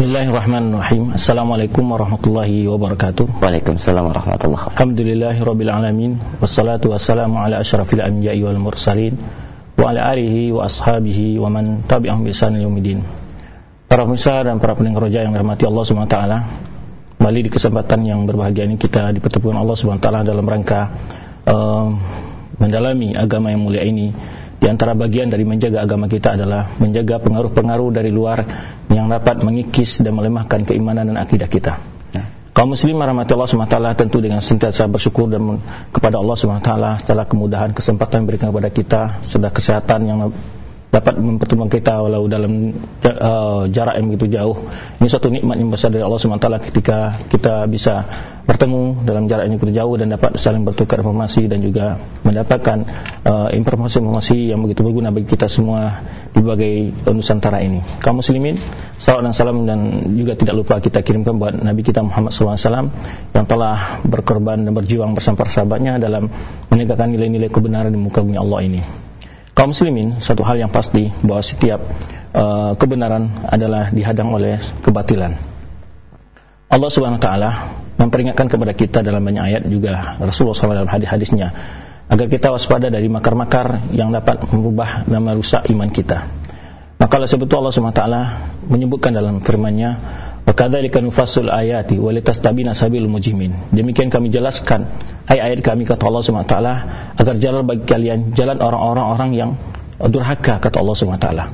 Bismillahirrahmanirrahim. Assalamualaikum warahmatullahi wabarakatuh. Waalaikumsalam warahmatullahi wabarakatuh. Alhamdulillahi rabbil alamin. Wassalatu wassalamu ala ashrafil anbiya'i wal mursalin Wa ala alihi wa ashabihi wa man tabi'ahum bisan yawmidin Para pemirsa dan para pendengar roja yang dirahmati Allah SWT Kembali di kesempatan yang berbahagia ini kita dipertemukan Allah SWT dalam rangka uh, Mendalami agama yang mulia ini di antara bagian dari menjaga agama kita adalah menjaga pengaruh-pengaruh dari luar yang dapat mengikis dan melemahkan keimanan dan akidah kita. Ya. Kaum muslim rahmati Allah SWT tentu dengan sentiasa bersyukur dan kepada Allah SWT setelah kemudahan kesempatan berikan kepada kita sudah kesehatan yang dapat mempertemukan kita walau dalam uh, jarak yang begitu jauh. Ini suatu nikmat yang besar dari Allah SWT ketika kita bisa bertemu dalam jarak yang begitu jauh dan dapat saling bertukar informasi dan juga mendapatkan uh, informasi-informasi yang begitu berguna bagi kita semua di berbagai Nusantara ini. Kaum muslimin, salam dan salam dan juga tidak lupa kita kirimkan buat Nabi kita Muhammad SAW yang telah berkorban dan berjuang bersama sahabatnya dalam menegakkan nilai-nilai kebenaran di muka bumi Allah ini kaum muslimin satu hal yang pasti bahwa setiap uh, kebenaran adalah dihadang oleh kebatilan. Allah Subhanahu wa taala memperingatkan kepada kita dalam banyak ayat juga Rasulullah SAW dalam hadis-hadisnya agar kita waspada dari makar-makar yang dapat merubah dan merusak iman kita. Maka Allah sebut Allah Subhanahu wa taala menyebutkan dalam firman-Nya Wa kadzalika nufassil ayati wa litastabina sabilul mujrimin. Demikian kami jelaskan ayat-ayat kami kata Allah taala agar jalan bagi kalian jalan orang-orang orang yang durhaka kata Allah taala.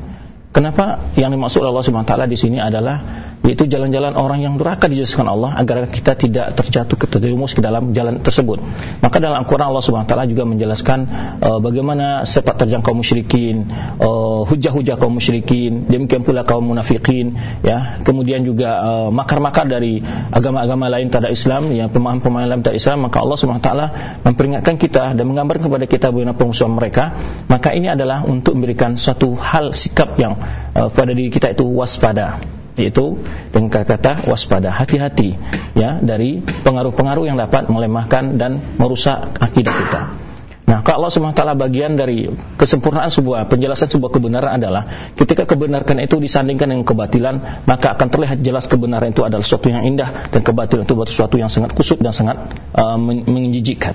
Kenapa yang dimaksud Allah Subhanahu wa taala di sini adalah yaitu jalan-jalan orang yang durhaka dijelaskan Allah agar kita tidak terjatuh ke terjerumus ke dalam jalan tersebut. Maka dalam Al-Qur'an Allah Subhanahu wa taala juga menjelaskan uh, bagaimana sepak terjang kaum musyrikin, uh, hujah-hujah kaum musyrikin, demikian pula kaum munafikin ya. Kemudian juga uh, makar-makar dari agama-agama lain terhadap Islam, yang pemahaman-pemahaman lain terhadap Islam, maka Allah Subhanahu wa taala memperingatkan kita dan menggambarkan kepada kita bagaimana pengusaha mereka. Maka ini adalah untuk memberikan suatu hal sikap yang uh, pada diri kita itu waspada yaitu dengan kata-kata waspada hati-hati ya dari pengaruh-pengaruh yang dapat melemahkan dan merusak akidah kita. Nah, kalau Allah SWT bagian dari kesempurnaan sebuah penjelasan sebuah kebenaran adalah ketika kebenaran itu disandingkan dengan kebatilan, maka akan terlihat jelas kebenaran itu adalah sesuatu yang indah dan kebatilan itu sesuatu yang sangat kusut dan sangat uh, menjijikkan.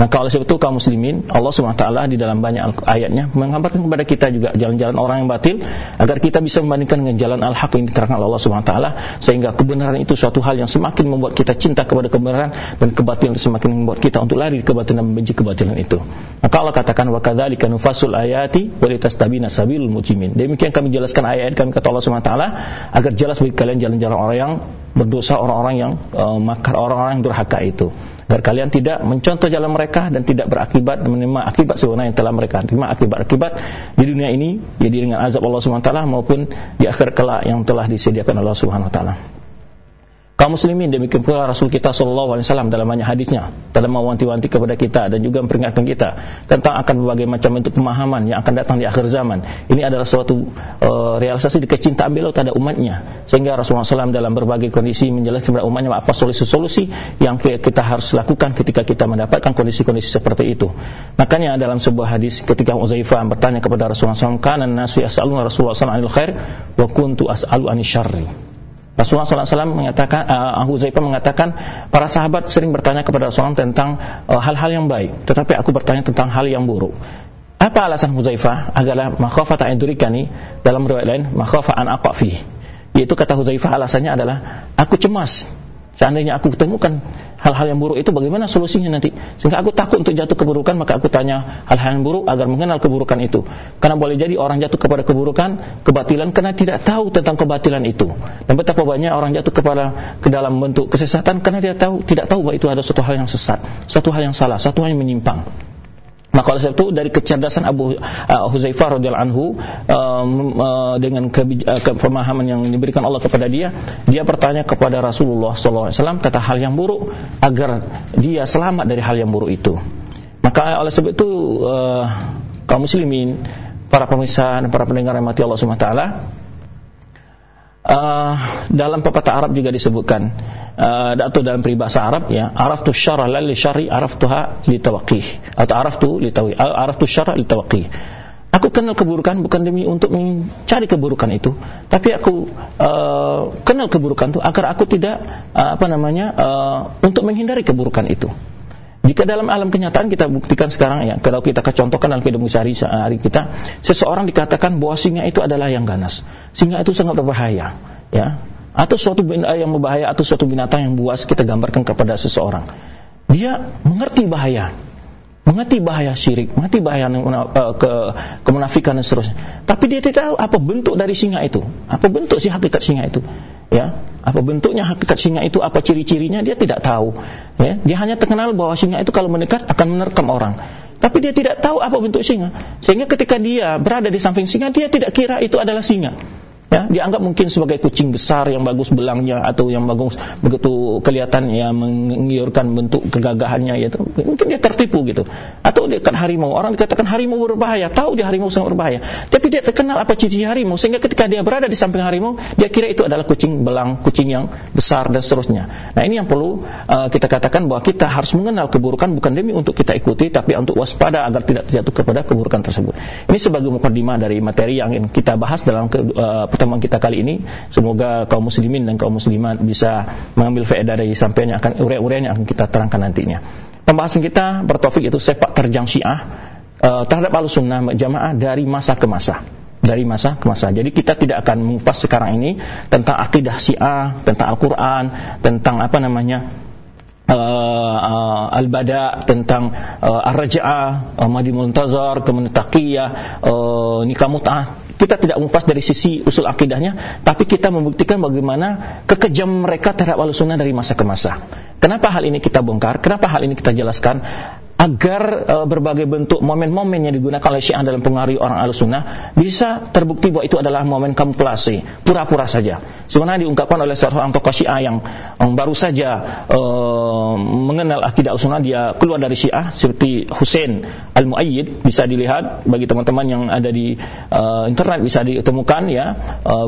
Maka oleh sebab itu kaum muslimin Allah SWT di dalam banyak ayatnya menggambarkan kepada kita juga jalan-jalan orang yang batil agar kita bisa membandingkan dengan jalan al-haq yang diterangkan oleh Allah SWT sehingga kebenaran itu suatu hal yang semakin membuat kita cinta kepada kebenaran dan kebatilan semakin membuat kita untuk lari kebatilan dan membenci kebatilan itu. Maka Allah katakan wa kadzalika nufasul ayati wa litastabina sabilul mujrimin. Demikian kami jelaskan ayat-ayat kami kata Allah SWT agar jelas bagi kalian jalan-jalan orang yang berdosa, orang-orang yang uh, makar, orang-orang yang durhaka itu agar kalian tidak mencontoh jalan mereka dan tidak berakibat menerima akibat sebenarnya yang telah mereka terima akibat-akibat di dunia ini jadi dengan azab Allah Subhanahu wa taala maupun di akhir kelak yang telah disediakan Allah Subhanahu wa taala kaum muslimin demikian pula Rasul kita sallallahu alaihi wasallam dalam banyak hadisnya dalam mewanti-wanti kepada kita dan juga memperingatkan kita tentang akan berbagai macam bentuk pemahaman yang akan datang di akhir zaman. Ini adalah suatu uh, realisasi kecintaan beliau terhadap umatnya sehingga Rasulullah SAW dalam berbagai kondisi menjelaskan kepada umatnya apa solusi-solusi yang kita harus lakukan ketika kita mendapatkan kondisi-kondisi seperti itu. Makanya dalam sebuah hadis ketika Uzaifah bertanya kepada Rasulullah SAW, "Kana nasu yas'aluna Rasulullah SAW anil khair wa kuntu as'alu anil syarri." Rasulullah SAW mengatakan, uh, Huzaifah mengatakan, para sahabat sering bertanya kepada Rasulullah tentang uh, hal-hal uh, yang baik, tetapi aku bertanya tentang hal yang buruk. Apa alasan Huzaifah? Adalah makhafata idrikani dalam riwayat lain, makhafa an aqafi. Yaitu kata Huzaifah alasannya adalah aku cemas Seandainya aku temukan hal-hal yang buruk itu bagaimana solusinya nanti? Sehingga aku takut untuk jatuh keburukan, maka aku tanya hal-hal yang buruk agar mengenal keburukan itu. Karena boleh jadi orang jatuh kepada keburukan, kebatilan karena tidak tahu tentang kebatilan itu. Dan betapa banyak orang jatuh kepada ke dalam bentuk kesesatan karena dia tahu tidak tahu bahwa itu ada suatu hal yang sesat, suatu hal yang salah, suatu hal yang menyimpang. Maka oleh sebab itu dari kecerdasan Abu uh, Huzaifah radhiyallahu anhu um, uh, dengan uh, pemahaman yang diberikan Allah kepada dia, dia bertanya kepada Rasulullah wasallam tentang hal yang buruk agar dia selamat dari hal yang buruk itu. Maka oleh sebab itu uh, kaum muslimin, para pemirsa dan para pendengar yang mati Allah Subhanahu wa taala, uh, dalam pepatah Arab juga disebutkan. Uh, atau dalam peribahasa Arab ya araftu syarah lal li syari araftuha li tawaqih atau araftu li tawi araftu syarah li Aku kenal keburukan bukan demi untuk mencari keburukan itu, tapi aku uh, kenal keburukan itu agar aku tidak uh, apa namanya uh, untuk menghindari keburukan itu. Jika dalam alam kenyataan kita buktikan sekarang ya, kalau kita kecontohkan dalam kehidupan sehari-hari kita, seseorang dikatakan bahwa singa itu adalah yang ganas. Singa itu sangat berbahaya, ya. Atau suatu benda yang berbahaya atau suatu binatang yang buas kita gambarkan kepada seseorang. Dia mengerti bahaya, mengerti bahaya syirik, mengerti bahaya uh, ke kemunafikan dan seterusnya. Tapi dia tidak tahu apa bentuk dari singa itu, apa bentuk si hakikat singa itu, ya, apa bentuknya hakikat singa itu, apa ciri-cirinya dia tidak tahu. Ya, dia hanya terkenal bahwa singa itu kalau mendekat akan menerkam orang. Tapi dia tidak tahu apa bentuk singa, sehingga ketika dia berada di samping singa dia tidak kira itu adalah singa ya dianggap mungkin sebagai kucing besar yang bagus belangnya atau yang bagus begitu kelihatan ya mengiurkan bentuk kegagahannya ya mungkin dia tertipu gitu. Atau dekat harimau. Orang dikatakan harimau berbahaya. Tahu dia harimau sangat berbahaya. Tapi dia terkenal apa ciri harimau sehingga ketika dia berada di samping harimau dia kira itu adalah kucing belang kucing yang besar dan seterusnya. Nah ini yang perlu uh, kita katakan bahwa kita harus mengenal keburukan bukan demi untuk kita ikuti tapi untuk waspada agar tidak terjatuh kepada keburukan tersebut. Ini sebagai mukadimah dari materi yang kita bahas dalam uh, pertemuan kita kali ini. Semoga kaum muslimin dan kaum muslimat bisa mengambil faedah dari sampainya akan ure-ure yang akan kita terangkan nantinya. Pembahasan kita bertopik itu sepak terjang Syiah uh, terhadap Ahlussunnah jamaah dari masa ke masa dari masa ke masa. Jadi kita tidak akan mengupas sekarang ini tentang akidah Syiah, tentang Al-Qur'an, tentang apa namanya uh, Al-Bada tentang uh, Ar-Raja'ah, uh, Madi Muntazar, kemudian Taqiyah, uh, Nikah Mut'ah kita tidak mengupas dari sisi usul akidahnya, tapi kita membuktikan bagaimana kekejam mereka terhadap al-sunnah dari masa ke masa. Kenapa hal ini kita bongkar? Kenapa hal ini kita jelaskan? Agar uh, berbagai bentuk momen-momen yang digunakan oleh Syiah dalam pengaruh orang Ahlussunnah bisa terbukti bahwa itu adalah momen kamuflase, pura-pura saja. Sebenarnya diungkapkan oleh seorang tokoh Syiah yang, yang baru saja uh, mengenal akidah Ahlussunnah dia keluar dari Syiah seperti Hussein Al-Muayyid bisa dilihat bagi teman-teman yang ada di uh, internet bisa ditemukan ya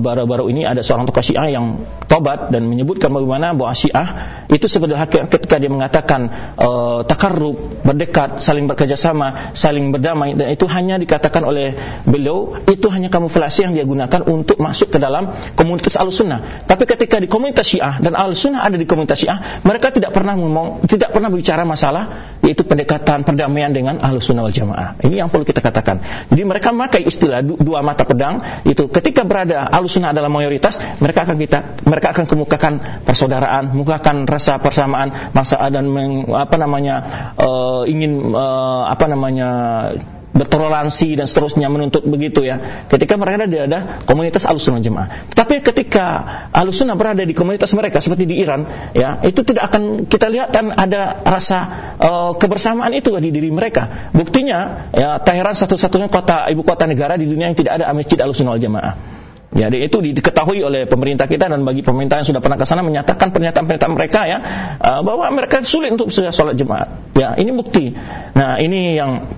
baru-baru uh, ini ada seorang tokoh Syiah yang tobat dan menyebutkan bagaimana bahwa Syiah itu sebenarnya ketika dia mengatakan uh, takarrub dekat, saling bekerjasama, saling berdamai dan itu hanya dikatakan oleh beliau itu hanya kamuflase yang dia gunakan untuk masuk ke dalam komunitas Ahlussunnah. Tapi ketika di komunitas Syiah dan Ahlussunnah ada di komunitas Syiah, mereka tidak pernah ngomong, tidak pernah bicara masalah yaitu pendekatan perdamaian dengan Ahlussunnah wal Jamaah. Ini yang perlu kita katakan. Jadi mereka memakai istilah dua mata pedang itu ketika berada Ahlussunnah adalah mayoritas, mereka akan kita mereka akan kemukakan persaudaraan, mukakan rasa persamaan, masa dan meng, apa namanya uh, ingin uh, apa namanya bertoleransi dan seterusnya menuntut begitu ya. Ketika mereka ada ada komunitas Ahlussunnah Jemaah. Tapi ketika Ahlussunnah berada di komunitas mereka seperti di Iran ya, itu tidak akan kita lihat kan ada rasa uh, kebersamaan itu di diri mereka. Buktinya ya Teheran satu-satunya kota ibu kota negara di dunia yang tidak ada masjid Ahlussunnah Jemaah. Ya, itu diketahui oleh pemerintah kita dan bagi pemerintah yang sudah pernah ke sana menyatakan pernyataan-pernyataan mereka ya uh, bahwa mereka sulit untuk sholat jemaat. Ya, ini bukti. Nah, ini yang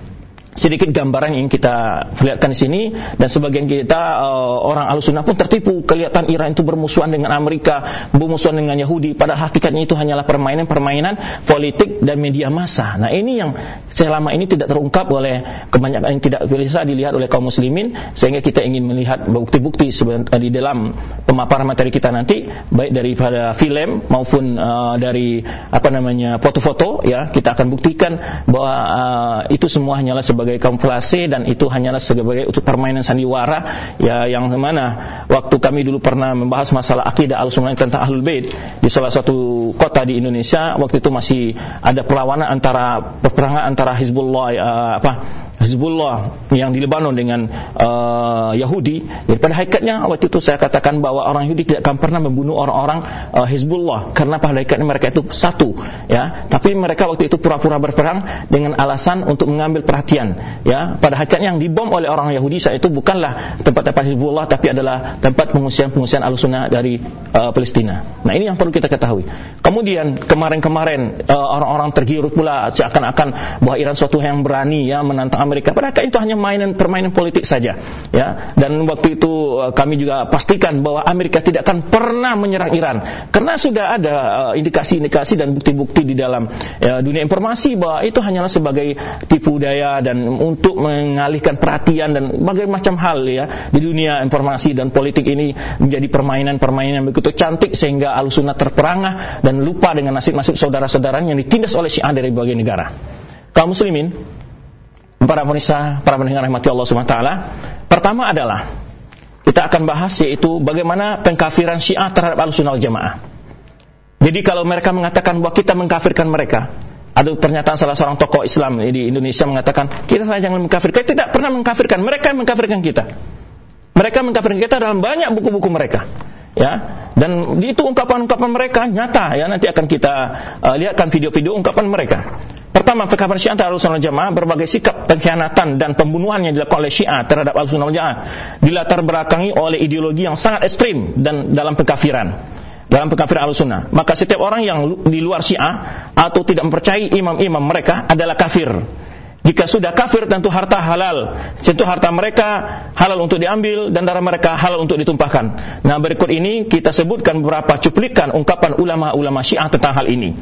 sedikit gambaran yang kita perlihatkan di sini dan sebagian kita uh, orang Ahlussunnah pun tertipu kelihatan Iran itu bermusuhan dengan Amerika, bermusuhan dengan Yahudi padahal hakikatnya itu hanyalah permainan-permainan politik dan media massa. Nah, ini yang selama ini tidak terungkap oleh kebanyakan yang tidak bisa dilihat oleh kaum muslimin sehingga kita ingin melihat bukti-bukti di dalam pemaparan materi kita nanti baik daripada film maupun uh, dari apa namanya foto-foto ya kita akan buktikan bahwa uh, itu semua hanyalah sebagai sebagai kamuflase dan itu hanyalah sebagai untuk permainan sandiwara. Ya yang mana waktu kami dulu pernah membahas masalah akidah al-sunnah tentang ahlul bait di salah satu kota di Indonesia waktu itu masih ada perlawanan antara peperangan antara Hizbullah uh, apa Hizbullah yang di Lebanon dengan uh, Yahudi. Jadi pada hakikatnya waktu itu saya katakan bahwa orang Yahudi tidak akan pernah membunuh orang-orang uh, Hizbullah karena pada hakikatnya mereka itu satu, ya. Tapi mereka waktu itu pura-pura berperang dengan alasan untuk mengambil perhatian, ya. Pada hakikatnya yang dibom oleh orang Yahudi saat itu bukanlah tempat-tempat Hizbullah tapi adalah tempat pengungsian-pengungsian Al-Sunnah dari uh, Palestina. Nah, ini yang perlu kita ketahui. Kemudian kemarin-kemarin uh, orang-orang tergiur pula seakan-akan bahwa Iran suatu yang berani ya menantang Amerika. Padahal itu hanya mainan permainan politik saja. Ya, dan waktu itu uh, kami juga pastikan bahwa Amerika tidak akan pernah menyerang Iran karena sudah ada uh, indikasi-indikasi dan bukti-bukti di dalam ya, dunia informasi bahwa itu hanyalah sebagai tipu daya dan untuk mengalihkan perhatian dan berbagai macam hal ya di dunia informasi dan politik ini menjadi permainan-permainan yang begitu cantik sehingga al-sunnah terperangah dan lupa dengan nasib-nasib saudara-saudaranya yang ditindas oleh Syiah dari berbagai negara. Kaum muslimin, para pemirsa, para pendengar rahmati Allah Subhanahu taala, pertama adalah kita akan bahas yaitu bagaimana pengkafiran Syiah terhadap Ahlussunnah Jamaah. Jadi kalau mereka mengatakan bahwa kita mengkafirkan mereka, ada pernyataan salah seorang tokoh Islam di Indonesia mengatakan, kita saja jangan mengkafirkan, kita tidak pernah mengkafirkan, mereka yang mengkafirkan kita. Mereka mengkafirkan kita dalam banyak buku-buku mereka ya. Dan itu ungkapan-ungkapan mereka nyata ya. Nanti akan kita uh, lihatkan video-video ungkapan mereka Pertama, pengkafiran Syiah terhadap Ahlussunnah Jamaah berbagai sikap pengkhianatan dan pembunuhan yang dilakukan oleh Syiah terhadap Ahlussunnah Jamaah dilatar belakangi oleh ideologi yang sangat ekstrim dan dalam pengkafiran dalam pengkafiran Ahlussunnah. Maka setiap orang yang di luar Syiah atau tidak mempercayai imam-imam mereka adalah kafir. Jika sudah kafir tentu harta halal. Tentu harta mereka halal untuk diambil dan darah mereka halal untuk ditumpahkan. Nah berikut ini kita sebutkan beberapa cuplikan ungkapan ulama-ulama syiah tentang hal ini.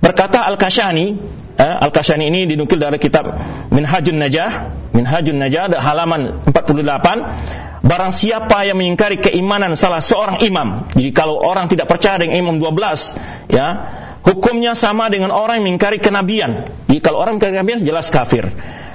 Berkata Al-Kashani, eh, Al-Kashani ini dinukil dari kitab Minhajun Najah, Minhajun Najah halaman 48. Barang siapa yang mengingkari keimanan salah seorang imam. Jadi kalau orang tidak percaya dengan imam 12, ya, hukumnya sama dengan orang yang mengingkari kenabian. Jadi kalau orang mengingkari kenabian jelas kafir.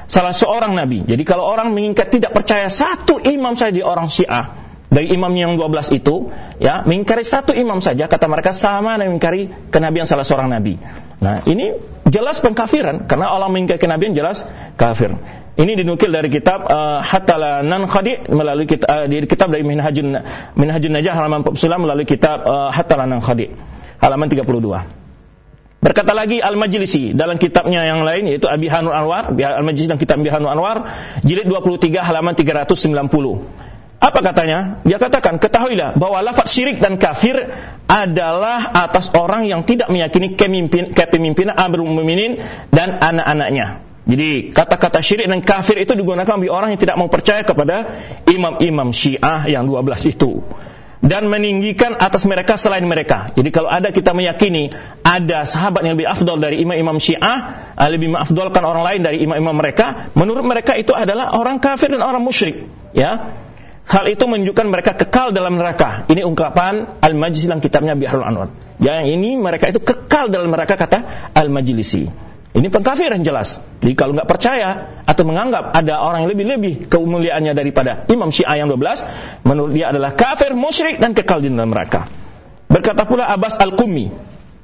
Salah seorang nabi. Jadi kalau orang mengingkari tidak percaya satu imam saja di orang Syiah dari imam yang 12 itu, ya, mengingkari satu imam saja kata mereka sama dengan mengingkari kenabian salah seorang nabi. Nah, ini jelas pengkafiran karena orang mengingkari kenabian jelas kafir. Ini dinukil dari kitab uh, Hatta la nankhadi melalui kitab uh, di kitab dari Minhajun Minhajun Najah halaman 49 melalui kitab uh, Hatta la nankhadi halaman 32. Berkata lagi Al-Majlisi dalam kitabnya yang lain yaitu Abi Hanul Anwar, Al-Majlisi dalam kitab Abi Hanul Anwar, jilid 23 halaman 390. Apa katanya? Dia katakan, ketahuilah bahwa lafaz syirik dan kafir adalah atas orang yang tidak meyakini kemimpin, kepemimpinan Amirul dan anak-anaknya. Jadi kata-kata syirik dan kafir itu digunakan bagi orang yang tidak mau percaya kepada imam-imam Syiah yang 12 itu dan meninggikan atas mereka selain mereka. Jadi kalau ada kita meyakini ada sahabat yang lebih afdol dari imam-imam Syiah, eh, lebih mengafdolkan orang lain dari imam-imam mereka, menurut mereka itu adalah orang kafir dan orang musyrik, ya. Hal itu menunjukkan mereka kekal dalam neraka. Ini ungkapan Al-Majlisi dalam kitabnya Biharul Anwar. Yang ini mereka itu kekal dalam neraka kata Al-Majlisi. Ini pengkafiran jelas. Jadi kalau nggak percaya atau menganggap ada orang yang lebih-lebih kemuliaannya daripada Imam Syiah yang 12, menurut dia adalah kafir, musyrik dan kekal di dalam neraka. Berkata pula Abbas Al-Qummi,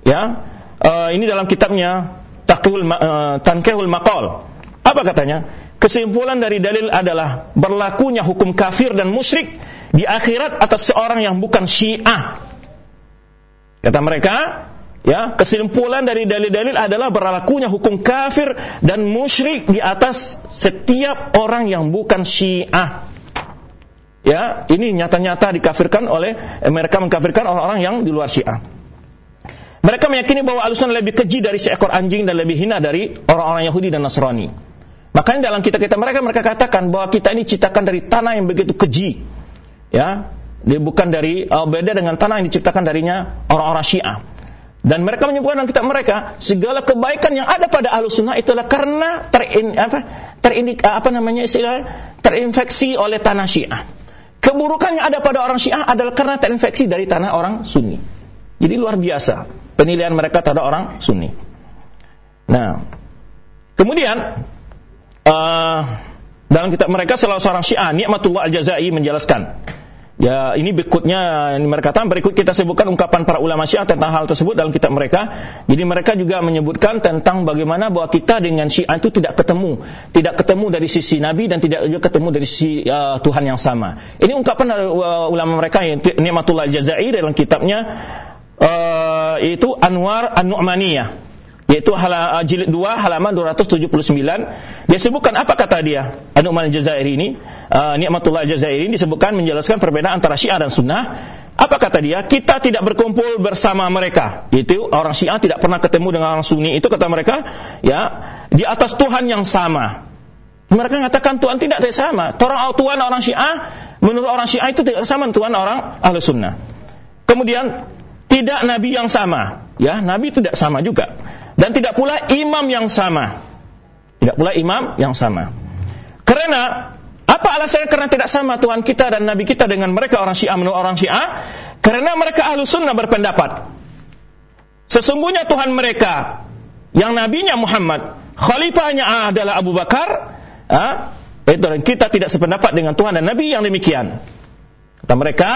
ya, uh, ini dalam kitabnya Taqul uh, eh, Tankehul Maqal. Apa katanya? Kesimpulan dari dalil adalah berlakunya hukum kafir dan musyrik di akhirat atas seorang yang bukan Syiah. Kata mereka, Ya, kesimpulan dari dalil-dalil adalah berlakunya hukum kafir dan musyrik di atas setiap orang yang bukan Syiah. Ya, ini nyata-nyata dikafirkan oleh eh, mereka mengkafirkan orang-orang yang di luar Syiah. Mereka meyakini bahwa alusan lebih keji dari seekor anjing dan lebih hina dari orang-orang Yahudi dan Nasrani. Makanya dalam kitab-kitab mereka mereka katakan bahwa kita ini ciptakan dari tanah yang begitu keji. Ya, dia bukan dari uh, beda dengan tanah yang diciptakan darinya orang-orang Syiah. Dan mereka menyebutkan dalam kitab mereka segala kebaikan yang ada pada ahlu sunnah itulah karena terin, apa, terindik, apa namanya istilah terinfeksi oleh tanah syiah. Keburukan yang ada pada orang syiah adalah karena terinfeksi dari tanah orang sunni. Jadi luar biasa penilaian mereka terhadap orang sunni. Nah, kemudian uh, dalam kitab mereka salah seorang syiah Nikmatullah Al-Jazai menjelaskan Ya, ini berikutnya mereka katakan berikut kita sebutkan ungkapan para ulama Syiah tentang hal tersebut dalam kitab mereka. Jadi mereka juga menyebutkan tentang bagaimana bahwa kita dengan Syiah itu tidak ketemu, tidak ketemu dari sisi Nabi dan tidak juga ketemu dari sisi uh, Tuhan yang sama. Ini ungkapan dari uh, ulama mereka yang Nikmatullah Al-Jazairi dalam kitabnya uh, itu Anwar An-Nu'maniyah yaitu hala, uh, jilid 2 halaman 279 dia sebutkan apa kata dia? Anu'man Jazairi ini uh, Nikmatullah Jazairi ini disebutkan menjelaskan perbedaan antara Syiah dan Sunnah. Apa kata dia? Kita tidak berkumpul bersama mereka. Yaitu orang Syiah tidak pernah ketemu dengan orang Sunni. Itu kata mereka ya di atas Tuhan yang sama. Mereka mengatakan Tuhan tidak sama. Orang Tuhan orang Syiah, menurut orang Syiah itu tidak sama Tuhan orang Ahlu Sunnah. Kemudian tidak Nabi yang sama, ya Nabi tidak sama juga, dan tidak pula imam yang sama, tidak pula imam yang sama. Karena apa alasannya? Karena tidak sama Tuhan kita dan Nabi kita dengan mereka orang Syiah menurut orang Syiah. Karena mereka ahlu sunnah berpendapat. Sesungguhnya Tuhan mereka yang nabinya Muhammad, khalifahnya adalah Abu Bakar, ah, itu dan kita tidak sependapat dengan Tuhan dan Nabi yang demikian. Kata mereka,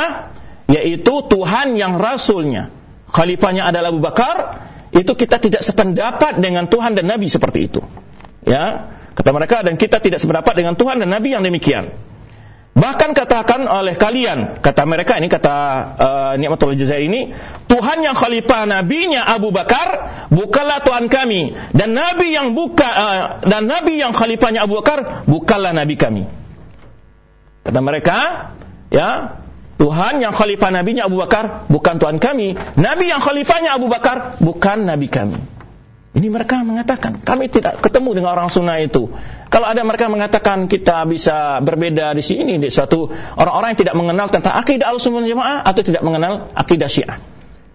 yaitu Tuhan yang rasulnya, khalifahnya adalah Abu Bakar, itu kita tidak sependapat dengan Tuhan dan Nabi seperti itu. Ya, kata mereka dan kita tidak sependapat dengan Tuhan dan Nabi yang demikian. Bahkan katakan oleh kalian, kata mereka ini kata uh, Ni'matul Jazair ini, Tuhan yang khalifah nabinya Abu Bakar bukanlah Tuhan kami dan nabi yang buka uh, dan nabi yang khalifahnya Abu Bakar bukanlah nabi kami. Kata mereka, ya, Tuhan yang khalifah nabinya Abu Bakar bukan Tuhan kami, nabi yang khalifahnya Abu Bakar bukan nabi kami. Ini mereka mengatakan, kami tidak ketemu dengan orang sunnah itu. Kalau ada mereka mengatakan kita bisa berbeda di sini, di suatu orang-orang yang tidak mengenal tentang akidah al-sunnah jamaah atau tidak mengenal akidah syiah.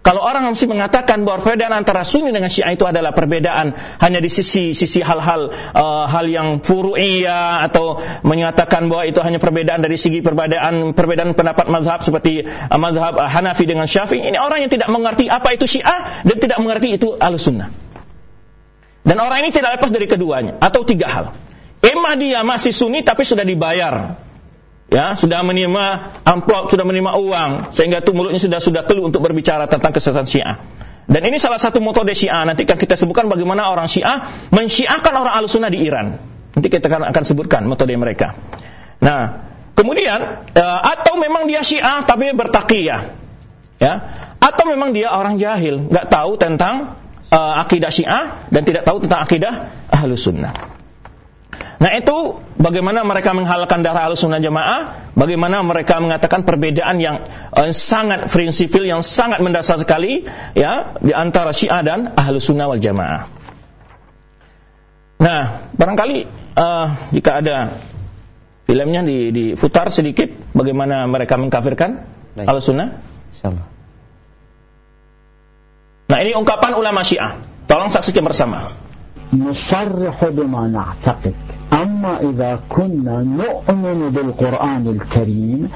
Kalau orang mesti mengatakan bahwa perbedaan antara sunni dengan syiah itu adalah perbedaan hanya di sisi sisi hal-hal uh, hal yang furu'iyah atau menyatakan bahwa itu hanya perbedaan dari segi perbedaan perbedaan pendapat mazhab seperti uh, mazhab uh, Hanafi dengan Syafi'i. Ini orang yang tidak mengerti apa itu syiah dan tidak mengerti itu al-sunnah. Dan orang ini tidak lepas dari keduanya atau tiga hal. Emang dia masih sunni tapi sudah dibayar. Ya, sudah menerima amplop, sudah menerima uang sehingga itu mulutnya sudah sudah keluh untuk berbicara tentang kesesatan Syiah. Dan ini salah satu metode Syiah. Nanti kan kita sebutkan bagaimana orang Syiah mensyiahkan orang Al-Sunnah di Iran. Nanti kita akan, akan sebutkan metode mereka. Nah, kemudian uh, atau memang dia Syiah tapi bertakiyah. Ya. Atau memang dia orang jahil, nggak tahu tentang uh, akidah Syiah dan tidak tahu tentang akidah Ahlus Sunnah. Nah itu bagaimana mereka menghalalkan darah Ahlus Sunnah Jamaah, bagaimana mereka mengatakan perbedaan yang uh, sangat prinsipil, yang sangat mendasar sekali ya di antara Syiah dan Ahlus Sunnah wal Jamaah. Nah, barangkali uh, jika ada filmnya diputar sedikit bagaimana mereka mengkafirkan Ahlus Sunnah. Insyaallah. Nah ini ungkapan ulama Syiah. Tolong saksikan bersama. نصرح بما نعتقد أما إذا كنا نؤمن بالقرآن الكريم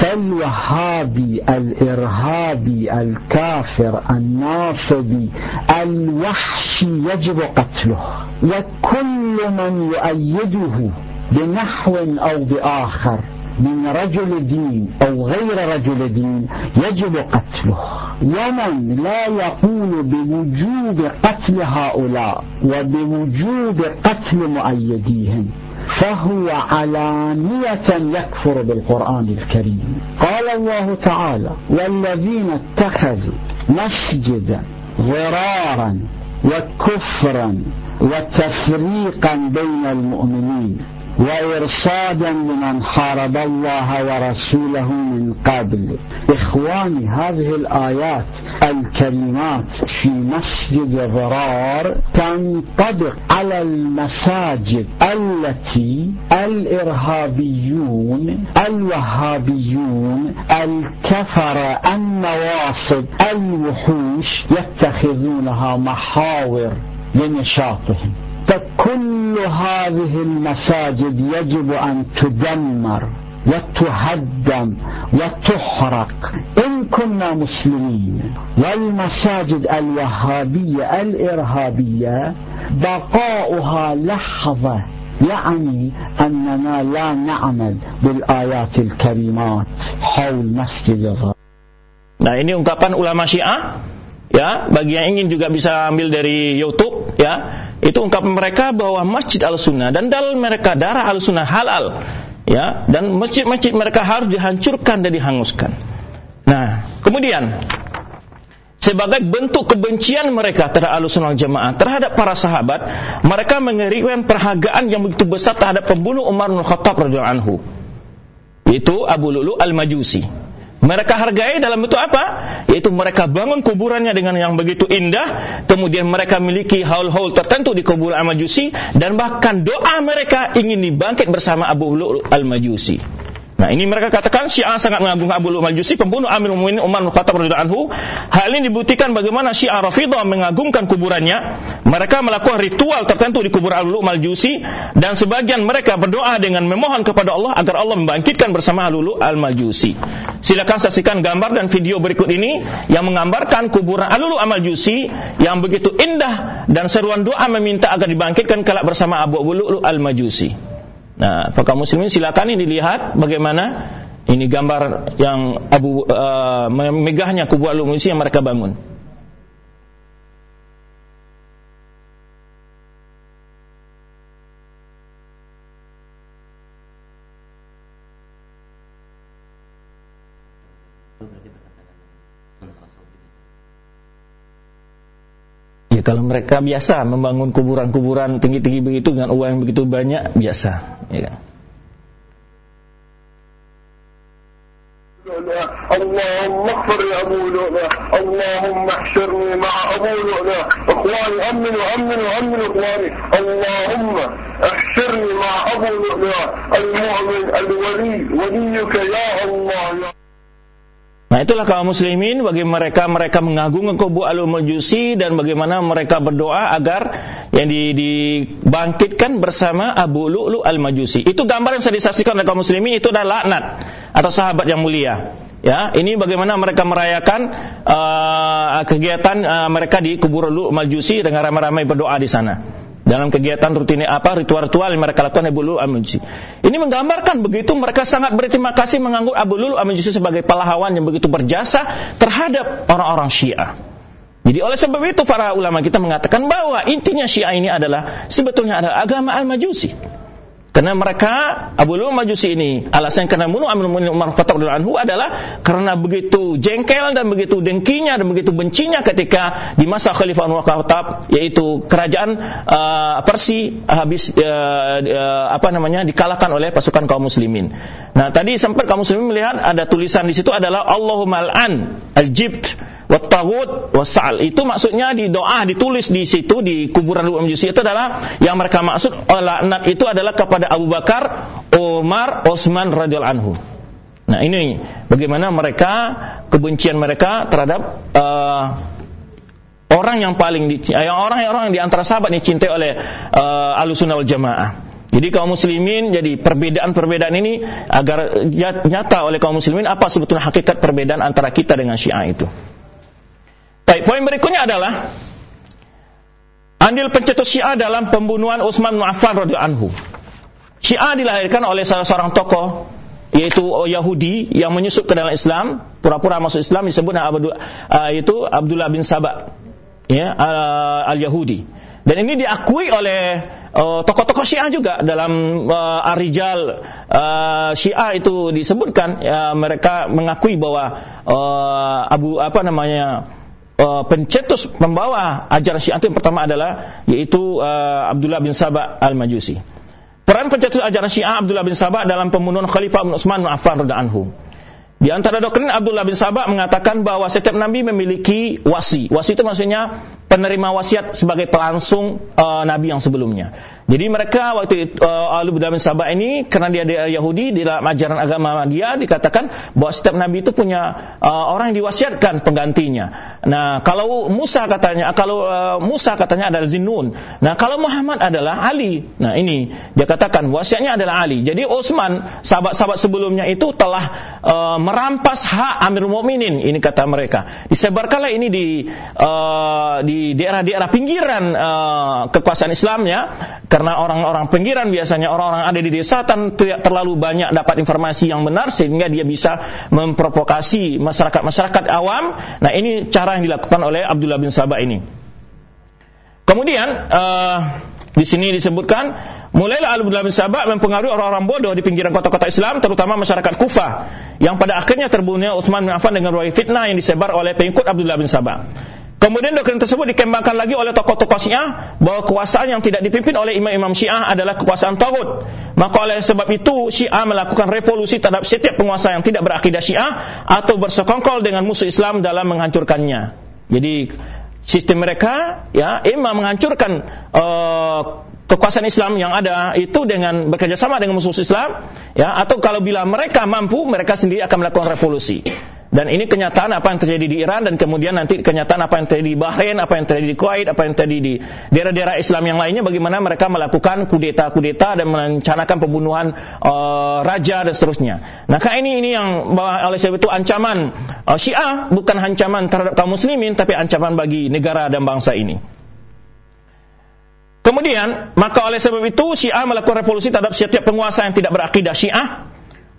فالوهابي الإرهابي الكافر الناصبي الوحشي يجب قتله. وكل من يؤيده بنحو أو بآخر. من رجل دين أو غير رجل دين يجب قتله. ومن لا يقول بوجوب قتل هؤلاء وبوجوب قتل مؤيديهم فهو علانية يكفر بالقرآن الكريم. قال الله تعالى والذين اتخذوا مسجدا ضرارا وكفرا وتفريقا بين المؤمنين وإرصادا لمن حارب الله ورسوله من قبل. إخواني هذه الآيات الكريمات في مسجد ضرار تنطبق على المساجد التي الإرهابيون الوهابيون الكفر النواصب الوحوش يتخذونها محاور لنشاطهم. فكل هذه المساجد يجب أن تدمر وتهدم وتحرق. إن كنا مسلمين والمساجد الوهابية الإرهابية بقاؤها لحظة يعني أننا لا نعمل بالآيات الكريمات حول مسجد الرب Nah ini ungkapan ulama Syiah. Ya bagi yang ingin juga bisa ambil dari YouTube ya. Itu ungkapan mereka bahwa masjid al sunnah dan dalil mereka darah al sunnah halal ya. Dan masjid-masjid mereka harus dihancurkan dan dihanguskan. Nah kemudian sebagai bentuk kebencian mereka terhadap sunnah jamaah terhadap para sahabat mereka mengerikan perhargaan yang begitu besar terhadap pembunuh Umar bin Khattab radhiyallahu anhu. Itu Abu Lulu al-Majusi Mereka hargai dalam bentuk apa? Yaitu mereka bangun kuburannya dengan yang begitu indah, kemudian mereka miliki haul-haul tertentu di kuburan Al-Majusi dan bahkan doa mereka ingin dibangkit bersama Abu Lu'lu' Al-Majusi. Nah ini mereka katakan Syiah sangat mengagungkan Abu Majusi, pembunuh Amir Mu'minin Umar bin Khattab anhu. Hal ini dibuktikan bagaimana Syiah Rafidah mengagungkan kuburannya. Mereka melakukan ritual tertentu di kubur Abu Majusi dan sebagian mereka berdoa dengan memohon kepada Allah agar Allah membangkitkan bersama Abu Al-Majusi. Silakan saksikan gambar dan video berikut ini yang menggambarkan kuburan Alulu Al-Majusi yang begitu indah dan seruan doa meminta agar dibangkitkan kelak bersama Abu Al-Majusi. Nah, apakah muslimin silakan ini dilihat bagaimana ini gambar yang Abu uh, megahnya kubu al-Musi yang mereka bangun. Ya, kalau mereka biasa membangun kuburan-kuburan tinggi-tinggi begitu dengan uang yang begitu banyak, biasa. Ya kan? اللهم اغفر لأبو لؤلؤ اللهم احشرني مع أبو لؤلؤ إخواني أمنوا أمنوا أمنوا إخواني. اللهم احشرني مع أبو لؤلؤ المؤمن الولي وليك يا الله. يا Nah itulah kaum muslimin bagi mereka mereka mengagungkan kubu al-Majusi dan bagaimana mereka berdoa agar yang dibangkitkan bersama Abu Lu'lu al-Majusi. Itu gambar yang saya disaksikan oleh kaum muslimin itu adalah laknat atau sahabat yang mulia. Ya, ini bagaimana mereka merayakan uh, kegiatan uh, mereka di kubur Lu'lu al-Majusi dengan ramai-ramai berdoa di sana dalam kegiatan rutin apa ritual-ritual yang mereka lakukan Abu Lulu Al-Majusi. Ini menggambarkan begitu mereka sangat berterima kasih menganggap Abu Lulu Al-Majusi sebagai pahlawan yang begitu berjasa terhadap orang-orang Syiah. Jadi oleh sebab itu para ulama kita mengatakan bahwa intinya Syiah ini adalah sebetulnya adalah agama Al-Majusi. Karena mereka Abu Lu'lu'ah Majusi ini alasan karena bunuh Amir Mu'minin Umar Khattab anhu adalah karena begitu jengkel dan begitu dengkinya dan begitu bencinya ketika di masa Khalifah Umar Khattab yaitu kerajaan uh, Persi habis uh, uh, apa namanya dikalahkan oleh pasukan kaum muslimin. Nah, tadi sempat kaum muslimin melihat ada tulisan di situ adalah Allahumma al-an al-jibt Wattawud wasal itu maksudnya di doa ditulis di situ di kuburan Abu Majusi itu adalah yang mereka maksud oh, laknat itu adalah kepada Abu Bakar, Umar, Utsman radhiyallahu anhu. Nah ini bagaimana mereka kebencian mereka terhadap uh, orang yang paling di, yang orang orang yang di antara sahabat dicintai oleh uh, wal Jamaah. Jadi kaum muslimin jadi perbedaan-perbedaan ini agar nyata oleh kaum muslimin apa sebetulnya hakikat perbedaan antara kita dengan Syiah itu. Baik, poin berikutnya adalah andil pencetus Syiah dalam pembunuhan Utsman bin Affan radhiyallahu anhu. Syiah dilahirkan oleh salah seorang tokoh yaitu Yahudi yang menyusup ke dalam Islam, pura-pura masuk Islam disebut Abdul, uh, itu Abdullah bin Sabah, ya uh, al-Yahudi. Dan ini diakui oleh uh, tokoh-tokoh Syiah juga dalam uh, Arijal uh, Syiah itu disebutkan uh, mereka mengakui bahwa uh, Abu apa namanya uh, pencetus pembawa ajaran Syiah yang pertama adalah yaitu uh, Abdullah bin Sabah al-Majusi. Peran pencetus ajaran Syiah Abdullah bin Sabah dalam pembunuhan Khalifah bin Utsman bin Affan radhiyallahu anhu. Di antara doktrin Abdullah bin Sabah mengatakan bahwa setiap nabi memiliki wasi. Wasi itu maksudnya penerima wasiat sebagai pelangsung uh, nabi yang sebelumnya. Jadi mereka waktu itu uh, Alu bin Sabah ini karena dia dari Yahudi di dalam ajaran agama dia dikatakan bahwa setiap nabi itu punya uh, orang yang diwasiatkan penggantinya. Nah, kalau Musa katanya kalau Musa katanya adalah Zinnun. Nah, kalau Muhammad adalah Ali. Nah, ini dia katakan wasiatnya adalah Ali. Jadi Utsman sahabat-sahabat sebelumnya itu telah merampas hak Amir Mukminin ini kata mereka. Disebarkanlah ini di uh, di daerah-daerah pinggiran uh, kekuasaan Islamnya karena orang-orang pinggiran biasanya orang-orang ada di desa tidak terlalu banyak dapat informasi yang benar sehingga dia bisa memprovokasi masyarakat-masyarakat awam. Nah, ini cara yang dilakukan oleh Abdullah bin Sabah ini. Kemudian uh, di sini disebutkan mulailah Abdullah bin Sabah mempengaruhi orang-orang bodoh di pinggiran kota-kota Islam terutama masyarakat Kufah yang pada akhirnya terbunuhnya Utsman bin Affan dengan ruai fitnah yang disebar oleh pengikut Abdullah bin Sabah. Kemudian doktrin tersebut dikembangkan lagi oleh tokoh-tokoh Syiah bahwa kekuasaan yang tidak dipimpin oleh imam-imam Syiah adalah kekuasaan tagut. Maka oleh sebab itu Syiah melakukan revolusi terhadap setiap penguasa yang tidak berakidah Syiah atau bersekongkol dengan musuh Islam dalam menghancurkannya. Jadi sistem mereka ya imam menghancurkan uh, kekuasaan Islam yang ada itu dengan bekerjasama dengan musuh Islam ya atau kalau bila mereka mampu mereka sendiri akan melakukan revolusi. Dan ini kenyataan apa yang terjadi di Iran dan kemudian nanti kenyataan apa yang terjadi di Bahrain, apa yang terjadi di Kuwait, apa yang terjadi di daerah-daerah Islam yang lainnya bagaimana mereka melakukan kudeta-kudeta dan merencanakan pembunuhan uh, raja dan seterusnya. Nah, ini ini yang oleh sebab itu ancaman uh, Syiah bukan ancaman terhadap kaum muslimin tapi ancaman bagi negara dan bangsa ini. Kemudian, maka oleh sebab itu Syiah melakukan revolusi terhadap setiap penguasa yang tidak berakidah Syiah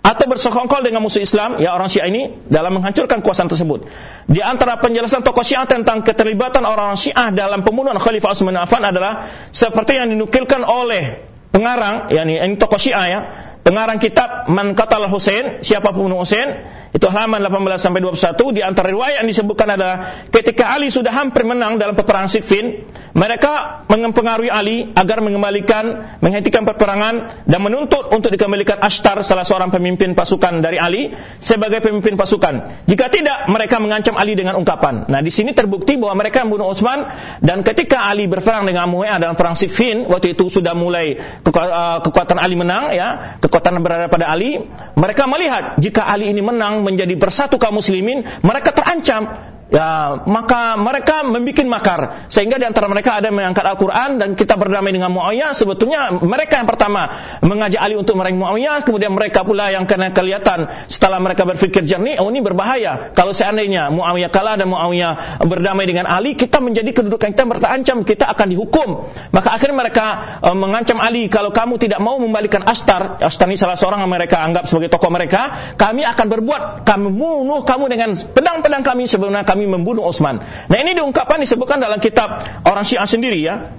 atau bersekongkol dengan musuh Islam, ya orang Syiah ini dalam menghancurkan kuasaan tersebut. Di antara penjelasan tokoh Syiah tentang keterlibatan orang-orang Syiah dalam pembunuhan Khalifah Utsman Affan adalah seperti yang dinukilkan oleh pengarang, yakni ini tokoh Syiah ya, pengarang kitab Man Qatal Husain, siapa pembunuh Husain, itu halaman 18 sampai 21 di antara riwayat yang disebutkan adalah ketika Ali sudah hampir menang dalam peperangan Siffin, mereka mempengaruhi Ali agar mengembalikan menghentikan peperangan dan menuntut untuk dikembalikan Ashtar salah seorang pemimpin pasukan dari Ali sebagai pemimpin pasukan. Jika tidak, mereka mengancam Ali dengan ungkapan. Nah, di sini terbukti bahwa mereka membunuh Utsman dan ketika Ali berperang dengan Muawiyah dalam perang Siffin, waktu itu sudah mulai uh, kekuatan Ali menang ya, kekuatan berada pada Ali, mereka melihat jika Ali ini menang menjadi bersatu kaum muslimin, mereka terancam ya maka mereka membuat makar. Sehingga di antara mereka ada yang mengangkat Al-Qur'an dan kita berdamai dengan Muawiyah. Sebetulnya mereka yang pertama mengajak Ali untuk meraih Muawiyah. Kemudian mereka pula yang kena kelihatan setelah mereka berpikir jernih oh ini berbahaya. Kalau seandainya Muawiyah kalah dan Muawiyah berdamai dengan Ali kita menjadi kedudukan kita terancam kita akan dihukum. Maka akhirnya mereka uh, mengancam Ali. Kalau kamu tidak mau membalikan Astar Astar ini salah seorang yang mereka anggap sebagai tokoh mereka kami akan berbuat kami bunuh kamu dengan pedang-pedang kami sebelumnya kami kami membunuh Utsman. Nah ini diungkapkan disebutkan dalam kitab orang Syiah sendiri ya.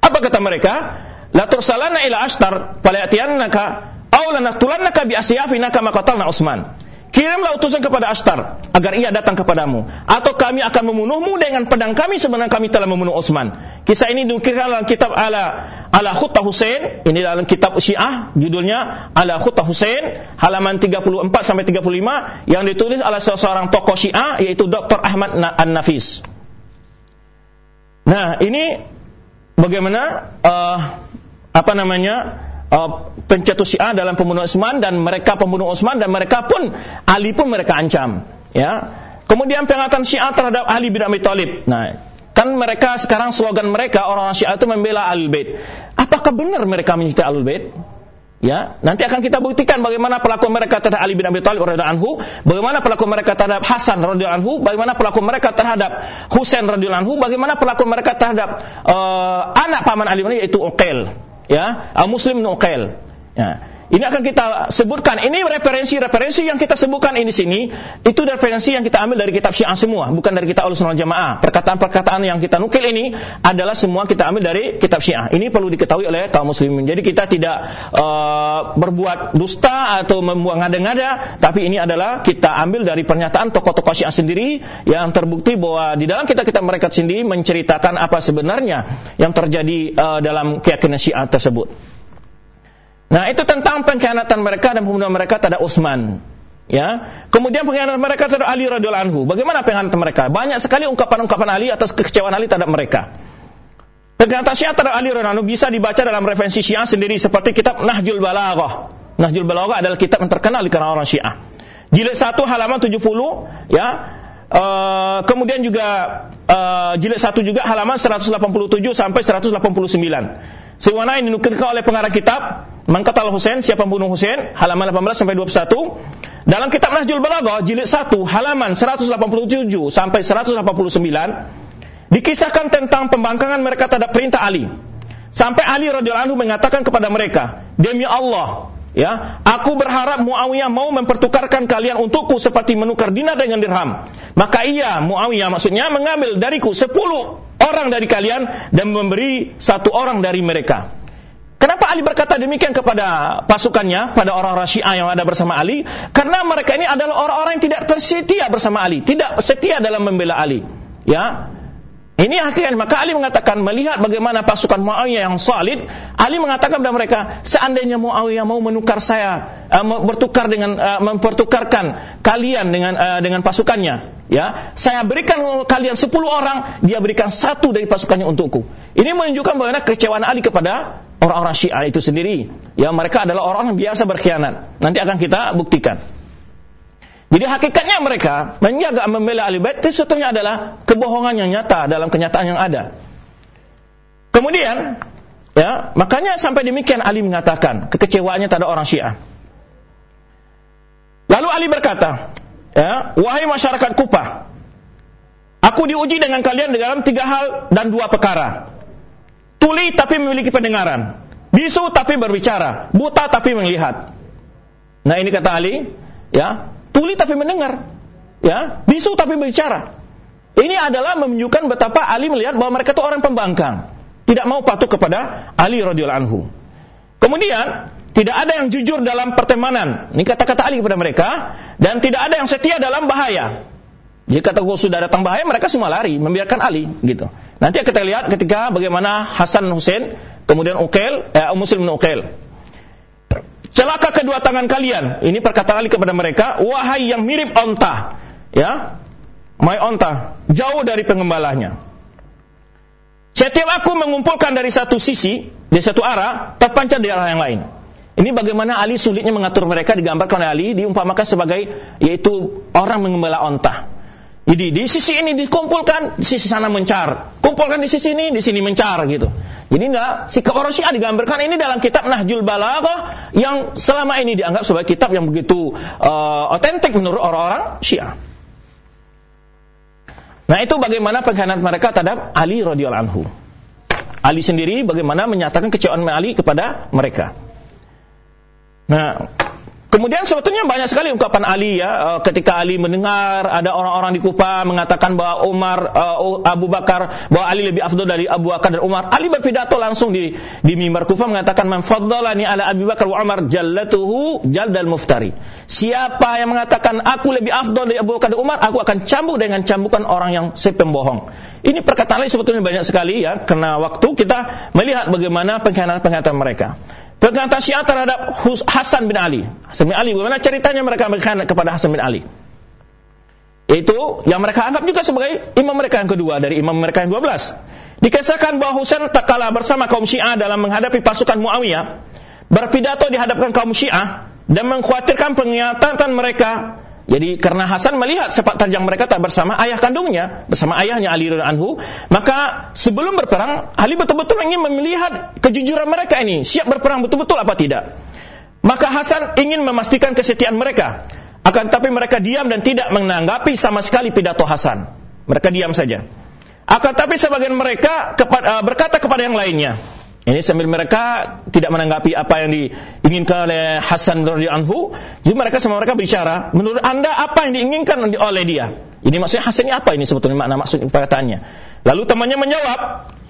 Apa kata mereka? La tursalana ila ashtar falayatiyannaka aw lanaqtulannaka bi asyafinaka ma qatalna Utsman. Kirimlah utusan kepada Ashtar agar ia datang kepadamu atau kami akan membunuhmu dengan pedang kami sebenarnya kami telah membunuh Utsman. Kisah ini dinukilkan dalam kitab Ala Ala Khutta Husain, ini dalam kitab Syiah judulnya Ala Khutta Husain halaman 34 sampai 35 yang ditulis oleh seorang tokoh Syiah yaitu Dr. Ahmad An-Nafis. Nah, ini bagaimana uh, apa namanya? Uh, pencetus Syiah dalam pembunuhan Utsman dan mereka pembunuh Utsman dan mereka pun Ali pun mereka ancam ya. Kemudian pengatan Syiah terhadap Ali bin Abi Thalib. Nah kan mereka sekarang slogan mereka orang Syiah itu membela Ahlul Bait. Apakah benar mereka mencintai Ahlul Bait? Ya, nanti akan kita buktikan bagaimana pelaku mereka terhadap Ali bin Abi Thalib radhiyallahu anhu, bagaimana pelaku mereka terhadap Hasan radhiyallahu anhu, bagaimana pelaku mereka terhadap Husain radhiyallahu anhu, bagaimana pelaku mereka terhadap uh, anak paman Ali yaitu Uqail ya Muslim Nuqail ya ini akan kita sebutkan. Ini referensi-referensi yang kita sebutkan ini sini, itu referensi yang kita ambil dari kitab Syiah semua, bukan dari kitab Ahlussunnah Jamaah. Perkataan-perkataan yang kita nukil ini adalah semua kita ambil dari kitab Syiah. Ini perlu diketahui oleh kaum muslimin. Jadi kita tidak uh, berbuat dusta atau membuang ngada-ngada, tapi ini adalah kita ambil dari pernyataan tokoh-tokoh Syiah sendiri yang terbukti bahwa di dalam kitab-kitab mereka sendiri menceritakan apa sebenarnya yang terjadi uh, dalam keyakinan Syiah tersebut. Nah, itu tentang pengkhianatan mereka dan pembunuhan mereka terhadap Utsman. Ya. Kemudian pengkhianatan mereka terhadap Ali radhiyallahu anhu. Bagaimana pengkhianatan mereka? Banyak sekali ungkapan-ungkapan Ali atas kekecewaan Ali terhadap mereka. Pengkhianatan Syiah terhadap Ali radhiyallahu anhu bisa dibaca dalam referensi Syiah sendiri seperti kitab Nahjul Balaghah. Nahjul Balaghah adalah kitab yang terkenal di kalangan orang Syiah. Jilid 1 halaman 70 ya. Uh, kemudian juga uh, jilid 1 juga halaman 187 sampai 189. Sewana yang dinukilkan oleh pengarang kitab Mangkatal Husain, siapa pembunuh Husain, halaman 18 sampai 21. Dalam kitab Nahjul Balaghah jilid 1 halaman 187 sampai 189 dikisahkan tentang pembangkangan mereka terhadap perintah Ali. Sampai Ali radhiyallahu anhu mengatakan kepada mereka, "Demi Allah, ya, aku berharap Muawiyah mau mempertukarkan kalian untukku seperti menukar dinar dengan dirham." Maka ia Muawiyah maksudnya mengambil dariku 10 orang dari kalian dan memberi satu orang dari mereka. Kenapa Ali berkata demikian kepada pasukannya, pada orang-orang Syiah yang ada bersama Ali? Karena mereka ini adalah orang-orang yang tidak tersetia bersama Ali, tidak setia dalam membela Ali. Ya, Ini akhirnya maka Ali mengatakan melihat bagaimana pasukan Muawiyah yang solid, Ali mengatakan kepada mereka, seandainya Muawiyah mau menukar saya, uh, bertukar dengan uh, mempertukarkan kalian dengan uh, dengan pasukannya, ya, saya berikan kalian 10 orang, dia berikan satu dari pasukannya untukku. Ini menunjukkan bagaimana kecewaan Ali kepada orang-orang Syiah itu sendiri. Ya, mereka adalah orang yang biasa berkhianat. Nanti akan kita buktikan. Jadi hakikatnya mereka menjaga membela ahli bait itu sebetulnya adalah kebohongan yang nyata dalam kenyataan yang ada. Kemudian, ya, makanya sampai demikian Ali mengatakan kekecewaannya terhadap orang Syiah. Lalu Ali berkata, ya, wahai masyarakat Kupah, aku diuji dengan kalian dalam tiga hal dan dua perkara. Tuli tapi memiliki pendengaran, bisu tapi berbicara, buta tapi melihat. Nah ini kata Ali, ya tuli tapi mendengar, ya, bisu tapi berbicara. Ini adalah menunjukkan betapa Ali melihat bahwa mereka itu orang pembangkang, tidak mau patuh kepada Ali radhiyallahu anhu. Kemudian tidak ada yang jujur dalam pertemanan. Ini kata-kata Ali kepada mereka dan tidak ada yang setia dalam bahaya. Jadi kata kalau sudah datang bahaya mereka semua lari membiarkan Ali gitu. Nanti kita lihat ketika bagaimana Hasan Hussein kemudian Uqail eh, Muslim bin celaka kedua tangan kalian. Ini perkataan kepada mereka, wahai yang mirip onta, ya, my onta, jauh dari pengembalanya. Setiap aku mengumpulkan dari satu sisi, dari satu arah, terpancar di arah yang lain. Ini bagaimana Ali sulitnya mengatur mereka digambarkan oleh Ali diumpamakan sebagai yaitu orang mengembala onta. Jadi di sisi ini dikumpulkan, di sisi sana mencar. Kumpulkan di sisi ini, di sini mencar gitu. Jadi enggak, sikap orang Syiah digambarkan ini dalam kitab Nahjul Balaghah yang selama ini dianggap sebagai kitab yang begitu uh, otentik menurut orang-orang Syiah. Nah itu bagaimana pengkhianat mereka terhadap Ali radhiyallahu anhu. Ali sendiri bagaimana menyatakan kecewaan Ali kepada mereka. Nah, Kemudian sebetulnya banyak sekali ungkapan Ali ya uh, ketika Ali mendengar ada orang-orang di Kufa mengatakan bahwa Umar uh, Abu Bakar bahwa Ali lebih afdal dari Abu Bakar dan Umar. Ali berpidato langsung di di mimbar Kufa mengatakan man faddalani ala Abu Bakar wa Umar jallatuhu jaldal muftari. Siapa yang mengatakan aku lebih afdal dari Abu Bakar dan Umar, aku akan cambuk dengan cambukan orang yang sepembohong. Ini perkataan Ali sebetulnya banyak sekali ya karena waktu kita melihat bagaimana pengkhianatan-pengkhianatan mereka. Pengkhianatan Syiah terhadap Hasan bin Ali. Hasan bin Ali, bagaimana ceritanya mereka berkhianat kepada Hasan bin Ali? Itu yang mereka anggap juga sebagai imam mereka yang kedua dari imam mereka yang 12. Dikisahkan bahwa Husain tak kalah bersama kaum Syiah dalam menghadapi pasukan Muawiyah, berpidato di hadapan kaum Syiah dan mengkhawatirkan pengkhianatan mereka jadi karena Hasan melihat sepak terjang mereka tak bersama ayah kandungnya, bersama ayahnya Ali anhu, maka sebelum berperang Ali betul-betul ingin melihat kejujuran mereka ini, siap berperang betul-betul apa tidak. Maka Hasan ingin memastikan kesetiaan mereka. Akan tapi mereka diam dan tidak menanggapi sama sekali pidato Hasan. Mereka diam saja. Akan tapi sebagian mereka berkata kepada yang lainnya, ini sambil mereka tidak menanggapi apa yang diinginkan oleh Hasan radhiyallahu anhu, jadi mereka sama mereka bicara, menurut Anda apa yang diinginkan oleh dia? Ini maksudnya Hasan ini apa ini sebetulnya makna maksud perkataannya? Lalu temannya menjawab,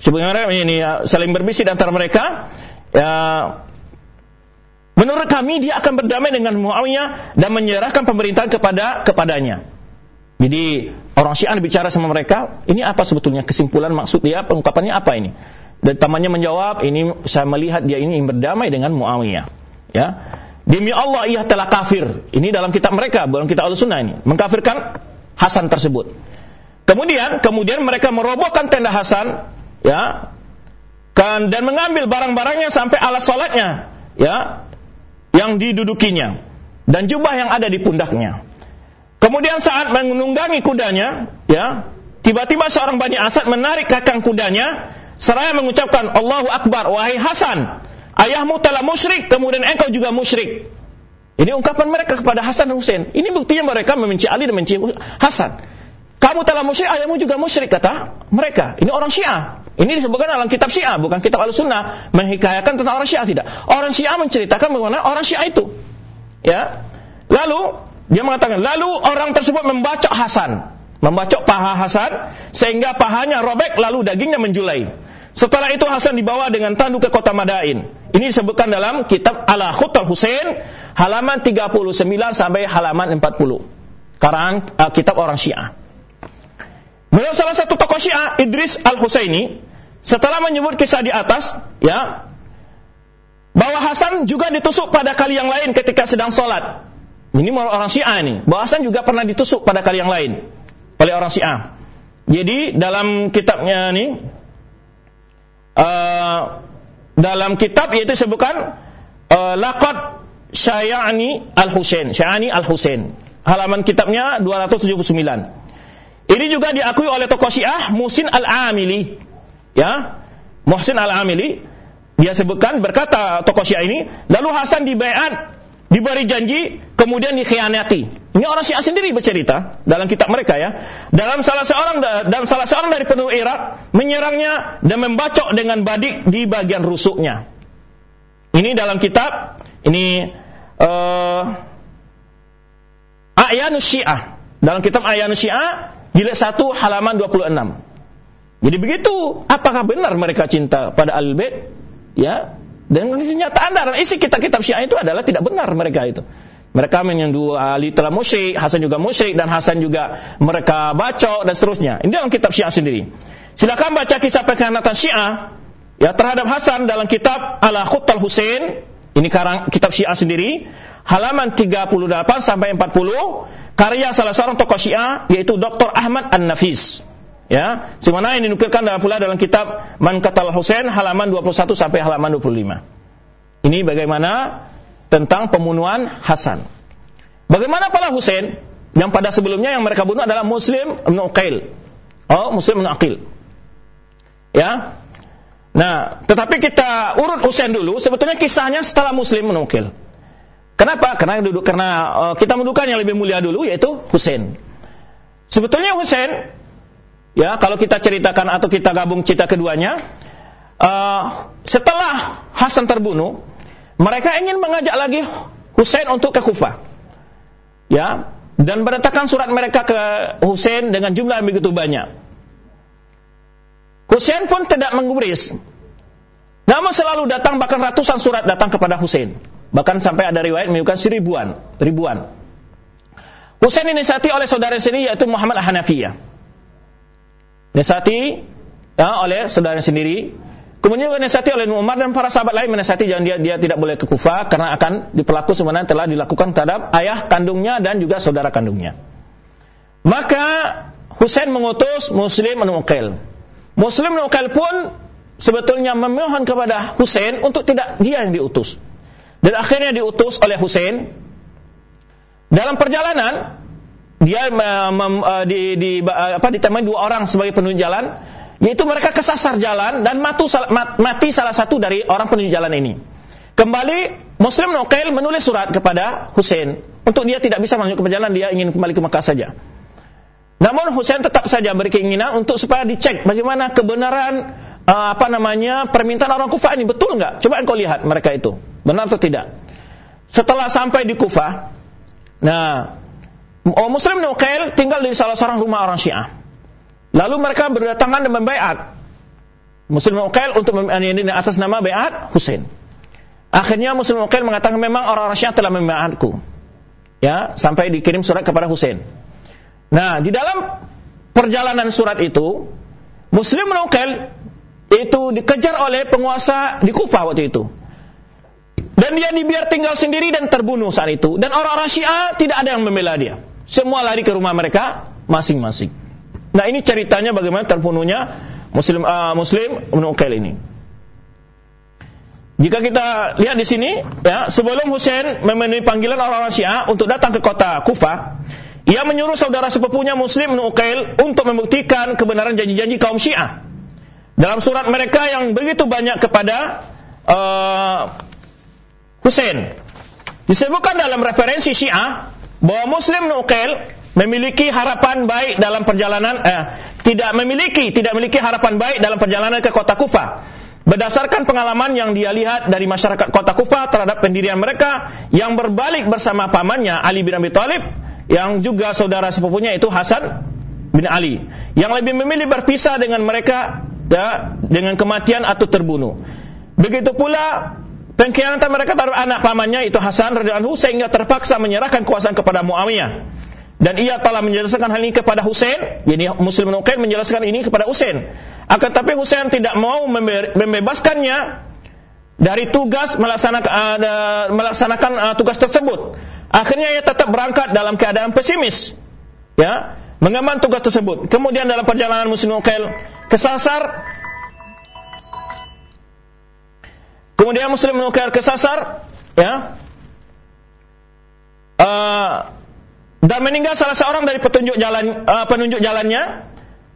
sebenarnya ini ya, saling berbisik antara mereka, ya, menurut kami dia akan berdamai dengan Muawiyah dan menyerahkan pemerintahan kepada kepadanya. Jadi orang Syiah bicara sama mereka, ini apa sebetulnya kesimpulan maksud dia, pengungkapannya apa ini? Dan temannya menjawab, ini saya melihat dia ini berdamai dengan Muawiyah. Ya. Demi Allah ia telah kafir. Ini dalam kitab mereka, dalam kitab Al-Sunnah ini. Mengkafirkan Hasan tersebut. Kemudian, kemudian mereka merobohkan tenda Hasan, ya, kan, dan mengambil barang-barangnya sampai alat sholatnya, ya, yang didudukinya, dan jubah yang ada di pundaknya. Kemudian saat menunggangi kudanya, ya, tiba-tiba seorang Bani Asad menarik kakang kudanya seraya mengucapkan Allahu Akbar wahai Hasan ayahmu telah musyrik kemudian engkau juga musyrik. Ini ungkapan mereka kepada Hasan dan Husain. Ini buktinya mereka membenci Ali dan membenci Hasan. Kamu telah musyrik ayahmu juga musyrik kata mereka. Ini orang Syiah. Ini disebutkan dalam kitab Syiah bukan kitab Al-Sunnah. Menghikayakan tentang orang Syiah tidak? Orang Syiah menceritakan bagaimana orang Syiah itu. Ya. Lalu dia mengatakan lalu orang tersebut membacok Hasan. Membacok paha Hasan sehingga pahanya robek lalu dagingnya menjulai setelah itu Hasan dibawa dengan tandu ke kota Madain. Ini disebutkan dalam kitab Ala Khutal Husain halaman 39 sampai halaman 40. Karangan uh, kitab orang Syiah. Menurut salah satu tokoh Syiah, Idris Al-Husaini, setelah menyebut kisah di atas, ya, bahwa Hasan juga ditusuk pada kali yang lain ketika sedang sholat. Ini orang Syiah ini. Bahwa Hasan juga pernah ditusuk pada kali yang lain oleh orang Syiah. Jadi dalam kitabnya ini, uh, dalam kitab yaitu sebutkan uh, Laqad Syayani Al-Husain, Syayani Al-Husain. Halaman kitabnya 279. Ini juga diakui oleh tokoh Syiah Musin Al-Amili. Ya. Muhsin Al-Amili dia sebutkan berkata tokoh Syiah ini, lalu Hasan dibaiat, diberi janji, kemudian dikhianati. Ini orang Syiah sendiri bercerita dalam kitab mereka ya. Dalam salah seorang dan salah seorang dari penduduk Irak menyerangnya dan membacok dengan badik di bagian rusuknya. Ini dalam kitab ini uh, Ayanus Syiah. Dalam kitab Ayanus Syiah jilid 1 halaman 26. Jadi begitu, apakah benar mereka cinta pada Al-Bait? Ya, dengan kenyataan dan isi kitab-kitab Syiah itu adalah tidak benar mereka itu. Mereka menyindu Ali telah musyrik, Hasan juga musyrik dan Hasan juga mereka baca dan seterusnya. Ini dalam kitab Syiah sendiri. Silakan baca kisah pengkhianatan Syiah ya terhadap Hasan dalam kitab Ala Khuttal Husain. Ini karang kitab Syiah sendiri, halaman 38 sampai 40 karya salah seorang tokoh Syiah yaitu Dr. Ahmad An-Nafis. Ya, semana ini dinukilkan dalam pula dalam kitab Man Qatal Husain halaman 21 sampai halaman 25. Ini bagaimana tentang pembunuhan Hasan. Bagaimana pula Husain yang pada sebelumnya yang mereka bunuh adalah Muslim bin Uqail. Oh, Muslim bin. Ya. Nah, tetapi kita urut Husain dulu, sebetulnya kisahnya setelah Muslim menukil. Kenapa? Karena duduk karena uh, kita mendudukan yang lebih mulia dulu yaitu Husain. Sebetulnya Husain ya kalau kita ceritakan atau kita gabung cerita keduanya, uh, setelah Hasan terbunuh, mereka ingin mengajak lagi Husain untuk ke Kufah. Ya, dan mendatangkan surat mereka ke Husain dengan jumlah yang begitu banyak. Husain pun tidak menggubris. Namun selalu datang bahkan ratusan surat datang kepada Husain. Bahkan sampai ada riwayat menyebutkan seribuan, ribuan. Husain ini sati oleh saudara sendiri yaitu Muhammad Hanafiyah. Nasihati ya, oleh saudara sendiri. Kemudian juga nasihati oleh Umar dan para sahabat lain menasihati jangan dia dia tidak boleh ke Kufah karena akan diperlaku sebenarnya telah dilakukan terhadap ayah kandungnya dan juga saudara kandungnya. Maka Husain mengutus Muslim bin Uqail. Muslim bin Uqail pun sebetulnya memohon kepada Husain untuk tidak dia yang diutus. Dan akhirnya diutus oleh Husain. Dalam perjalanan dia mem, uh, di, di uh, apa ditemui dua orang sebagai penunjuk jalan yaitu mereka kesasar jalan dan matu, mat, mati salah satu dari orang penunjuk jalan ini. Kembali Muslim Nukail menulis surat kepada Hussein untuk dia tidak bisa melanjutkan perjalanan dia ingin kembali ke Mekah saja. Namun Hussein tetap saja beri keinginan untuk supaya dicek bagaimana kebenaran uh, apa namanya permintaan orang Kufah ini. Betul nggak? Coba engkau lihat mereka itu. Benar atau tidak? Setelah sampai di Kufah nah Oh, Muslim Nukail tinggal di salah seorang rumah orang Syiah. Lalu mereka berdatangan dan membaiat. Muslim Nukail untuk ini atas nama baiat Husain. Akhirnya Muslim Nukail mengatakan memang orang-orang Syiah telah membaiatku. Ya, sampai dikirim surat kepada Husain. Nah, di dalam perjalanan surat itu, Muslim Nukail itu dikejar oleh penguasa di Kufah waktu itu. Dan dia dibiar tinggal sendiri dan terbunuh saat itu. Dan orang-orang Syiah tidak ada yang membela dia. Semua lari ke rumah mereka masing-masing. Nah ini ceritanya bagaimana terbunuhnya Muslim uh, Muslim Ibn ini. Jika kita lihat di sini, ya sebelum Husain memenuhi panggilan orang-orang Syiah untuk datang ke kota Kufah, ia menyuruh saudara sepupunya Muslim Ibn untuk membuktikan kebenaran janji-janji kaum Syiah. Dalam surat mereka yang begitu banyak kepada uh, Husain. Disebutkan dalam referensi Syiah bahwa Muslim Nuqail memiliki harapan baik dalam perjalanan eh, tidak memiliki tidak memiliki harapan baik dalam perjalanan ke kota Kufah berdasarkan pengalaman yang dia lihat dari masyarakat kota Kufah terhadap pendirian mereka yang berbalik bersama pamannya Ali bin Abi Thalib yang juga saudara sepupunya itu Hasan bin Ali yang lebih memilih berpisah dengan mereka ya, dengan kematian atau terbunuh. Begitu pula Pengkhianatan mereka terhadap anak pamannya itu Hasan radhiyallahu anhu sehingga terpaksa menyerahkan kekuasaan kepada Muawiyah. dan ia telah menjelaskan hal ini kepada Husain, jadi Muslim bin Uqail menjelaskan ini kepada Husain. Akan tapi Husain tidak mau membebaskannya dari tugas melaksanakan, uh, melaksanakan uh, tugas tersebut. Akhirnya ia tetap berangkat dalam keadaan pesimis. Ya, mengemban tugas tersebut. Kemudian dalam perjalanan Muslim Uqail kesasar Kemudian Muslim Uqail kesasar ya. Uh, dan meninggal salah seorang dari petunjuk jalan uh, penunjuk jalannya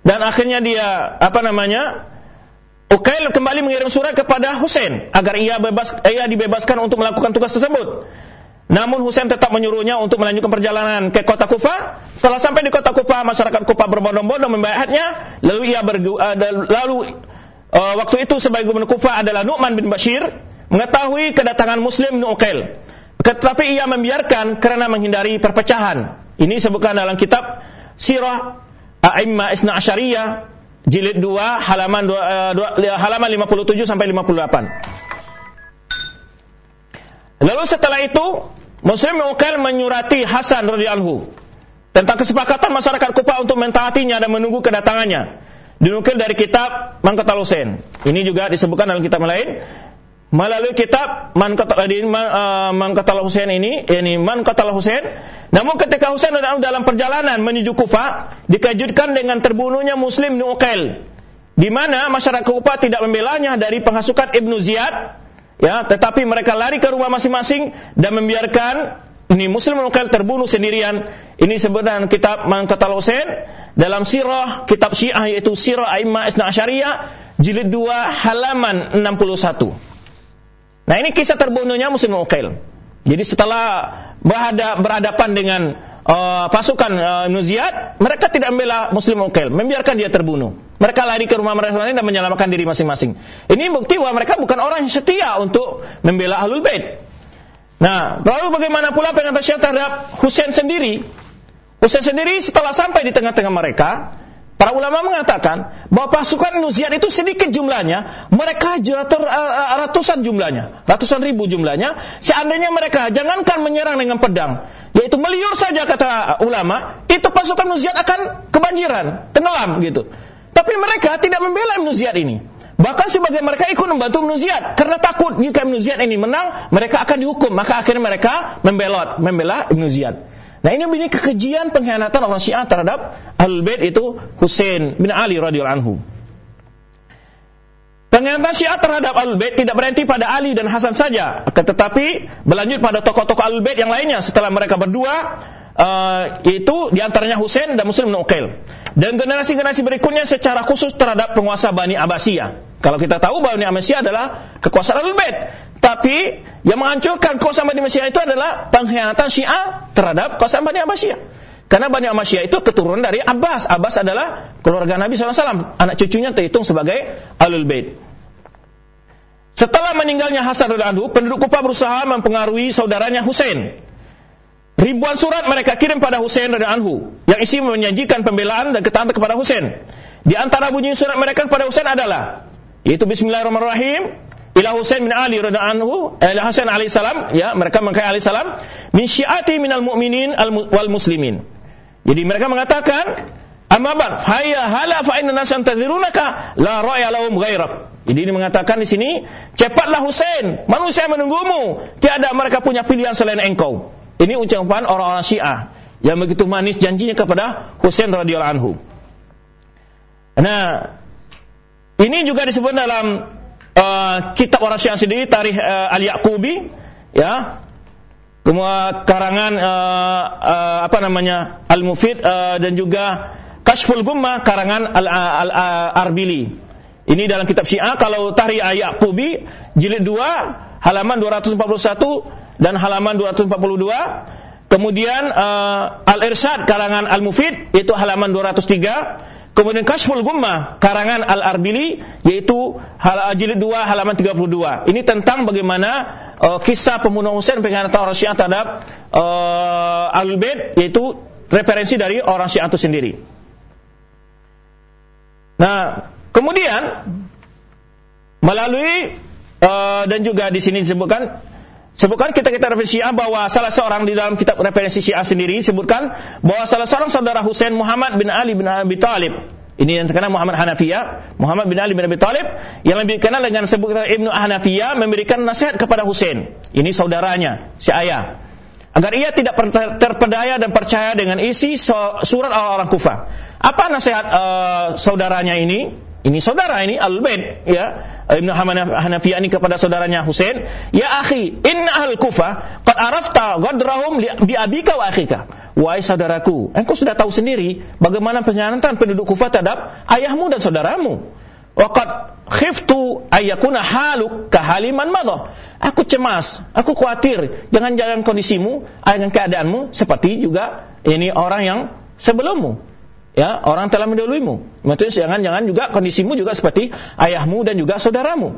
dan akhirnya dia apa namanya Ukail kembali mengirim surat kepada Husain agar ia bebas ia dibebaskan untuk melakukan tugas tersebut. Namun Husain tetap menyuruhnya untuk melanjutkan perjalanan ke kota Kufa. Setelah sampai di kota Kufa, masyarakat Kufa berbondong-bondong membayarnya. Lalu ia bergu, uh, lalu uh, waktu itu sebagai gubernur Kufa adalah Nu'man bin Bashir mengetahui kedatangan Muslim bin Uqail. Tetapi ia membiarkan karena menghindari perpecahan. Ini disebutkan dalam kitab Sirah A'imma Isna Asyariyah jilid 2 halaman 2, uh, 2, halaman 57 sampai 58. Lalu setelah itu Muslim Uqail menyurati Hasan radhiyallahu tentang kesepakatan masyarakat Kufa untuk mentaatinya dan menunggu kedatangannya. Dinukil dari kitab Mangkatal Husain. Ini juga disebutkan dalam kitab lain melalui kitab Man Qatal uh, Husain ini, yakni Man Qatal Husain. Namun ketika Husain dalam perjalanan menuju Kufa, dikejutkan dengan terbunuhnya Muslim Nuqail. Di mana masyarakat Kufa tidak membelanya dari penghasukan Ibnu Ziyad, ya, tetapi mereka lari ke rumah masing-masing dan membiarkan ini Muslim Nuqail terbunuh sendirian. Ini sebenarnya kitab Man Qatal Husain dalam sirah kitab Syiah yaitu Sirah A'immah Isna Asyariyah jilid 2 halaman 61. Nah ini kisah terbunuhnya Muslim Uqail. Jadi setelah berhadap, berhadapan dengan uh, pasukan uh, Nuziat, mereka tidak membela Muslim Uqail, membiarkan dia terbunuh. Mereka lari ke rumah mereka dan menyelamatkan diri masing-masing. Ini bukti bahwa mereka bukan orang yang setia untuk membela Ahlul Bait. Nah, lalu bagaimana pula pengatasan terhadap Husain sendiri? Husain sendiri setelah sampai di tengah-tengah mereka, Para ulama mengatakan bahwa pasukan Nuziat itu sedikit jumlahnya, mereka eh, ratusan jumlahnya, ratusan ribu jumlahnya. Seandainya mereka jangankan menyerang dengan pedang, yaitu meliur saja kata ulama, itu pasukan Nuziat akan kebanjiran, tenggelam gitu. Tapi mereka tidak membela Nuziat ini. Bahkan sebagian mereka ikut membantu Nuziat karena takut jika Nuziat ini menang, mereka akan dihukum. Maka akhirnya mereka membelot, membela Nuziat. Nah ini begini kekejian pengkhianatan orang Syiah terhadap Ahlul Bait itu Hussein bin Ali radhiyallahu anhu. Pengkhianatan Syiah terhadap Ahlul Bait tidak berhenti pada Ali dan Hasan saja, tetapi berlanjut pada tokoh-tokoh Ahlul Bait yang lainnya setelah mereka berdua uh, itu di antaranya Hussein dan Muslim bin Uqail. Dan generasi-generasi berikutnya secara khusus terhadap penguasa Bani Abbasiyah. Kalau kita tahu Bani Abbasiyah adalah kekuasaan Ahlul Bait. Tapi yang menghancurkan kekuasaan Bani Abbasiyah itu adalah pengkhianatan Syiah terhadap kekuasaan Bani Abbasiyah. Karena Bani Abbasiyah itu keturunan dari Abbas. Abbas adalah keluarga Nabi SAW. Anak cucunya terhitung sebagai Alul Bait. Setelah meninggalnya Hasan radhiyallahu penduduk Kufah berusaha mempengaruhi saudaranya Husain. Ribuan surat mereka kirim pada Husain radhiyallahu yang isi menjanjikan pembelaan dan ketaatan kepada Husain. Di antara bunyi surat mereka kepada Husain adalah yaitu Bismillahirrahmanirrahim ila Husain bin Ali radhiyallahu anhu eh, ila Husain alaihi salam ya mereka mengkai alaihi salam min syiati minal mu'minin wal muslimin. Jadi mereka mengatakan amma ba'd hayya hala fa inna nasan tadhirunaka la ra'ya lahum ghairak jadi ini mengatakan di sini cepatlah Husain manusia menunggumu tiada mereka punya pilihan selain engkau ini ucapan orang-orang Syiah yang begitu manis janjinya kepada Husain radhiyallahu anhu. Nah ini juga disebut dalam uh, kitab orang Syiah sendiri Tarikh uh, Al-Yaqubi ya. Kemudian karangan uh, uh, apa namanya Al-Mufid uh, dan juga Kashful Gumma karangan Al-Arbili ini dalam kitab Syiah. Kalau Tarikh Al-Yaqubi jilid 2 halaman 241 dan halaman 242 kemudian uh, Al-Irsyad karangan Al-Mufid itu halaman 203 Kemudian Kashful Gummah karangan Al-Arbili yaitu hal jilid 2 halaman 32. Ini tentang bagaimana uh, kisah pembunuhan Husain pengkhianatan orang Syiah terhadap uh, Al-Bait yaitu referensi dari orang Syiah itu sendiri. Nah, kemudian melalui uh, dan juga di sini disebutkan Sebutkan kita kita referensi Syiah bahwa salah seorang di dalam kitab referensi Syiah sendiri sebutkan bahwa salah seorang saudara Husain Muhammad bin Ali bin Abi Talib ini yang terkenal Muhammad Hanafiyah, Muhammad bin Ali bin Abi Talib yang lebih kenal dengan sebutan Ibnu Hanafiyah memberikan nasihat kepada Husain. Ini saudaranya, si ayah. Agar ia tidak terpedaya dan percaya dengan isi surat orang-orang. Apa nasihat uh, saudaranya ini? Ini saudara ini Al-Bait ya. Ibnu Hanafiyah ini kepada saudaranya Husain, "Ya akhi, inna al Kufah qad arafta ghadrahum bi abika wa akhika." Wahai saudaraku, engkau sudah tahu sendiri bagaimana pengkhianatan penduduk Kufah terhadap ayahmu dan saudaramu. Waqad khiftu ayyakuna haluk kahaliman madha. Aku cemas, aku khawatir jangan-jangan kondisimu, dengan keadaanmu seperti juga ini orang yang sebelummu ya orang telah mendahuluimu. Maksudnya jangan-jangan juga kondisimu juga seperti ayahmu dan juga saudaramu.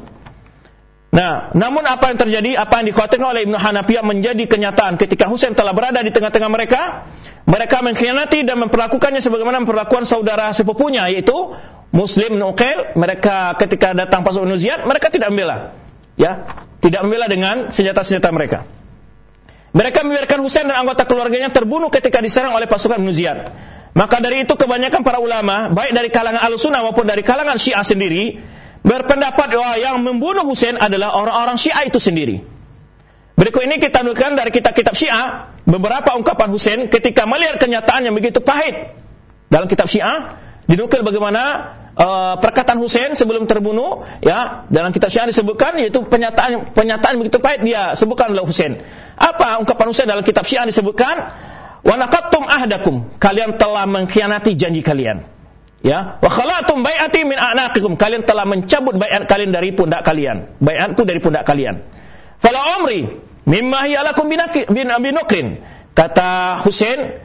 Nah, namun apa yang terjadi, apa yang dikhawatirkan oleh Ibnu Hanafiyah menjadi kenyataan ketika Husain telah berada di tengah-tengah mereka, mereka mengkhianati dan memperlakukannya sebagaimana memperlakukan saudara sepupunya yaitu Muslim Nuqail, mereka ketika datang pasukan Ziyad, mereka tidak membela. Ya, tidak membela dengan senjata-senjata mereka. Mereka membiarkan Husain dan anggota keluarganya terbunuh ketika diserang oleh pasukan Ziyad. Maka dari itu kebanyakan para ulama, baik dari kalangan al-sunnah maupun dari kalangan syiah sendiri, berpendapat bahwa yang membunuh Husain adalah orang-orang syiah itu sendiri. Berikut ini kita nukilkan dari kitab-kitab syiah, beberapa ungkapan Husain ketika melihat kenyataan yang begitu pahit. Dalam kitab syiah, dinukil bagaimana uh, perkataan Husain sebelum terbunuh, ya dalam kitab syiah disebutkan yaitu pernyataan pernyataan begitu pahit dia sebutkan oleh Husain. Apa ungkapan Husain dalam kitab syiah disebutkan? Wa naqattum ahdakum. Kalian telah mengkhianati janji kalian. Ya. Wa khalatum bai'ati min a'naqikum. Kalian telah mencabut baiat kalian dari pundak kalian. Baiatku dari pundak kalian. Fala amri mimma hiya lakum bin binukrin. Kata Husain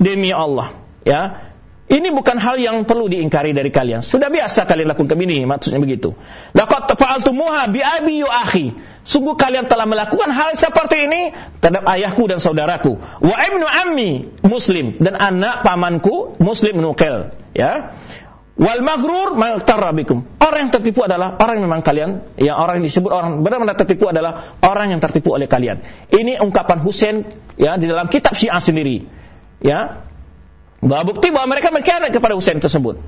demi Allah. Ya. Ini bukan hal yang perlu diingkari dari kalian. Sudah biasa kalian lakukan ini, maksudnya begitu. Laqad fa'altumuha bi abi wa akhi. Sungguh kalian telah melakukan hal seperti ini terhadap ayahku dan saudaraku. Wa ibnu ammi muslim dan anak pamanku muslim nukel. Ya. Wal maghrur bikum. Orang yang tertipu adalah orang yang memang kalian, yang orang yang disebut orang benar-benar tertipu adalah orang yang tertipu oleh kalian. Ini ungkapan Husain ya di dalam kitab Syiah sendiri. Ya, bahwa bukti bahwa mereka mengkhianat kepada Husain tersebut.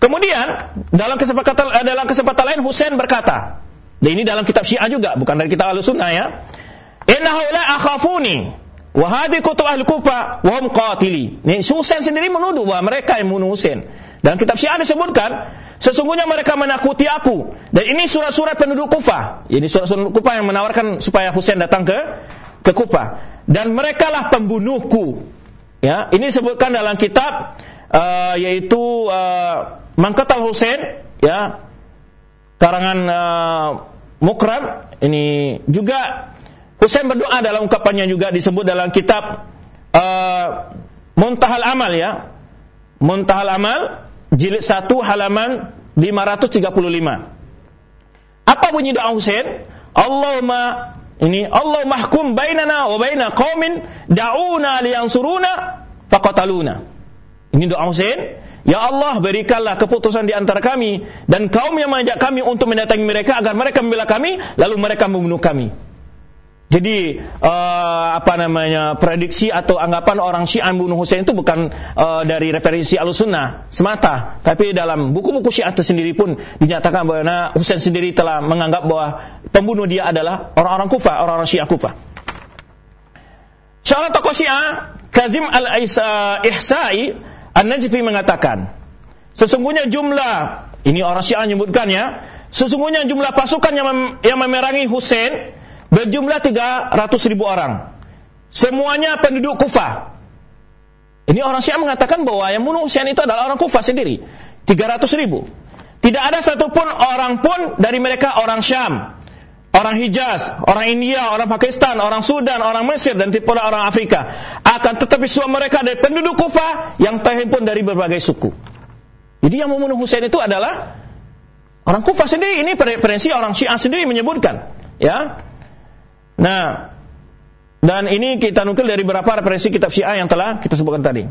Kemudian dalam kesempatan dalam kesempatan lain Husain berkata, dan ini dalam kitab Syiah juga, bukan dari kitab Ahlussunnah ya. Inna haula akhafuni wa hadhi kutub ahli Kufa wa hum qatili. Ini Husain sendiri menuduh bahwa mereka yang membunuh Husain. Dalam kitab Syiah disebutkan, sesungguhnya mereka menakuti aku. Dan ini surat-surat penduduk Kufa. Ini surat-surat Kufa yang menawarkan supaya Husain datang ke ke Kufa. Dan merekalah pembunuhku. Ya, ini disebutkan dalam kitab uh, yaitu uh, Mangkatal Husain ya karangan uh, Mukram ini juga Husain berdoa dalam ungkapannya juga disebut dalam kitab uh, Muntahal Amal ya Muntahal Amal jilid 1 halaman 535 apa bunyi doa Husain Allahumma ini Allah mahkum bainana wa baina qaumin da'una liyansuruna faqataluna. Ini doa Husain. Ya Allah berikanlah keputusan di antara kami dan kaum yang mengajak kami untuk mendatangi mereka agar mereka membela kami lalu mereka membunuh kami. Jadi uh, apa namanya prediksi atau anggapan orang Syiah membunuh Husain itu bukan uh, dari referensi Al-Sunnah semata, tapi dalam buku-buku Syiah sendiri pun dinyatakan bahwa Husain sendiri telah menganggap bahwa pembunuh dia adalah orang-orang Kufah, orang-orang Syiah Kufah. Seorang tokoh Syiah, Kazim Al-Ihsa'i An-Najfi mengatakan, sesungguhnya jumlah ini orang Syiah menyebutkan ya, sesungguhnya jumlah pasukan yang, mem yang memerangi Husain berjumlah 300 ribu orang. Semuanya penduduk Kufah. Ini orang Syiah mengatakan bahwa yang bunuh Husain itu adalah orang Kufah sendiri. 300 ribu. Tidak ada satupun orang pun dari mereka orang Syam, orang Hijaz, orang India, orang Pakistan, orang Sudan, orang Mesir dan pula orang Afrika. Akan tetapi semua mereka dari penduduk Kufah yang terhimpun dari berbagai suku. Jadi yang membunuh Husain itu adalah orang Kufah sendiri. Ini referensi orang Syiah sendiri menyebutkan. Ya, Nah, dan ini kita nukil dari beberapa referensi kitab Syiah yang telah kita sebutkan tadi.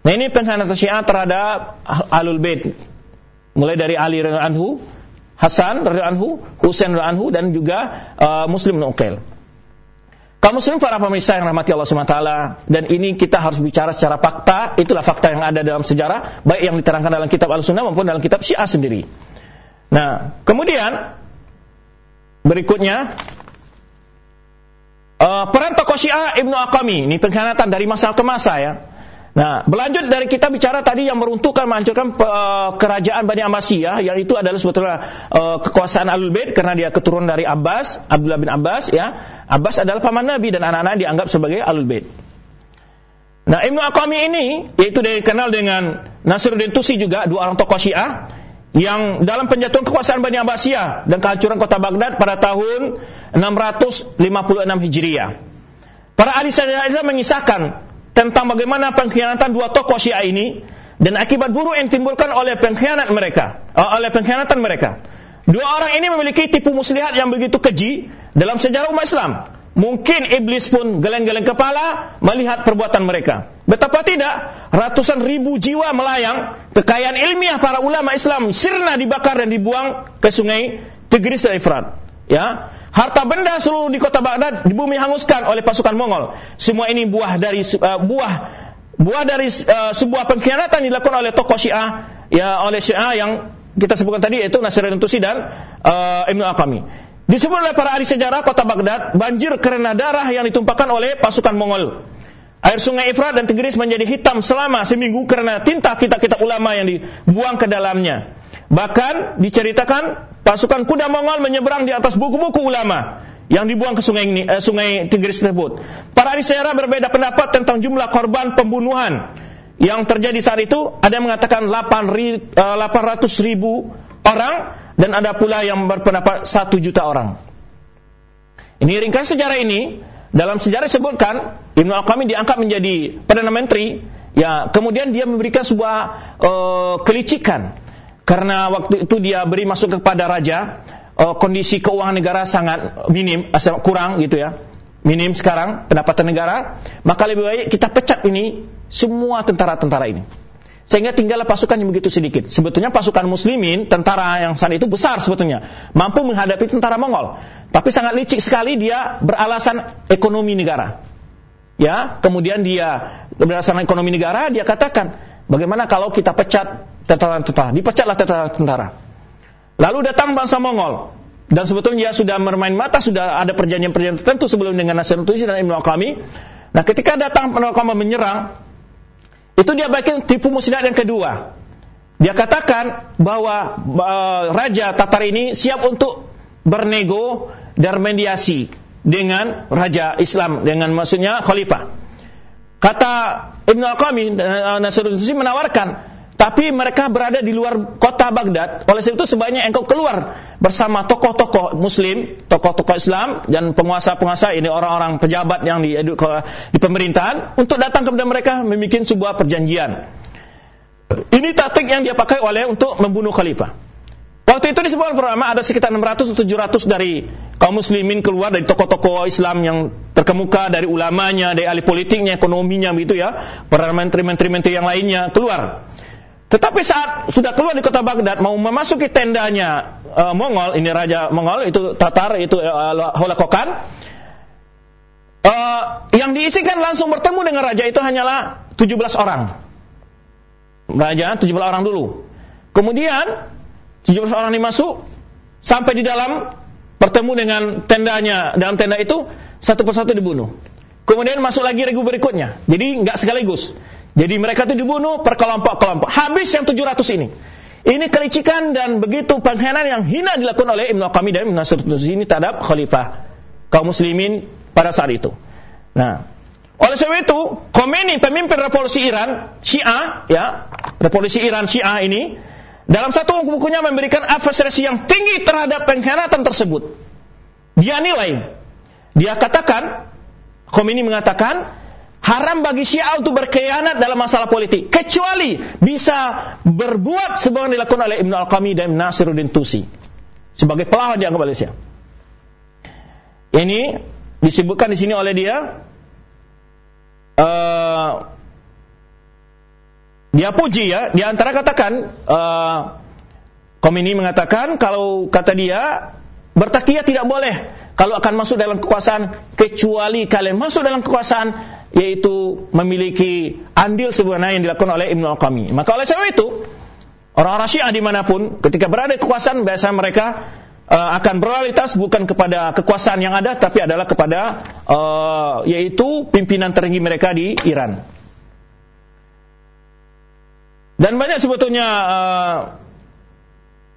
Nah, ini pengkhianatan Syiah terhadap Alul Bait. Mulai dari Ali radhiyallahu anhu, Hasan radhiyallahu Husain radhiyallahu dan juga uh, Muslim Nuqail. Kaum muslim para pemirsa yang rahmati Allah SWT dan ini kita harus bicara secara fakta, itulah fakta yang ada dalam sejarah, baik yang diterangkan dalam kitab Al-Sunnah maupun dalam kitab Syiah sendiri. Nah, kemudian berikutnya uh, peran tokoh Syiah Ibnu Aqami, ini pengkhianatan dari masa ke masa ya. Nah, berlanjut dari kita bicara tadi yang meruntuhkan, menghancurkan uh, kerajaan Bani Abbasiyah, yang itu adalah sebetulnya uh, kekuasaan Alul Bait karena dia keturunan dari Abbas, Abdullah bin Abbas, ya. Abbas adalah paman Nabi dan anak-anak dianggap sebagai Alul Bait. Nah, Ibnu Aqami ini yaitu dikenal dengan Nasiruddin Tusi juga dua orang tokoh Syiah yang dalam penjatuhan kekuasaan Bani Abbasiyah dan kehancuran kota Baghdad pada tahun 656 Hijriah. Para ahli sejarah mengisahkan tentang bagaimana pengkhianatan dua tokoh Syiah ini dan akibat buruk yang timbulkan oleh pengkhianat mereka, eh, oleh pengkhianatan mereka. Dua orang ini memiliki tipu muslihat yang begitu keji dalam sejarah umat Islam. Mungkin iblis pun geleng-geleng kepala melihat perbuatan mereka. Betapa tidak, ratusan ribu jiwa melayang, kekayaan ilmiah para ulama Islam sirna dibakar dan dibuang ke sungai Tigris dan Efrat. Ya, Harta benda seluruh di kota Baghdad di bumi hanguskan oleh pasukan Mongol. Semua ini buah dari uh, buah buah dari uh, sebuah pengkhianatan dilakukan oleh tokoh Syiah ya oleh Syiah yang kita sebutkan tadi yaitu Nasiruddin Tusi dan uh, Ibnu Aqami. Disebut oleh para ahli sejarah kota Baghdad banjir karena darah yang ditumpahkan oleh pasukan Mongol. Air sungai Efrat dan Tigris menjadi hitam selama seminggu karena tinta kitab-kitab ulama yang dibuang ke dalamnya. Bahkan diceritakan pasukan kuda Mongol menyeberang di atas buku-buku ulama yang dibuang ke sungai ini, eh, sungai Tigris tersebut. Para ahli sejarah berbeda pendapat tentang jumlah korban pembunuhan yang terjadi saat itu. Ada yang mengatakan 800 eh, ribu orang dan ada pula yang berpendapat 1 juta orang. Ini ringkas sejarah ini dalam sejarah disebutkan Ibnu Al-Qami diangkat menjadi perdana menteri ya kemudian dia memberikan sebuah uh, kelicikan karena waktu itu dia beri masuk kepada raja uh, kondisi keuangan negara sangat minim uh, kurang gitu ya. Minim sekarang pendapatan negara. Maka lebih baik kita pecat ini semua tentara-tentara ini. Sehingga tinggallah pasukan yang begitu sedikit. Sebetulnya pasukan muslimin tentara yang saat itu besar sebetulnya mampu menghadapi tentara Mongol. Tapi sangat licik sekali dia beralasan ekonomi negara. Ya kemudian dia berdasarkan ekonomi negara dia katakan bagaimana kalau kita pecat tentara-tentara. Dipecatlah tentara-tentara. Lalu datang bangsa Mongol. Dan sebetulnya sudah bermain mata, sudah ada perjanjian-perjanjian tertentu sebelum dengan Nasir Tusi dan Ibnu Al-Qami. Nah ketika datang Ibnu Al-Qami menyerang, itu dia bikin tipu muslihat yang kedua. Dia katakan bahwa uh, Raja Tatar ini siap untuk bernego dan mediasi dengan Raja Islam, dengan maksudnya Khalifah. Kata Ibnu Al-Qami, uh, Nasir Tusi menawarkan, tapi mereka berada di luar kota Baghdad. Oleh sebab itu sebaiknya engkau keluar bersama tokoh-tokoh Muslim, tokoh-tokoh Islam dan penguasa-penguasa ini orang-orang pejabat yang di, di pemerintahan untuk datang kepada mereka membuat sebuah perjanjian. Ini taktik yang dia pakai oleh untuk membunuh khalifah. Waktu itu disebut pertama ada sekitar 600 atau 700 dari kaum muslimin keluar dari tokoh-tokoh Islam yang terkemuka dari ulamanya, dari ahli politiknya, ekonominya begitu ya, para menteri-menteri yang lainnya keluar. Tetapi saat sudah keluar di kota Baghdad mau memasuki tendanya uh, Mongol, ini raja Mongol itu Tatar itu uh, Holakokan. Uh, yang diisikan langsung bertemu dengan raja itu hanyalah 17 orang. Raja 17 orang dulu. Kemudian 17 orang ini masuk sampai di dalam bertemu dengan tendanya dalam tenda itu satu persatu dibunuh. Kemudian masuk lagi regu berikutnya. Jadi nggak sekaligus. Jadi mereka itu dibunuh per kelompok-kelompok. Habis yang 700 ini. Ini kelicikan dan begitu pengkhianatan yang hina dilakukan oleh Ibnu Qami dan Nasr ini terhadap khalifah kaum muslimin pada saat itu. Nah, oleh sebab itu, Khomeini pemimpin revolusi Iran, Syiah, ya, revolusi Iran Syiah ini dalam satu bukunya memberikan apresiasi yang tinggi terhadap pengkhianatan tersebut. Dia nilai, dia katakan, Khomeini mengatakan, haram bagi Syiah untuk berkhianat dalam masalah politik. Kecuali bisa berbuat sebagaimana dilakukan oleh Ibnu Al-Qami dan Nasiruddin Tusi. Sebagai pelawan dianggap oleh Syiah. Ini disebutkan di sini oleh dia uh, dia puji ya, di antara katakan uh, Komini mengatakan kalau kata dia bertakiyah tidak boleh kalau akan masuk dalam kekuasaan kecuali kalian masuk dalam kekuasaan yaitu memiliki andil sebenarnya yang dilakukan oleh Ibnu Al-Qami. Maka oleh sebab itu orang-orang Syiah di mana pun ketika berada di kekuasaan biasa mereka uh, akan berloyalitas bukan kepada kekuasaan yang ada tapi adalah kepada uh, yaitu pimpinan tertinggi mereka di Iran. Dan banyak sebetulnya uh,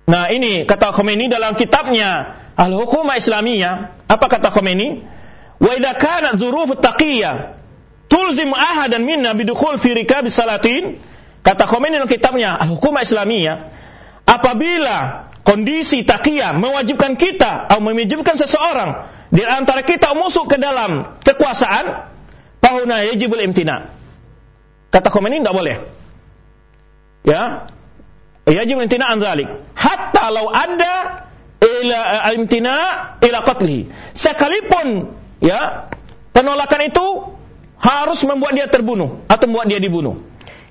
Nah ini kata Khomeini dalam kitabnya Al-Hukumah Islamiyah. Apa kata Khomeini? Wa idza kanat dzuruf taqiyah tulzim ahadan minna bidukhul fi rikab salatin. Kata Khomeini dalam kitabnya Al-Hukumah Islamiyah, apabila kondisi taqiyah mewajibkan kita atau mewajibkan seseorang di antara kita masuk ke dalam kekuasaan, fahuna yajibul imtina. Kata Khomeini tidak boleh. Ya, yajib imtina an. Hatta law ada ila imtina ila qatlihi. Sekalipun ya penolakan itu harus membuat dia terbunuh atau membuat dia dibunuh.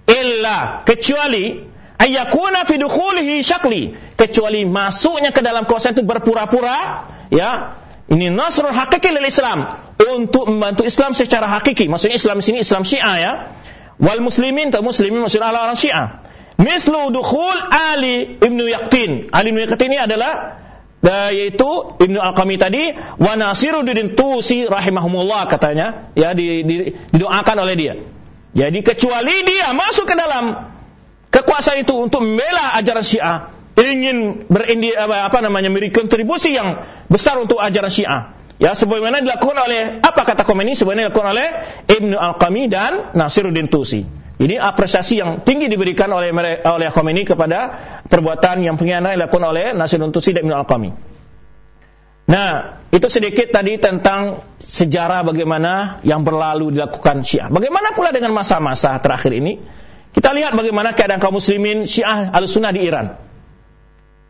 Illa kecuali ayakuna fi dukhulihi syakli kecuali masuknya ke dalam kawasan itu berpura-pura ya ini nasrul hakiki lil Islam untuk membantu Islam secara hakiki maksudnya Islam sini Islam Syiah ya wal muslimin atau muslimin maksudnya orang Syiah Mislu dukhul Ali Ibnu Yaqtin. Ali Ibnu Yaqtin ini adalah uh, yaitu Ibnu Al-Qami tadi wa Nasiruddin Tusi rahimahumullah katanya ya di, di, didoakan oleh dia. Jadi kecuali dia masuk ke dalam kekuasaan itu untuk membela ajaran Syiah, ingin berindi apa, apa namanya memberi kontribusi yang besar untuk ajaran Syiah. Ya, sebagaimana dilakukan oleh apa kata komen ini sebenarnya dilakukan oleh Ibnu Al-Qami dan Nasiruddin Tusi. Ini apresiasi yang tinggi diberikan oleh oleh Khomeini kepada perbuatan yang pengkhianatan yang dilakukan oleh Nasiruddin Tusi dan Al-Qami. Nah, itu sedikit tadi tentang sejarah bagaimana yang berlalu dilakukan Syiah. Bagaimana pula dengan masa-masa terakhir ini? Kita lihat bagaimana keadaan kaum muslimin Syiah al-Sunnah di Iran.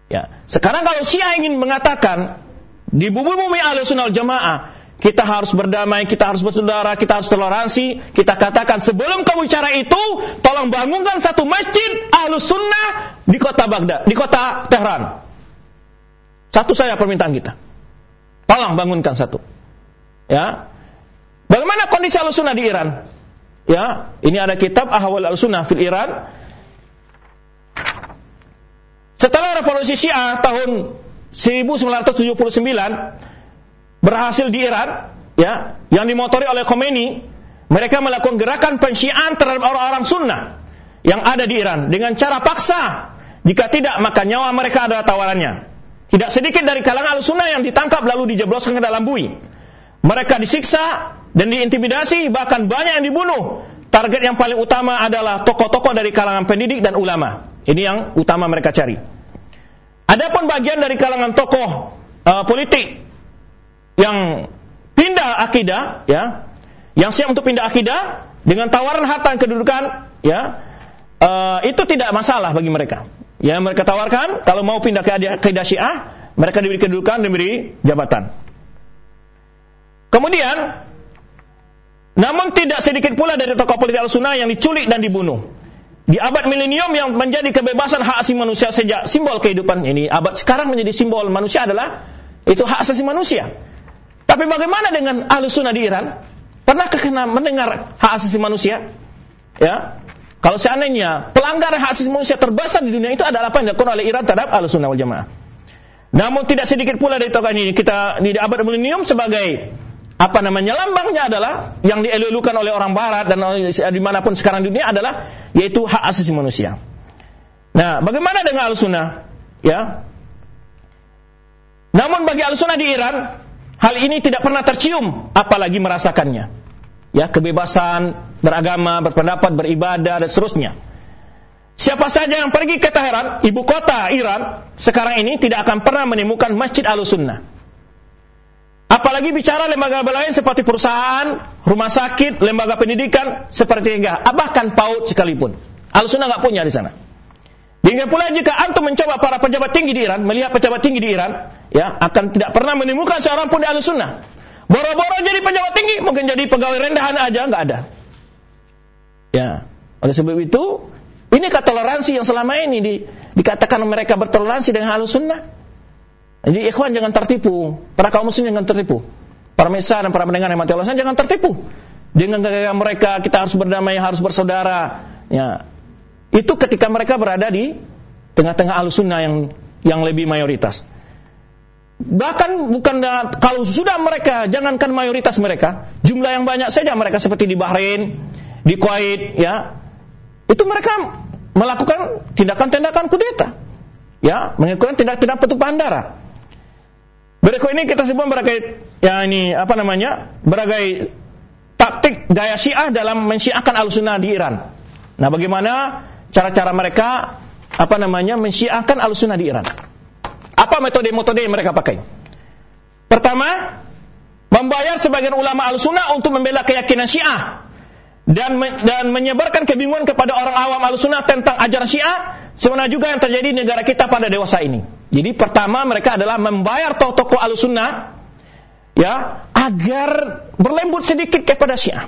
Ya, sekarang kalau Syiah ingin mengatakan di bumi-bumi al-Sunnah al-Jamaah kita harus berdamai, kita harus bersaudara, kita harus toleransi. Kita katakan sebelum kamu bicara itu, tolong bangunkan satu masjid ahlus sunnah di kota Baghdad, di kota Tehran. Satu saya permintaan kita. Tolong bangunkan satu. Ya. Bagaimana kondisi ahlus sunnah di Iran? Ya, ini ada kitab Ahwal al-Sunnah fil Iran. Setelah revolusi Syiah tahun 1979, berhasil di Iran, ya, yang dimotori oleh Khomeini, mereka melakukan gerakan pensyian terhadap orang-orang sunnah yang ada di Iran dengan cara paksa. Jika tidak, maka nyawa mereka adalah tawarannya. Tidak sedikit dari kalangan al-sunnah yang ditangkap lalu dijebloskan ke dalam bui. Mereka disiksa dan diintimidasi, bahkan banyak yang dibunuh. Target yang paling utama adalah tokoh-tokoh dari kalangan pendidik dan ulama. Ini yang utama mereka cari. Adapun bagian dari kalangan tokoh uh, politik yang pindah akidah ya yang siap untuk pindah akidah dengan tawaran harta dan kedudukan ya uh, itu tidak masalah bagi mereka. Ya mereka tawarkan kalau mau pindah ke akidah Syiah mereka diberi kedudukan diberi jabatan. Kemudian namun tidak sedikit pula dari tokoh politik al-sunnah yang diculik dan dibunuh. Di abad milenium yang menjadi kebebasan hak asasi manusia sejak simbol kehidupan ini abad sekarang menjadi simbol manusia adalah itu hak asasi manusia tapi bagaimana dengan ahlu sunnah di Iran? Pernahkah kena mendengar hak asasi manusia? Ya, kalau seandainya pelanggaran hak asasi manusia terbesar di dunia itu adalah apa yang dilakukan oleh Iran terhadap ahlu sunnah wal jamaah. Namun tidak sedikit pula dari tokoh ini kita di abad milenium sebagai apa namanya lambangnya adalah yang dielulukan oleh orang Barat dan di mana pun sekarang di dunia adalah yaitu hak asasi manusia. Nah, bagaimana dengan al-sunnah? Ya. Namun bagi al-sunnah di Iran, Hal ini tidak pernah tercium, apalagi merasakannya. Ya, kebebasan beragama, berpendapat, beribadah, dan seterusnya. Siapa saja yang pergi ke Teheran, ibu kota Iran, sekarang ini tidak akan pernah menemukan masjid al-sunnah. Apalagi bicara lembaga lain seperti perusahaan, rumah sakit, lembaga pendidikan, seperti enggak, bahkan PAUD sekalipun. Al-sunnah nggak punya di sana. Hingga pula jika antum mencoba para pejabat tinggi di Iran, melihat pejabat tinggi di Iran, ya akan tidak pernah menemukan seorang pun di ahli sunnah. Boro-boro jadi pejabat tinggi, mungkin jadi pegawai rendahan aja nggak ada. Ya, oleh sebab itu, ini toleransi yang selama ini di, dikatakan mereka bertoleransi dengan ahli sunnah. Jadi ikhwan jangan tertipu, para kaum muslim jangan tertipu. Para mesa dan para pendengar yang mati Allah jangan tertipu. Dengan gaya mereka kita harus berdamai, harus bersaudara. Ya. Itu ketika mereka berada di tengah-tengah alusunnah yang yang lebih mayoritas. Bahkan bukan kalau sudah mereka, jangankan mayoritas mereka, jumlah yang banyak saja mereka seperti di Bahrain, di Kuwait, ya, itu mereka melakukan tindakan-tindakan kudeta, ya, melakukan tindak-tindak petumpahan darah. Berikut ini kita sebut berbagai, ya ini apa namanya, berbagai taktik gaya Syiah dalam mensyiahkan al-sunnah di Iran. Nah, bagaimana cara-cara mereka apa namanya mensyiahkan al-sunnah di Iran? Apa metode-metode yang mereka pakai? Pertama, membayar sebagian ulama al-sunnah untuk membela keyakinan syiah dan me dan menyebarkan kebingungan kepada orang awam al-sunnah tentang ajaran syiah sebenarnya juga yang terjadi di negara kita pada dewasa ini. Jadi pertama mereka adalah membayar tokoh-tokoh al-sunnah ya agar berlembut sedikit kepada syiah.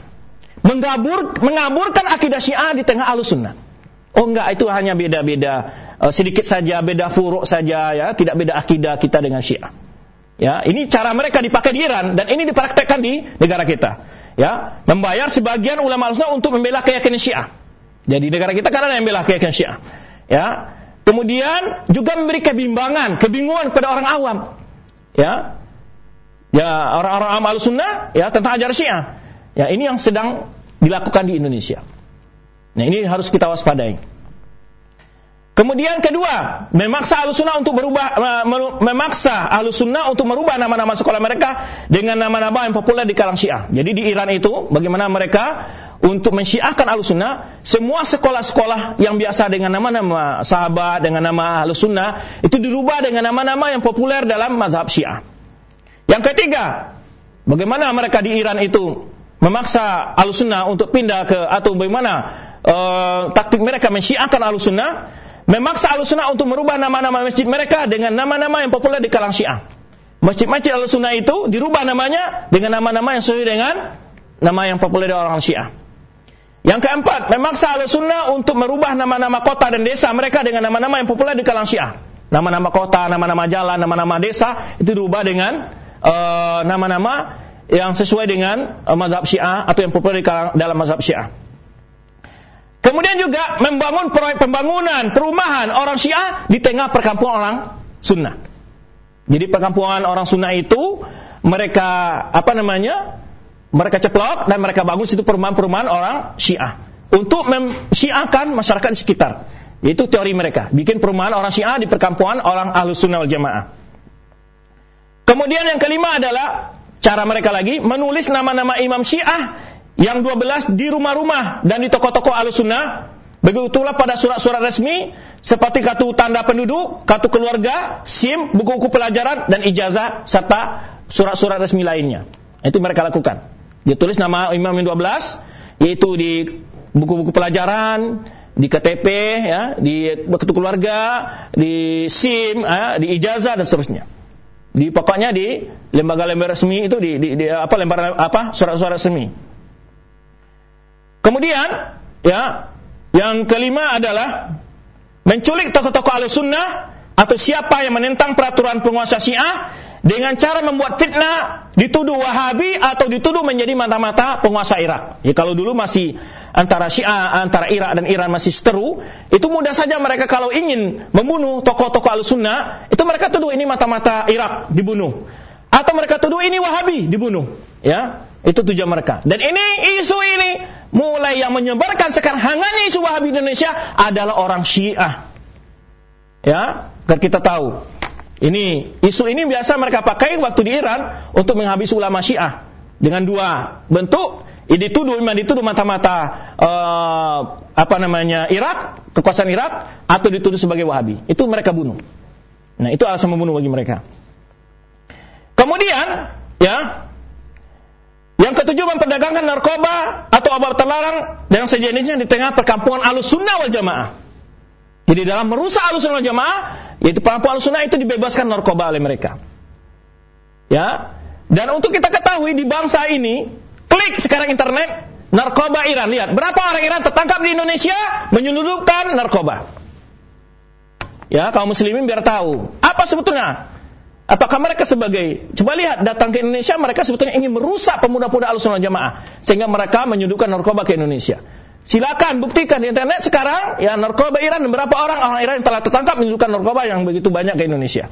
Menggabur, mengaburkan akidah syiah di tengah al-sunnah. Oh enggak, itu hanya beda-beda uh, sedikit saja, beda furuk saja ya, tidak beda akidah kita dengan Syiah. Ya, ini cara mereka dipakai di Iran dan ini dipraktekkan di negara kita. Ya, membayar sebagian ulama sunnah untuk membela keyakinan Syiah. Jadi negara kita kan ada yang membela keyakinan Syiah. Ya. Kemudian juga memberi kebimbangan, kebingungan kepada orang awam. Ya. Ya, orang-orang awam sunnah ya tentang ajaran Syiah. Ya, ini yang sedang dilakukan di Indonesia. Nah ini harus kita waspadai. Kemudian kedua, memaksa ahlu sunnah untuk berubah, memaksa ahlu sunnah untuk merubah nama-nama sekolah mereka dengan nama-nama yang populer di kalangan syiah. Jadi di Iran itu, bagaimana mereka untuk mensyiahkan ahlu sunnah, semua sekolah-sekolah yang biasa dengan nama-nama sahabat, dengan nama ahlu sunnah, itu dirubah dengan nama-nama yang populer dalam mazhab syiah. Yang ketiga, bagaimana mereka di Iran itu memaksa ahlu sunnah untuk pindah ke, atau bagaimana uh, taktik mereka mensyiahkan al-sunnah, memaksa al-sunnah untuk merubah nama-nama masjid mereka dengan nama-nama yang populer di kalangan syiah. Masjid-masjid al-sunnah itu dirubah namanya dengan nama-nama yang sesuai dengan nama yang populer di orang syiah. Yang keempat, memaksa al-sunnah untuk merubah nama-nama kota dan desa mereka dengan nama-nama yang populer di kalangan syiah. Nama-nama kota, nama-nama jalan, nama-nama desa itu dirubah dengan uh, nama-nama yang sesuai dengan uh, mazhab syiah atau yang populer di kalangan, dalam mazhab syiah. Kemudian juga membangun proyek pembangunan perumahan orang Syiah di tengah perkampungan orang Sunnah. Jadi perkampungan orang Sunnah itu mereka apa namanya? Mereka ceplok dan mereka bangun situ perumahan-perumahan orang Syiah untuk mensyiahkan masyarakat di sekitar. Itu teori mereka, bikin perumahan orang Syiah di perkampungan orang Ahlus Sunnah wal Jamaah. Kemudian yang kelima adalah cara mereka lagi menulis nama-nama imam Syiah yang 12 di rumah-rumah dan di toko-toko al-sunnah. Begitulah pada surat-surat resmi seperti kartu tanda penduduk, kartu keluarga, SIM, buku-buku pelajaran dan ijazah serta surat-surat resmi lainnya. Itu mereka lakukan. Dia tulis nama imam yang 12 yaitu di buku-buku pelajaran, di KTP ya, di kartu keluarga, di SIM, ya, di ijazah dan seterusnya. Di pokoknya di lembaga-lembaga resmi itu di, di, di apa lembaga apa surat-surat resmi. Kemudian, ya, yang kelima adalah menculik tokoh-tokoh al-sunnah atau siapa yang menentang peraturan penguasa Syiah dengan cara membuat fitnah, dituduh Wahabi atau dituduh menjadi mata-mata penguasa Irak. Ya kalau dulu masih antara Syiah, antara Irak dan Iran masih seteru, itu mudah saja mereka kalau ingin membunuh tokoh-tokoh al-sunnah, itu mereka tuduh ini mata-mata Irak dibunuh. Atau mereka tuduh ini Wahabi dibunuh. Ya, itu tujuan mereka. Dan ini isu ini mulai yang menyebarkan sekarang hangatnya isu Wahabi Indonesia adalah orang Syiah. Ya, dan kita tahu. Ini isu ini biasa mereka pakai waktu di Iran untuk menghabisi ulama Syiah dengan dua bentuk. Ini dituduh memang dituduh mata-mata uh, apa namanya Irak, kekuasaan Irak atau dituduh sebagai Wahabi. Itu mereka bunuh. Nah, itu alasan membunuh bagi mereka. Kemudian, ya, yang ketujuh memperdagangkan narkoba atau obat terlarang dan sejenisnya di tengah perkampungan alus sunnah wal jamaah. Jadi dalam merusak alus sunnah wal jamaah, yaitu perkampungan alus sunnah itu dibebaskan narkoba oleh mereka. Ya, dan untuk kita ketahui di bangsa ini, klik sekarang internet, narkoba Iran. Lihat, berapa orang Iran tertangkap di Indonesia menyelundupkan narkoba. Ya, kaum muslimin biar tahu. Apa sebetulnya Apakah mereka sebagai coba lihat datang ke Indonesia mereka sebetulnya ingin merusak pemuda-pemuda Ahlussunnah Jamaah sehingga mereka menyuduhkan narkoba ke Indonesia. Silakan buktikan di internet sekarang ya narkoba Iran berapa orang orang Iran yang telah tertangkap menyuduhkan narkoba yang begitu banyak ke Indonesia.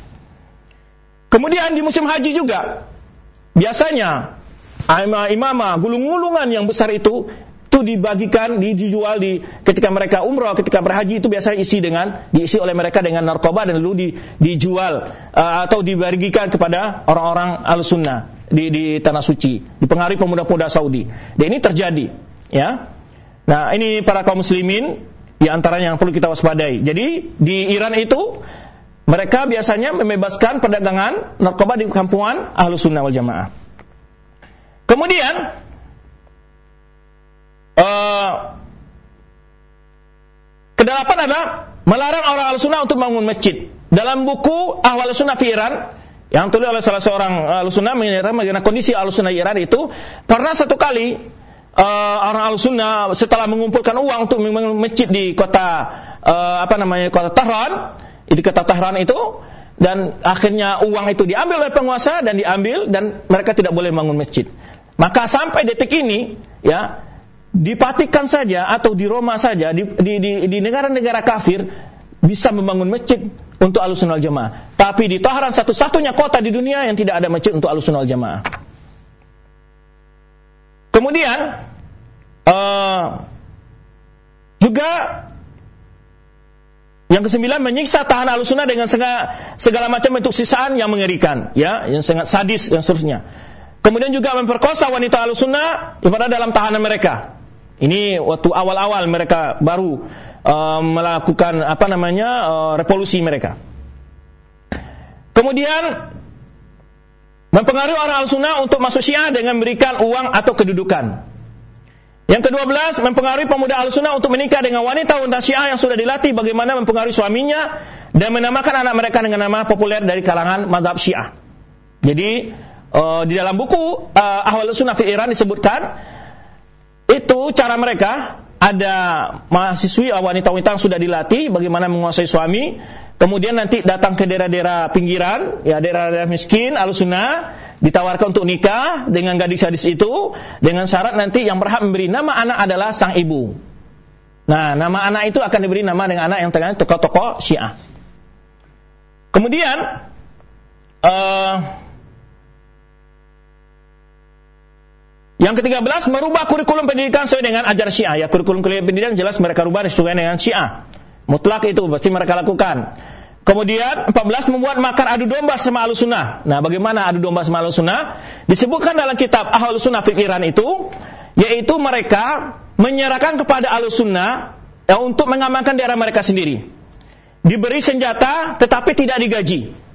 Kemudian di musim haji juga biasanya imamah gulung-gulungan yang besar itu itu dibagikan, dijual di ketika mereka umroh, ketika berhaji itu biasanya isi dengan diisi oleh mereka dengan narkoba dan lalu di, dijual uh, atau dibagikan kepada orang-orang al-sunnah di, di tanah suci, dipengaruhi pemuda-pemuda Saudi. Dan ini terjadi, ya. Nah, ini para kaum muslimin di antaranya yang perlu kita waspadai. Jadi di Iran itu mereka biasanya membebaskan perdagangan narkoba di kampungan ahlu sunnah wal jamaah. Kemudian uh, kedelapan adalah melarang orang al-sunnah untuk bangun masjid. Dalam buku Ahwal Sunnah fi Iran yang tulis oleh salah seorang al-sunnah menyatakan bagaimana kondisi al-sunnah Iran itu pernah satu kali uh, orang al-sunnah setelah mengumpulkan uang untuk membangun masjid di kota uh, apa namanya kota Tehran di kota Tehran itu dan akhirnya uang itu diambil oleh penguasa dan diambil dan mereka tidak boleh bangun masjid. Maka sampai detik ini ya dipatikan saja atau di Roma saja di di negara-negara kafir bisa membangun masjid untuk alusunal jamaah. Tapi di Tahran satu-satunya kota di dunia yang tidak ada masjid untuk alusunal jamaah. Kemudian uh, juga yang kesembilan menyiksa tahan alusuna dengan segala, segala macam bentuk sisaan yang mengerikan, ya, yang sangat sadis dan seterusnya. Kemudian juga memperkosa wanita alusuna pada dalam tahanan mereka. Ini waktu awal-awal mereka baru uh, melakukan apa namanya uh, revolusi mereka. Kemudian mempengaruhi orang al-sunnah untuk masuk syiah dengan memberikan uang atau kedudukan. Yang kedua belas, mempengaruhi pemuda al-sunnah untuk menikah dengan wanita wanita syiah yang sudah dilatih bagaimana mempengaruhi suaminya dan menamakan anak mereka dengan nama populer dari kalangan mazhab syiah. Jadi, uh, di dalam buku uh, Ahwal Sunnah Iran disebutkan itu cara mereka. Ada mahasiswi wanita-wanita yang sudah dilatih bagaimana menguasai suami. Kemudian nanti datang ke daerah-daerah pinggiran ya daerah-daerah miskin alusuna ditawarkan untuk nikah dengan gadis-gadis itu dengan syarat nanti yang berhak memberi nama anak adalah sang ibu. Nah nama anak itu akan diberi nama dengan anak yang tengah tokoh-tokoh syiah. Kemudian uh, Yang ketiga belas, merubah kurikulum pendidikan sesuai dengan ajar Syiah. Ya, kurikulum pendidikan jelas mereka rubah sesuai dengan Syiah. Mutlak itu pasti mereka lakukan. Kemudian 14 membuat makar adu domba sama Ahlussunnah. Nah, bagaimana adu domba sama Ahlussunnah? Disebutkan dalam kitab Ahlussunnah fil Iran itu yaitu mereka menyerahkan kepada Ahlussunnah ya, untuk mengamankan daerah mereka sendiri. Diberi senjata tetapi tidak digaji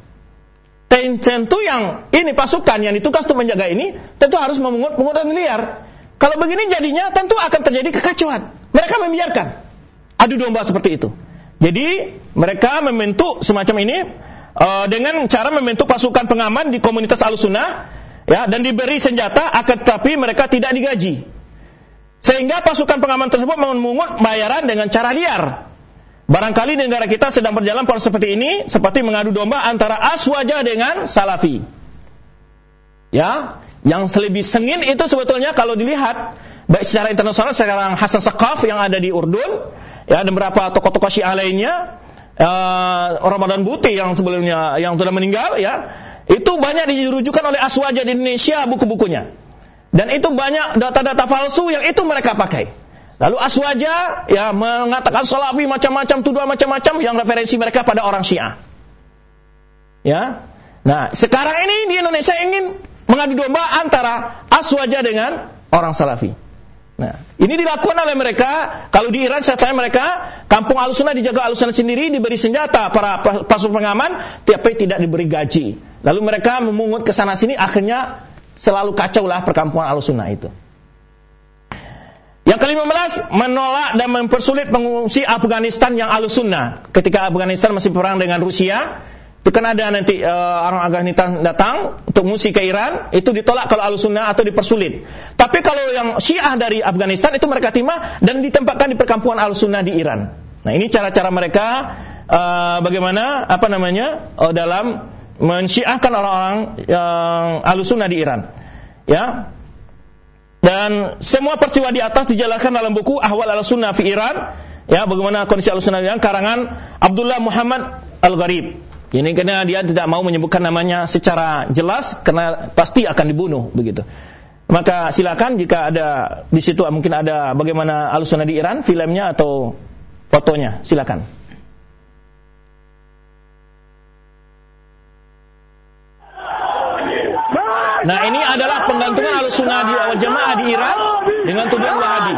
tentu yang ini pasukan yang ditugas untuk menjaga ini tentu harus memungut pungutan liar. Kalau begini jadinya tentu akan terjadi kekacauan. Mereka membiarkan adu domba seperti itu. Jadi mereka membentuk semacam ini uh, dengan cara membentuk pasukan pengaman di komunitas alusuna ya dan diberi senjata akan tetapi mereka tidak digaji. Sehingga pasukan pengaman tersebut memungut bayaran dengan cara liar. Barangkali negara kita sedang berjalan pola seperti ini, seperti mengadu domba antara aswaja dengan salafi. Ya, yang lebih sengit itu sebetulnya kalau dilihat baik secara internasional sekarang Hasan Sakaf yang ada di Urdun, ya dan beberapa tokoh-tokoh Syiah lainnya, uh, Ramadan Buti yang sebelumnya yang sudah meninggal, ya itu banyak dirujukan oleh aswaja di Indonesia buku-bukunya. Dan itu banyak data-data palsu yang itu mereka pakai. Lalu Aswaja ya mengatakan salafi macam-macam tuduhan macam-macam yang referensi mereka pada orang Syiah. Ya. Nah, sekarang ini di Indonesia ingin mengadu domba antara Aswaja dengan orang Salafi. Nah, ini dilakukan oleh mereka. Kalau di Iran saya tanya mereka, kampung Alusuna dijaga Alusuna sendiri, diberi senjata para pasukan pengaman, tapi tidak diberi gaji. Lalu mereka memungut ke sana sini, akhirnya selalu kacau lah perkampungan Alusuna itu. Yang kelima belas, menolak dan mempersulit pengungsi Afghanistan yang alusunnah. Ketika Afghanistan masih perang dengan Rusia, itu kan ada nanti uh, orang Afghanistan datang untuk mengungsi ke Iran, itu ditolak kalau alusunnah atau dipersulit. Tapi kalau yang Syiah dari Afghanistan itu mereka terima dan ditempatkan di perkampungan alusunnah di Iran. Nah ini cara-cara mereka uh, bagaimana apa namanya uh, dalam mensyiahkan orang-orang yang alusunnah di Iran. Ya. Dan semua peristiwa di atas dijelaskan dalam buku Ahwal Al-Sunnah fi Iran, ya bagaimana kondisi Al-Sunnah di Iran karangan Abdullah Muhammad Al-Gharib. Ini karena dia tidak mau menyebutkan namanya secara jelas karena pasti akan dibunuh begitu. Maka silakan jika ada di situ mungkin ada bagaimana Al-Sunnah di Iran filmnya atau fotonya, silakan. Nah ini adalah penggantungan al sunnah di awal jamaah di Iran dengan tuduhan Wahabi.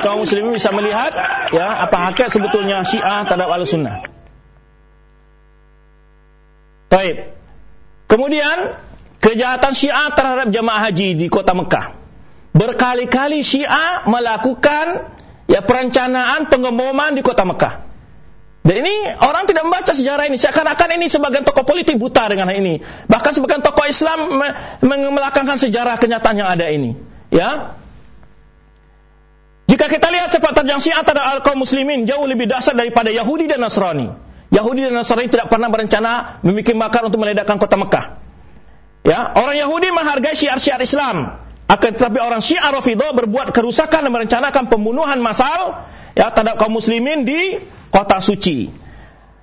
Kaum muslimin bisa melihat ya apa hakikat sebetulnya Syiah terhadap Ahlussunnah. Baik. Kemudian kejahatan Syiah terhadap jamaah haji di kota Mekah. Berkali-kali Syiah melakukan ya perencanaan pengeboman di kota Mekah. Dan ini orang tidak membaca sejarah ini. Seakan-akan ini sebagian tokoh politik buta dengan hal ini. Bahkan sebagian tokoh Islam melakangkan sejarah kenyataan yang ada ini. Ya, jika kita lihat sepak terjang Syiah terhadap kaum muslimin jauh lebih dasar daripada Yahudi dan Nasrani. Yahudi dan Nasrani tidak pernah berencana membuat makar untuk meledakkan kota Mekah. Ya, orang Yahudi menghargai syiar-syiar Islam. Akan tetapi orang Syiah Rafidhah berbuat kerusakan dan merencanakan pembunuhan massal ya terhadap kaum muslimin di kota suci.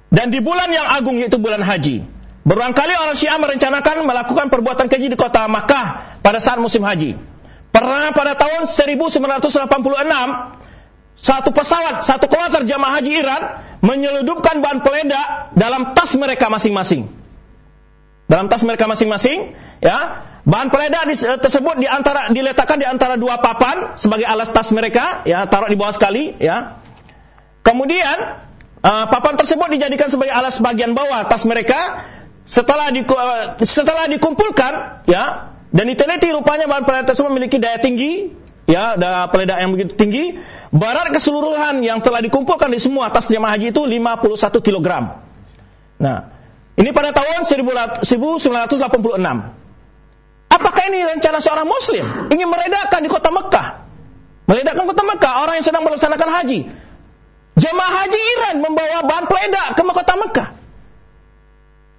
Dan di bulan yang agung yaitu bulan haji. Berulang kali orang Syiah merencanakan melakukan perbuatan keji di kota Makkah pada saat musim haji. Pernah pada tahun 1986 satu pesawat, satu kloter jamaah haji Iran menyeludupkan bahan peledak dalam tas mereka masing-masing. Dalam tas mereka masing-masing, ya, bahan peledak eh, tersebut di antara diletakkan di antara dua papan sebagai alas tas mereka, ya, taruh di bawah sekali, ya. Kemudian uh, papan tersebut dijadikan sebagai alas bagian bawah tas mereka. Setelah di, uh, setelah dikumpulkan, ya, dan diteliti rupanya bahan peledak tersebut memiliki daya tinggi, ya, daya peledak yang begitu tinggi. Barat keseluruhan yang telah dikumpulkan di semua atas jemaah haji itu 51 kg. Nah, ini pada tahun 1986. Apakah ini rencana seorang muslim? Ingin meredakan di kota Mekah. Meledakkan kota Mekah, orang yang sedang melaksanakan haji. Jemaah haji Iran membawa bahan peledak ke kota Mekah.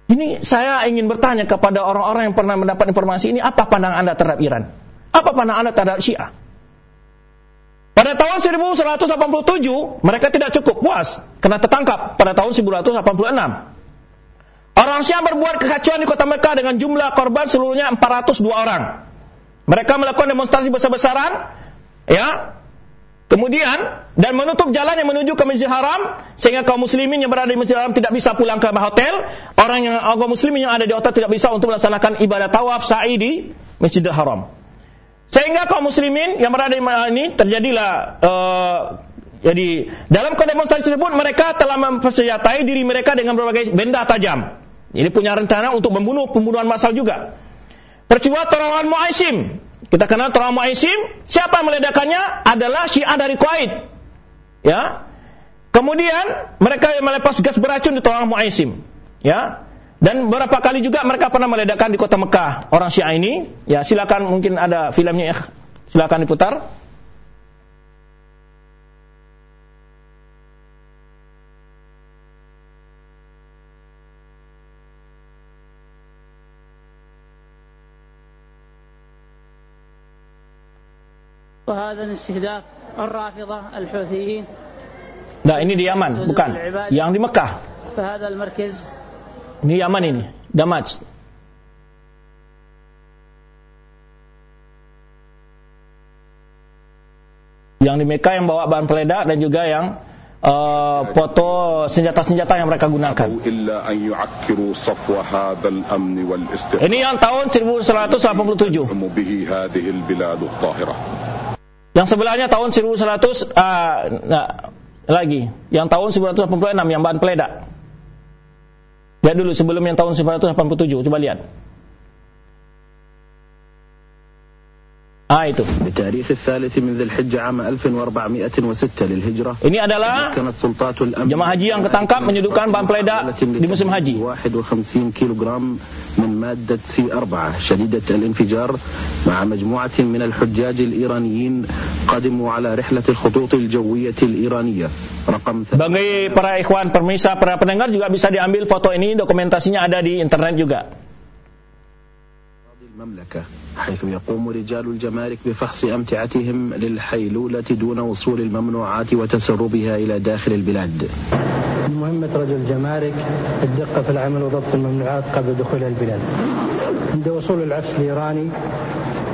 Ini saya ingin bertanya kepada orang-orang yang pernah mendapat informasi ini, apa pandangan Anda terhadap Iran? Apa pandangan Anda terhadap Syiah? Pada tahun 1187, mereka tidak cukup puas karena tertangkap pada tahun 1186. Orang Syiah berbuat kekacauan di kota Mekah dengan jumlah korban seluruhnya 402 orang. Mereka melakukan demonstrasi besar-besaran, ya, Kemudian dan menutup jalan yang menuju ke Masjidil Haram sehingga kaum muslimin yang berada di Masjidil Haram tidak bisa pulang ke hotel, orang yang kaum muslimin yang ada di hotel tidak bisa untuk melaksanakan ibadah tawaf sa'i di Masjidil Haram. Sehingga kaum muslimin yang berada di ini terjadilah uh, jadi dalam demonstrasi tersebut mereka telah mempersenjatai diri mereka dengan berbagai benda tajam. Ini punya rencana untuk membunuh pembunuhan massal juga. Perciwa terowongan Mu'aisim kita kenal trauma Isim, siapa yang meledakannya? Adalah Syiah dari Kuwait. Ya. Kemudian mereka yang melepas gas beracun di terowongan Mu'aisim. Ya. Dan beberapa kali juga mereka pernah meledakkan di kota Mekah orang Syiah ini. Ya, silakan mungkin ada filmnya ya. Silakan diputar. وهذا من استهداف الرافضة الحوثيين Nah ini di Yaman, bukan. Yang di Mekah. فهذا المركز Ini Yaman ini, Damaj. Yang di Mekah yang bawa bahan peledak dan juga yang uh, foto senjata-senjata yang mereka gunakan. Ini yang tahun 1187. Yang sebelahnya tahun 1100 uh, nah, lagi, yang tahun 1986 yang bahan peledak. Lihat dulu sebelum yang tahun 1987, coba lihat. 1406 للهجرة Ini adalah كانت سلطات الأمن jemaah haji yang ketangkap menyudutkan bahan peledak di musim haji. 51 كيلو جرام من مادة سي 4 شديدة الانفجار مع مجموعة من الحجاج الإيرانيين قدموا على رحلة الخطوط الجوية الإيرانية رقم Bagi para ikhwan, pemirsa, para pendengar juga bisa diambil foto ini, dokumentasinya ada di internet juga. المملكة حيث يقوم رجال الجمارك بفحص أمتعتهم للحيلولة دون وصول الممنوعات وتسربها إلى داخل البلاد مهمة رجل الجمارك الدقة في العمل وضبط الممنوعات قبل دخولها البلاد عند وصول العفش الإيراني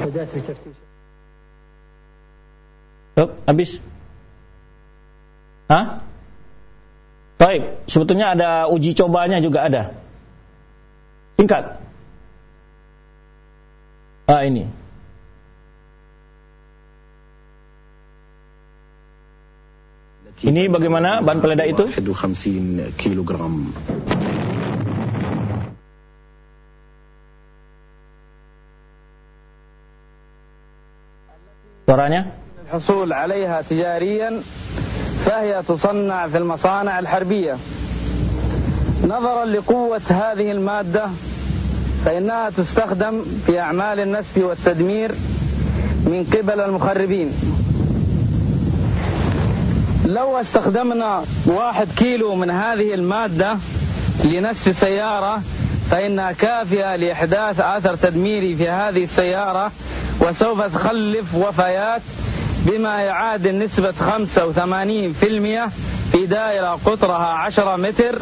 بدأت في تفتيش Yup, habis. Hah? Baik, sebetulnya ada uji cobanya juga ada. Singkat. Ah ini. Ini bagaimana bahan peledak itu? 51 كيلو جرام Suaranya? الحصول عليها تجاريا فهي تصنع في المصانع الحربية نظرا لقوة هذه المادة فإنها تستخدم في أعمال النسف والتدمير من قبل المخربين. لو استخدمنا واحد كيلو من هذه المادة لنسف سيارة فإنها كافية لإحداث أثر تدميري في هذه السيارة وسوف تخلف وفيات بما يعادل نسبة 85% في دائرة قطرها 10 متر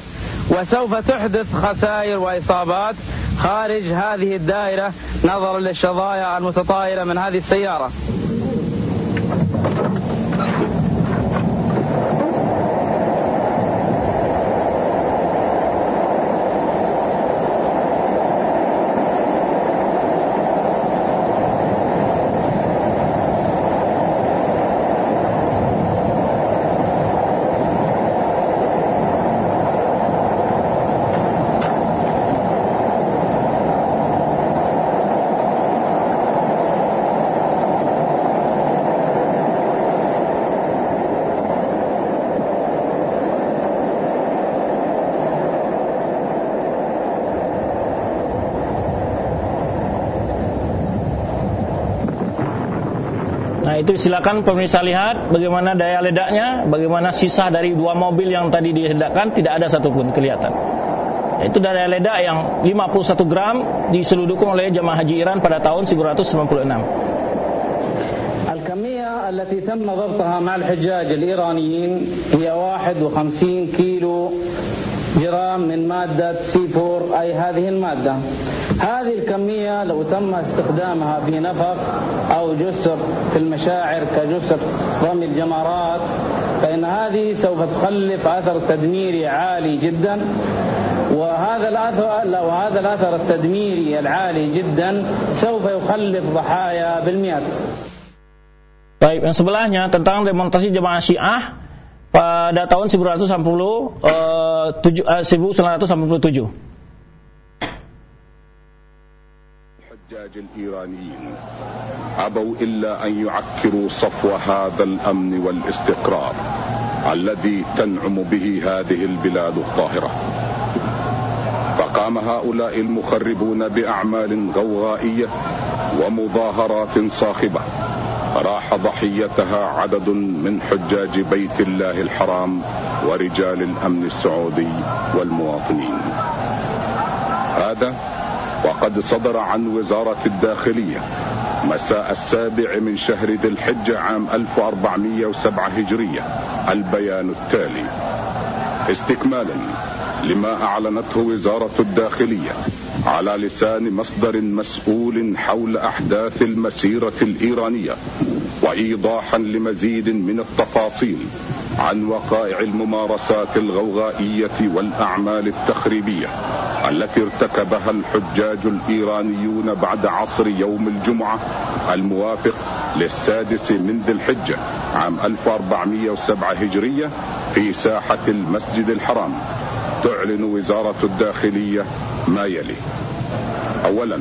وسوف تحدث خسائر وإصابات خارج هذه الدائرة نظرا للشظايا المتطايرة من هذه السيارة. itu silakan pemirsa lihat bagaimana daya ledaknya, bagaimana sisa dari dua mobil yang tadi diledakkan tidak ada satupun kelihatan. Itu daya ledak yang 51 gram diseludupkan oleh jemaah haji Iran pada tahun 1996. الكمية التي تم ضبطها مع الحجاج الإيرانيين هي 51 كيلو جرام من مادة سي فور أي هذه المادة هذه الكمية لو تم استخدامها في نفق أو جسر في المشاعر كجسر رمي الجمرات فإن هذه سوف تخلف أثر تدميري عالي جدا وهذا الأثر وهذا الأثر التدميري العالي جدا سوف يخلف ضحايا بالمئات Baik, yang sebelahnya tentang demonstrasi jemaah Syiah pada tahun 1980 eh, tujuh- eh, 1987. الحجاج الإيرانيين. أبوا إلا أن يعكروا صفو هذا الأمن والاستقرار الذي تنعم به هذه البلاد الطاهرة. فقام هؤلاء المخربون بأعمال غوغائية ومظاهرات صاخبة. راح ضحيتها عدد من حجاج بيت الله الحرام ورجال الأمن السعودي والمواطنين. هذا وقد صدر عن وزارة الداخلية مساء السابع من شهر ذي الحجة عام 1407 هجرية البيان التالي. استكمالا لما أعلنته وزارة الداخلية على لسان مصدر مسؤول حول أحداث المسيرة الإيرانية وإيضاحا لمزيد من التفاصيل عن وقائع الممارسات الغوغائية والأعمال التخريبية. التي ارتكبها الحجاج الإيرانيون بعد عصر يوم الجمعة الموافق للسادس من ذي الحجة عام 1407 هجرية في ساحة المسجد الحرام. تعلن وزارة الداخلية ما يلي. أولا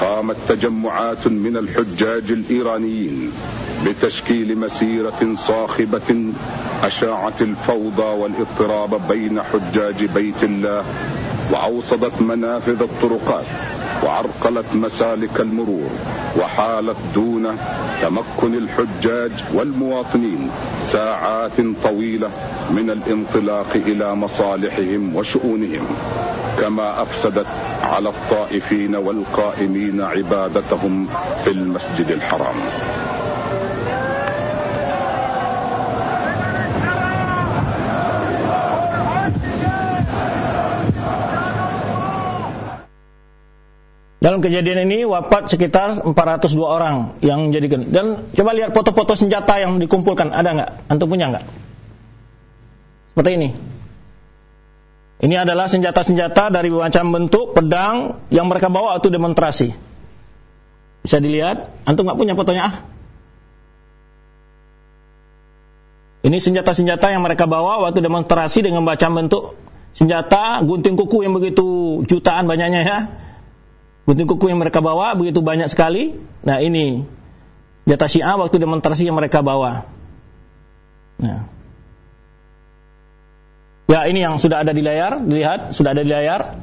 قامت تجمعات من الحجاج الإيرانيين بتشكيل مسيرة صاخبة أشاعت الفوضى والاضطراب بين حجاج بيت الله وأوصدت منافذ الطرقات وعرقلت مسالك المرور وحالت دون تمكن الحجاج والمواطنين ساعات طويلة من الانطلاق إلى مصالحهم وشؤونهم كما أفسدت على الطائفين والقائمين عبادتهم في المسجد الحرام. Dalam kejadian ini wafat sekitar 402 orang yang menjadikan. Dan coba lihat foto-foto senjata yang dikumpulkan, ada nggak? Antum punya nggak? Seperti ini. Ini adalah senjata-senjata dari macam bentuk pedang yang mereka bawa waktu demonstrasi. Bisa dilihat. Antum nggak punya fotonya? Ah. Ini senjata-senjata yang mereka bawa waktu demonstrasi dengan macam bentuk senjata gunting kuku yang begitu jutaan banyaknya ya Gunting kuku yang mereka bawa begitu banyak sekali. Nah ini jatah Syiah waktu demonstrasi yang mereka bawa. Nah. Ya ini yang sudah ada di layar, dilihat sudah ada di layar.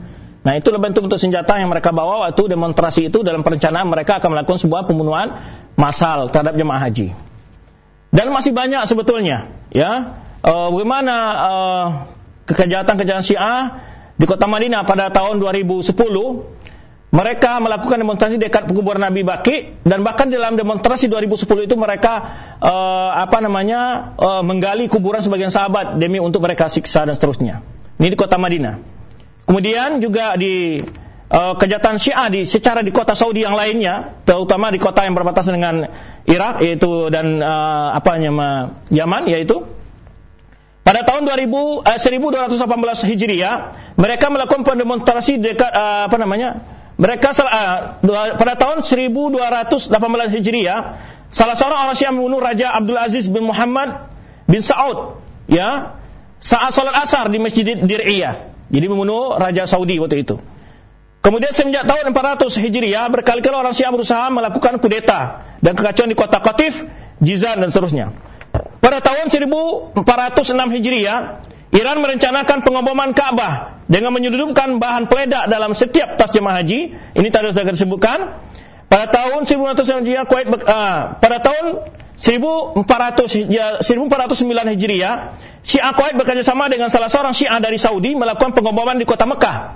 Nah itu bentuk-bentuk senjata yang mereka bawa waktu demonstrasi itu dalam perencanaan mereka akan melakukan sebuah pembunuhan massal terhadap jemaah haji. Dan masih banyak sebetulnya, ya. Uh, bagaimana uh, kejahatan-kejahatan Syiah di kota Madinah pada tahun 2010 mereka melakukan demonstrasi dekat kuburan Nabi Baki dan bahkan dalam demonstrasi 2010 itu mereka uh, apa namanya uh, menggali kuburan sebagian sahabat demi untuk mereka siksa dan seterusnya. Ini di kota Madinah. Kemudian juga di uh, kejahatan Syiah di secara di kota Saudi yang lainnya, terutama di kota yang berbatasan dengan Irak yaitu dan uh, apa namanya Yaman yaitu pada tahun 2000 uh, 1218 Hijriah mereka melakukan demonstrasi dekat uh, apa namanya mereka uh, pada tahun 1218 Hijriah, salah seorang orang Syiah membunuh Raja Abdul Aziz bin Muhammad bin Saud, ya, saat salat asar di Masjid Dir'iyah. Jadi membunuh Raja Saudi waktu itu. Kemudian semenjak tahun 400 Hijriah, berkali-kali orang Syiah berusaha melakukan kudeta dan kekacauan di kota Qatif, Jizan dan seterusnya. Pada tahun 1406 Hijriah, Iran merencanakan pengoboman Ka'bah dengan menyelundupkan bahan peledak dalam setiap tas jemaah haji. Ini tadi sudah disebutkan. Pada tahun 1900 Hijriah Kuwait uh, pada tahun 1400 1409 Hijriah, Syiah Kuwait bekerjasama dengan salah seorang Syiah dari Saudi melakukan pengoboman di kota Mekah.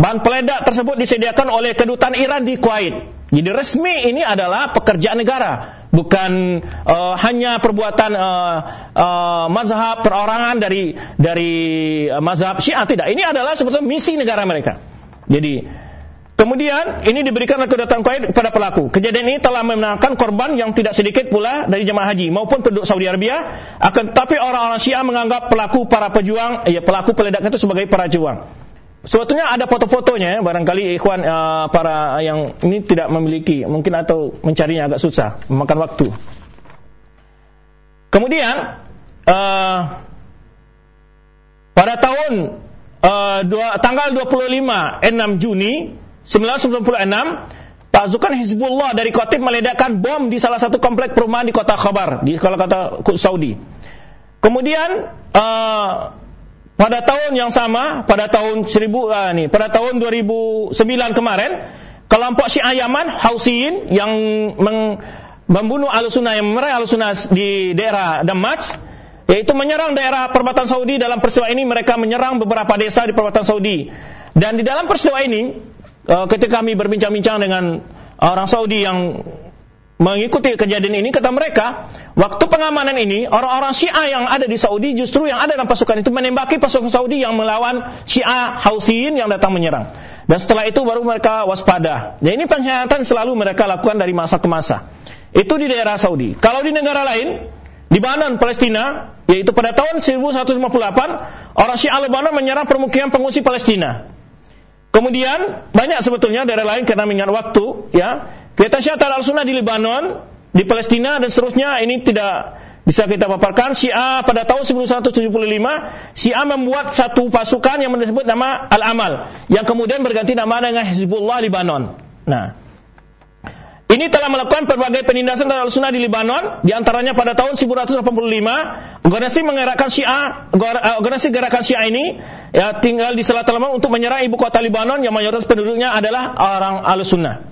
Bahan peledak tersebut disediakan oleh kedutaan Iran di Kuwait. Jadi resmi ini adalah pekerjaan negara, bukan uh, hanya perbuatan uh, uh, mazhab perorangan dari dari mazhab Syiah tidak. Ini adalah sebetulnya misi negara mereka. Jadi kemudian ini diberikan oleh kedutaan Kuwait kepada pelaku. Kejadian ini telah memenangkan korban yang tidak sedikit pula dari jemaah haji maupun penduduk Saudi Arabia. Akan tetapi orang-orang Syiah menganggap pelaku para pejuang, ya pelaku peledak itu sebagai para pejuang. Sebetulnya ada foto-fotonya ya, barangkali ikhwan uh, para yang ini tidak memiliki, mungkin atau mencarinya agak susah, memakan waktu. Kemudian uh, pada tahun uh, dua, tanggal 25 6 Juni 1996 pasukan Hizbullah dari Kotib meledakkan bom di salah satu komplek perumahan di kota Khabar di kata Saudi. Kemudian uh, pada tahun yang sama, pada tahun 1000 uh, nih, pada tahun 2009 kemarin, kelompok Syiah Yaman, Hausiyin yang meng, membunuh Al-Sunnah yang memerangi Al-Sunnah di daerah Damaj, yaitu menyerang daerah perbatasan Saudi dalam peristiwa ini mereka menyerang beberapa desa di perbatasan Saudi. Dan di dalam peristiwa ini, uh, ketika kami berbincang-bincang dengan orang Saudi yang mengikuti kejadian ini kata mereka waktu pengamanan ini orang-orang Syiah yang ada di Saudi justru yang ada dalam pasukan itu menembaki pasukan Saudi yang melawan Syiah Hausiin yang datang menyerang. Dan setelah itu baru mereka waspada. Dan ini pengkhianatan selalu mereka lakukan dari masa ke masa. Itu di daerah Saudi. Kalau di negara lain di Lebanon Palestina yaitu pada tahun 1158 orang Syiah Lebanon menyerang permukiman pengungsi Palestina. Kemudian banyak sebetulnya daerah lain karena minyak waktu, ya. Kita Syiah al-Sunnah di Lebanon di Palestina dan seterusnya ini tidak bisa kita paparkan Syiah pada tahun 1975 Syiah membuat satu pasukan yang disebut nama Al-Amal yang kemudian berganti nama dengan Hizbullah Libanon. Nah, ini telah melakukan berbagai penindasan terhadap sunnah di Libanon, di antaranya pada tahun 1985, organisasi menggerakkan Syiah, organisasi gerakan Syiah ini ya tinggal di Selatan Lebanon untuk menyerang ibu kota Libanon yang mayoritas penduduknya adalah orang Ahlussunnah.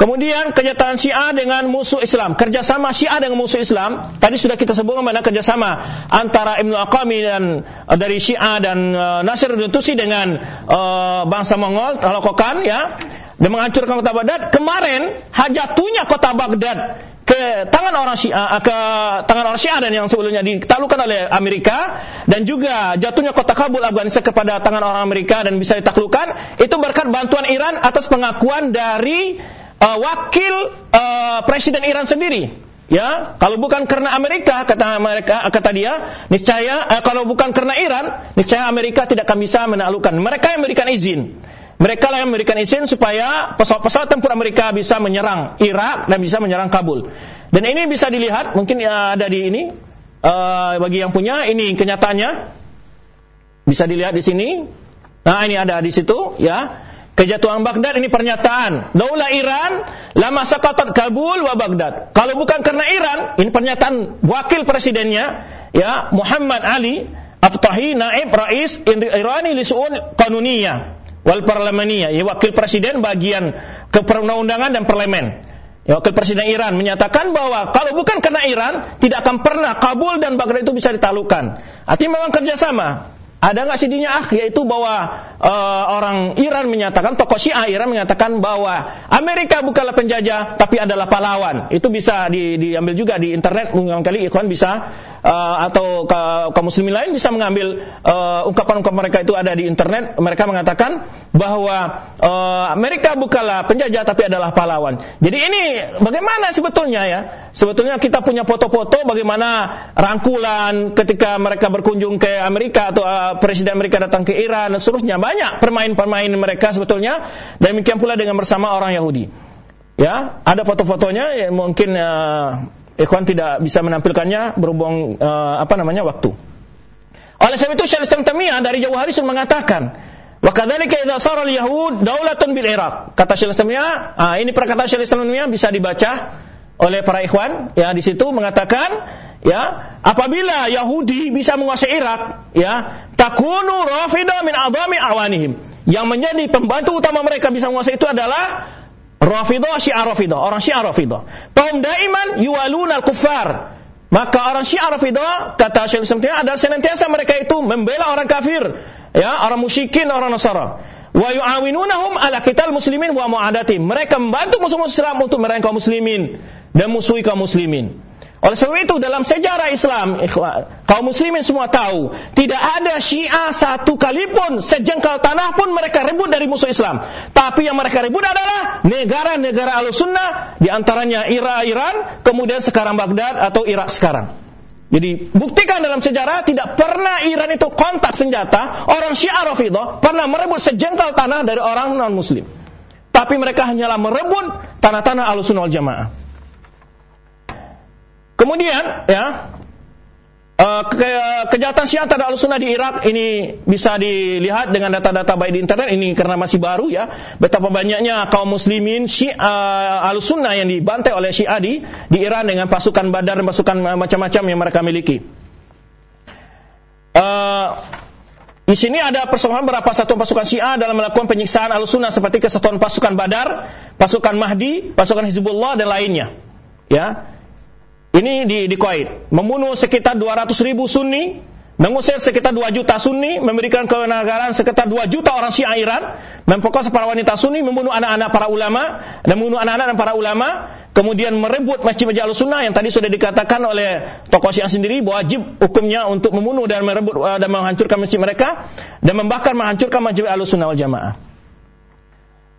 Kemudian kenyataan Syiah dengan musuh Islam, kerjasama Syiah dengan musuh Islam. Tadi sudah kita sebutkan mana kerjasama antara Ibnu Aqami dan uh, dari Syiah dan uh, Nasir Tusi dengan uh, bangsa Mongol, Holokokan ya, dan menghancurkan kota Baghdad. Kemarin hajatunya kota Baghdad ke tangan orang Syiah ke tangan orang Syiah dan yang sebelumnya ditaklukkan oleh Amerika dan juga jatuhnya kota Kabul Afghanistan kepada tangan orang Amerika dan bisa ditaklukkan itu berkat bantuan Iran atas pengakuan dari uh, wakil uh, presiden Iran sendiri. Ya, kalau bukan karena Amerika kata Amerika kata dia, niscaya kalau bukan karena Iran, niscaya Amerika tidak akan bisa menaklukkan. Mereka yang memberikan izin. Mereka lah yang memberikan izin supaya pesawat-pesawat tempur Amerika bisa menyerang Irak dan bisa menyerang Kabul. Dan ini bisa dilihat, mungkin ya ada di ini uh, bagi yang punya ini kenyataannya bisa dilihat di sini. Nah ini ada di situ ya kejatuhan Baghdad ini pernyataan Daulah Iran lama sakatat Kabul wa Baghdad. Kalau bukan karena Iran, ini pernyataan wakil presidennya ya Muhammad Ali Abtahi Naib Rais Irani li su'un qanuniyah wal parlemeniyah, ya wakil presiden bagian keperundang-undangan dan parlemen. Ya, wakil presiden Iran menyatakan bahwa kalau bukan karena Iran, tidak akan pernah Kabul dan Baghdad itu bisa ditalukan. Artinya memang kerjasama. Ada nggak CD-nya ah yaitu bahwa uh, orang Iran menyatakan tokoh Syiah Iran menyatakan bahwa Amerika bukanlah penjajah tapi adalah pahlawan. Itu bisa di, diambil juga di internet mungkin kali ikhwan bisa uh, atau kaum muslimin lain bisa mengambil ungkapan-ungkapan uh, mereka itu ada di internet. Mereka mengatakan bahwa uh, Amerika bukanlah penjajah tapi adalah pahlawan. Jadi ini bagaimana sebetulnya ya? Sebetulnya kita punya foto-foto bagaimana rangkulan ketika mereka berkunjung ke Amerika atau uh, Presiden Amerika datang ke Iran dan seterusnya. Banyak permain-permain mereka sebetulnya. Demikian pula dengan bersama orang Yahudi. Ya ada foto-fotonya ya, mungkin uh, Ikhwan tidak bisa menampilkannya berhubung uh, apa namanya waktu. Oleh sebab itu Syekh Islam Tamiyah dari jauh hari mengatakan Wa kadzalika idza sara al-yahud daulatun bil Iraq. Kata Syekh Islam Tamiyah, ah, ini perkataan Syekh bisa dibaca oleh para ikhwan ya di situ mengatakan ya apabila Yahudi bisa menguasai Irak ya takunu rafida min adami awanihim. Yang menjadi pembantu utama mereka bisa menguasai itu adalah Rafidah Syiah Rafidah orang Syiah Rafidah kaum daiman yuwaluna al-kuffar. Maka orang Syiah Rafidah kata Syekh Islam adalah senantiasa mereka itu membela orang kafir ya orang musyrikin orang Nasara wa yu'awinunahum ala qital muslimin wa mu'adatim mereka membantu musuh-musuh Islam untuk menyerang kaum muslimin dan musuhi kaum muslimin oleh sebab itu dalam sejarah Islam, kaum muslimin semua tahu, tidak ada Syiah satu kali pun sejengkal tanah pun mereka rebut dari musuh Islam. Tapi yang mereka rebut adalah negara-negara Ahlussunnah, di antaranya Iran, kemudian sekarang Baghdad atau Irak sekarang. Jadi buktikan dalam sejarah tidak pernah Iran itu kontak senjata, orang Syiah Rafidah pernah merebut sejengkal tanah dari orang non muslim. Tapi mereka hanyalah merebut tanah-tanah Ahlussunnah wal Jamaah. Kemudian ya uh, ke, kejahatan Syiah terhadap Al-Sunnah di Irak ini bisa dilihat dengan data-data baik di internet ini karena masih baru ya betapa banyaknya kaum muslimin Syiah uh, Al-Sunnah yang dibantai oleh Syiah di di Iran dengan pasukan Badar dan pasukan macam-macam yang mereka miliki. Uh, di sini ada persoalan berapa satuan pasukan Syiah dalam melakukan penyiksaan Al-Sunnah seperti kesatuan pasukan Badar, pasukan Mahdi, pasukan Hizbullah dan lainnya. Ya, ini di, di Kuwait. Membunuh sekitar 200 ribu Sunni, mengusir sekitar 2 juta Sunni, memberikan kenegaraan sekitar 2 juta orang Syiah Iran, memfokus para wanita Sunni, membunuh anak-anak para ulama, dan membunuh anak-anak dan para ulama, kemudian merebut masjid-masjid al-sunnah yang tadi sudah dikatakan oleh tokoh Syiah sendiri wajib hukumnya untuk membunuh dan merebut uh, dan menghancurkan masjid mereka dan membakar menghancurkan masjid al-sunnah wal jamaah.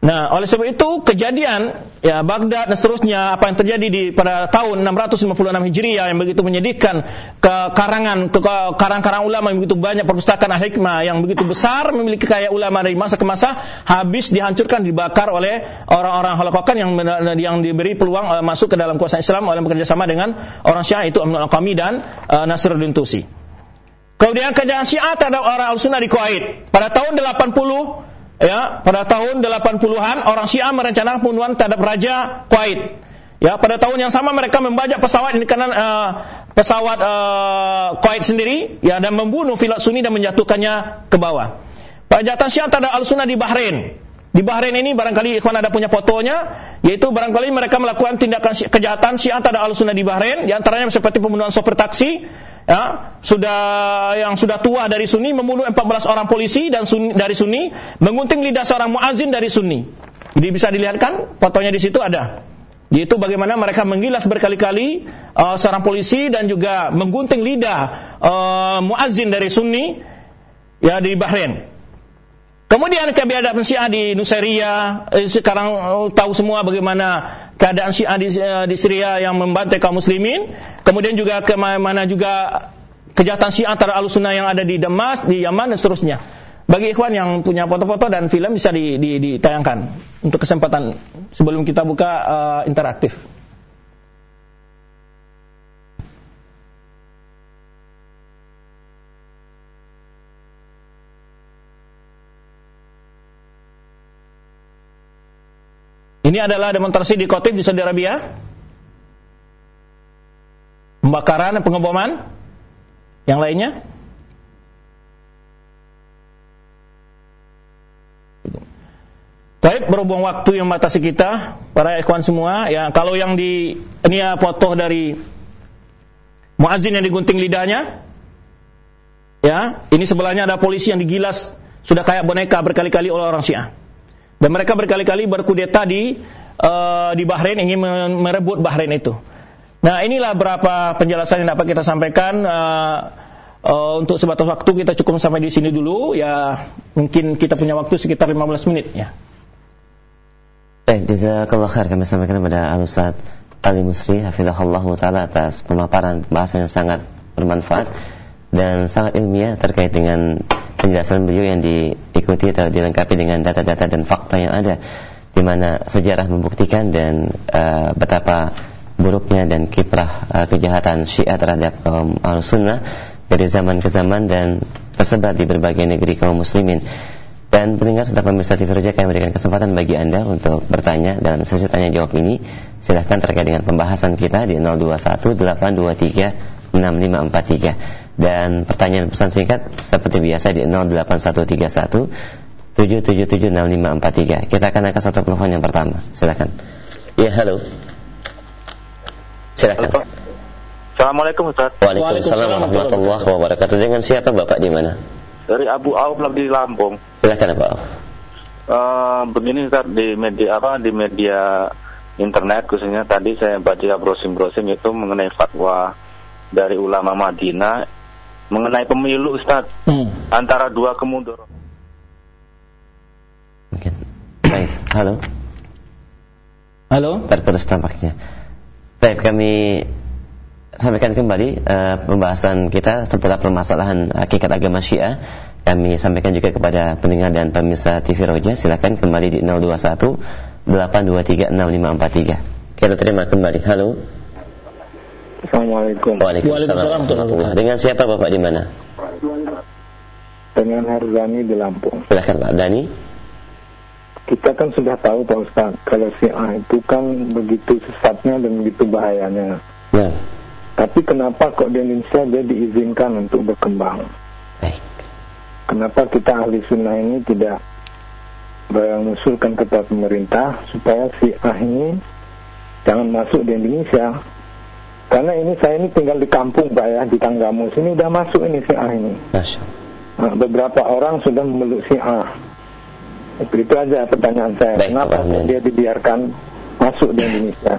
Nah, oleh sebab itu kejadian ya Baghdad dan seterusnya apa yang terjadi di pada tahun 656 Hijriah yang begitu menyedihkan ke karangan ke karang-karang ulama yang begitu banyak perpustakaan hikmah yang begitu besar memiliki kaya ulama dari masa ke masa habis dihancurkan dibakar oleh orang-orang Holocaust yang yang diberi peluang uh, masuk ke dalam kuasa Islam oleh bekerja sama dengan orang Syiah itu Abdul Qami dan uh, Nasiruddin Tusi. Kemudian kejadian Syiah terhadap orang Al-Sunnah di Kuwait pada tahun 80 ya pada tahun 80-an orang Syiah merencanakan pembunuhan terhadap raja Kuwait. Ya, pada tahun yang sama mereka membajak pesawat ini karena uh, pesawat uh, Kuwait sendiri ya dan membunuh pilot Sunni dan menjatuhkannya ke bawah. Pajatan Syiah terhadap Al-Sunnah di Bahrain. Di Bahrain ini barangkali ikhwan ada punya fotonya, yaitu barangkali mereka melakukan tindakan kejahatan Syiah terhadap Al-Sunnah di Bahrain, di antaranya seperti pembunuhan sopir taksi, ya, sudah yang sudah tua dari Sunni membunuh 14 orang polisi dan sunni, dari Sunni, mengunting lidah seorang muazin dari Sunni. Jadi bisa dilihat kan fotonya di situ ada. Yaitu bagaimana mereka menggilas berkali-kali uh, seorang polisi dan juga menggunting lidah uh, muazin dari Sunni ya di Bahrain. Kemudian kebiadaban Syiah di Nusairiyah, eh, sekarang oh, tahu semua bagaimana keadaan Syiah di, eh, di Syria yang membantai kaum muslimin. Kemudian juga ke mana juga kejahatan Syiah antara Ahlussunnah yang ada di Damas, di Yaman dan seterusnya. Bagi ikhwan yang punya foto-foto dan film bisa ditayangkan untuk kesempatan sebelum kita buka uh, interaktif. Ini adalah demonstrasi di Kotif di Saudi Arabia. Pembakaran dan pengeboman. Yang lainnya? Baik, berhubung waktu yang membatasi kita, para ikhwan semua, ya kalau yang di ini ya foto dari muazin yang digunting lidahnya, ya ini sebelahnya ada polisi yang digilas sudah kayak boneka berkali-kali oleh orang Syiah. Dan mereka berkali-kali berkudeta di uh, di Bahrain ingin merebut Bahrain itu. Nah, inilah beberapa penjelasan yang dapat kita sampaikan uh, uh, untuk sebatas waktu kita cukup sampai di sini dulu ya. Mungkin kita punya waktu sekitar 15 menit ya. Baik, jazakallah khair kami sampaikan kepada Al-Ustaz Ali Musri hafizahullah taala atas pemaparan pembahasan yang sangat bermanfaat dan sangat ilmiah terkait dengan penjelasan beliau yang diikuti atau dilengkapi dengan data-data dan fakta yang ada di mana sejarah membuktikan dan uh, betapa buruknya dan kiprah uh, kejahatan Syiah terhadap kaum Ahlussunnah dari zaman ke zaman dan tersebar di berbagai negeri kaum muslimin. Dan pendengar serta pemirsa TV Roja kami berikan kesempatan bagi Anda untuk bertanya dalam sesi tanya jawab ini. Silahkan terkait dengan pembahasan kita di 021 823 6543. Dan pertanyaan pesan singkat seperti biasa di 08131 7776543. Kita akan angkat satu telepon yang pertama. Silakan. Ya, halo. Silakan. Assalamualaikum Ustaz. Waalaikumsalam warahmatullahi wabarakatuh. Dengan siapa Bapak di mana? Dari Abu Auf di Lampung. Silakan Bapak. Uh, begini Ustaz di media apa di media internet khususnya tadi saya baca browsing-browsing itu mengenai fatwa dari ulama Madinah mengenai pemilu Ustaz hmm. antara dua kemunduran. Mungkin. Baik, halo. Halo. Terputus tampaknya. Baik, kami sampaikan kembali uh, pembahasan kita seputar permasalahan hakikat agama Syiah. Kami sampaikan juga kepada pendengar dan pemirsa TV Roja. Silakan kembali di 021 823 6543. Kita terima kembali. Halo. Assalamualaikum. Waalaikumsalam warahmatullahi Dengan siapa Bapak di mana? Dengan Harzani di Lampung. Silakan Pak Dani. Kita kan sudah tahu Pak Ustaz, kalau si A itu kan begitu sesatnya dan begitu bahayanya. Ya. Tapi kenapa kok di Indonesia dia diizinkan untuk berkembang? Baik. Kenapa kita ahli sunnah ini tidak mengusulkan kepada pemerintah supaya si A ini jangan masuk di Indonesia karena ini saya ini tinggal di kampung Pak ya, di Tanggamu. Sini udah masuk ini si A ini. Nah, beberapa orang sudah memeluk si A. Itu, itu aja pertanyaan saya. Baik, Kenapa Pak, dia dibiarkan masuk di Indonesia?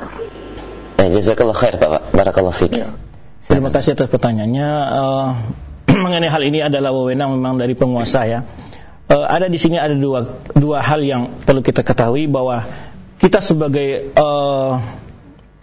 Ya, jazakallah khair Pak. Barakallah fiqh. Ya. Terima kasih atas pertanyaannya. Uh, mengenai hal ini adalah wewenang memang dari penguasa ya. uh, ada di sini ada dua dua hal yang perlu kita ketahui bahwa kita sebagai uh,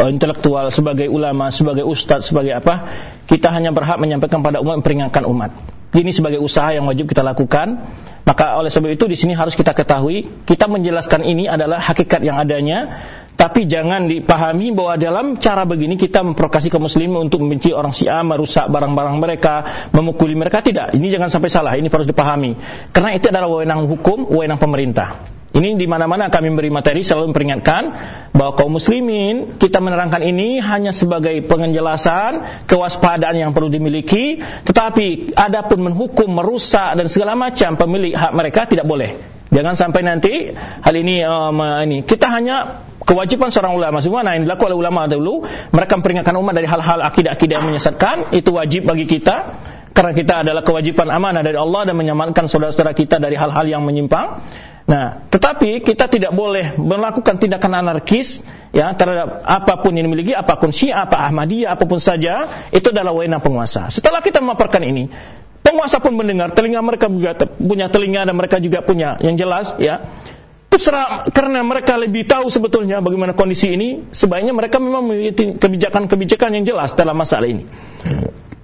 intelektual, sebagai ulama, sebagai ustadz, sebagai apa, kita hanya berhak menyampaikan pada umat, memperingatkan umat. Ini sebagai usaha yang wajib kita lakukan. Maka oleh sebab itu di sini harus kita ketahui, kita menjelaskan ini adalah hakikat yang adanya, tapi jangan dipahami bahwa dalam cara begini kita memprovokasi kaum muslimin untuk membenci orang Syiah, merusak barang-barang mereka, memukuli mereka tidak. Ini jangan sampai salah, ini harus dipahami. Karena itu adalah wewenang hukum, wewenang pemerintah. Ini di mana-mana kami beri materi selalu memperingatkan bahwa kaum muslimin kita menerangkan ini hanya sebagai penjelasan kewaspadaan yang perlu dimiliki, tetapi adapun menghukum, merusak dan segala macam pemilik hak mereka tidak boleh. Jangan sampai nanti hal ini um, ini kita hanya kewajiban seorang ulama semua nah yang dilakukan oleh ulama dahulu mereka memperingatkan umat dari hal-hal akidah-akidah yang menyesatkan itu wajib bagi kita karena kita adalah kewajiban amanah dari Allah dan menyamankan saudara-saudara kita dari hal-hal yang menyimpang Nah, tetapi kita tidak boleh melakukan tindakan anarkis ya terhadap apa pun yang dimiliki, apa pun Syiah, apa Ahmadiyah, apa pun saja, itu adalah wewenang penguasa. Setelah kita memaparkan ini, penguasa pun mendengar, telinga mereka juga punya telinga dan mereka juga punya yang jelas ya. Terserah karena mereka lebih tahu sebetulnya bagaimana kondisi ini, sebaiknya mereka memang memiliki kebijakan-kebijakan yang jelas dalam masalah ini.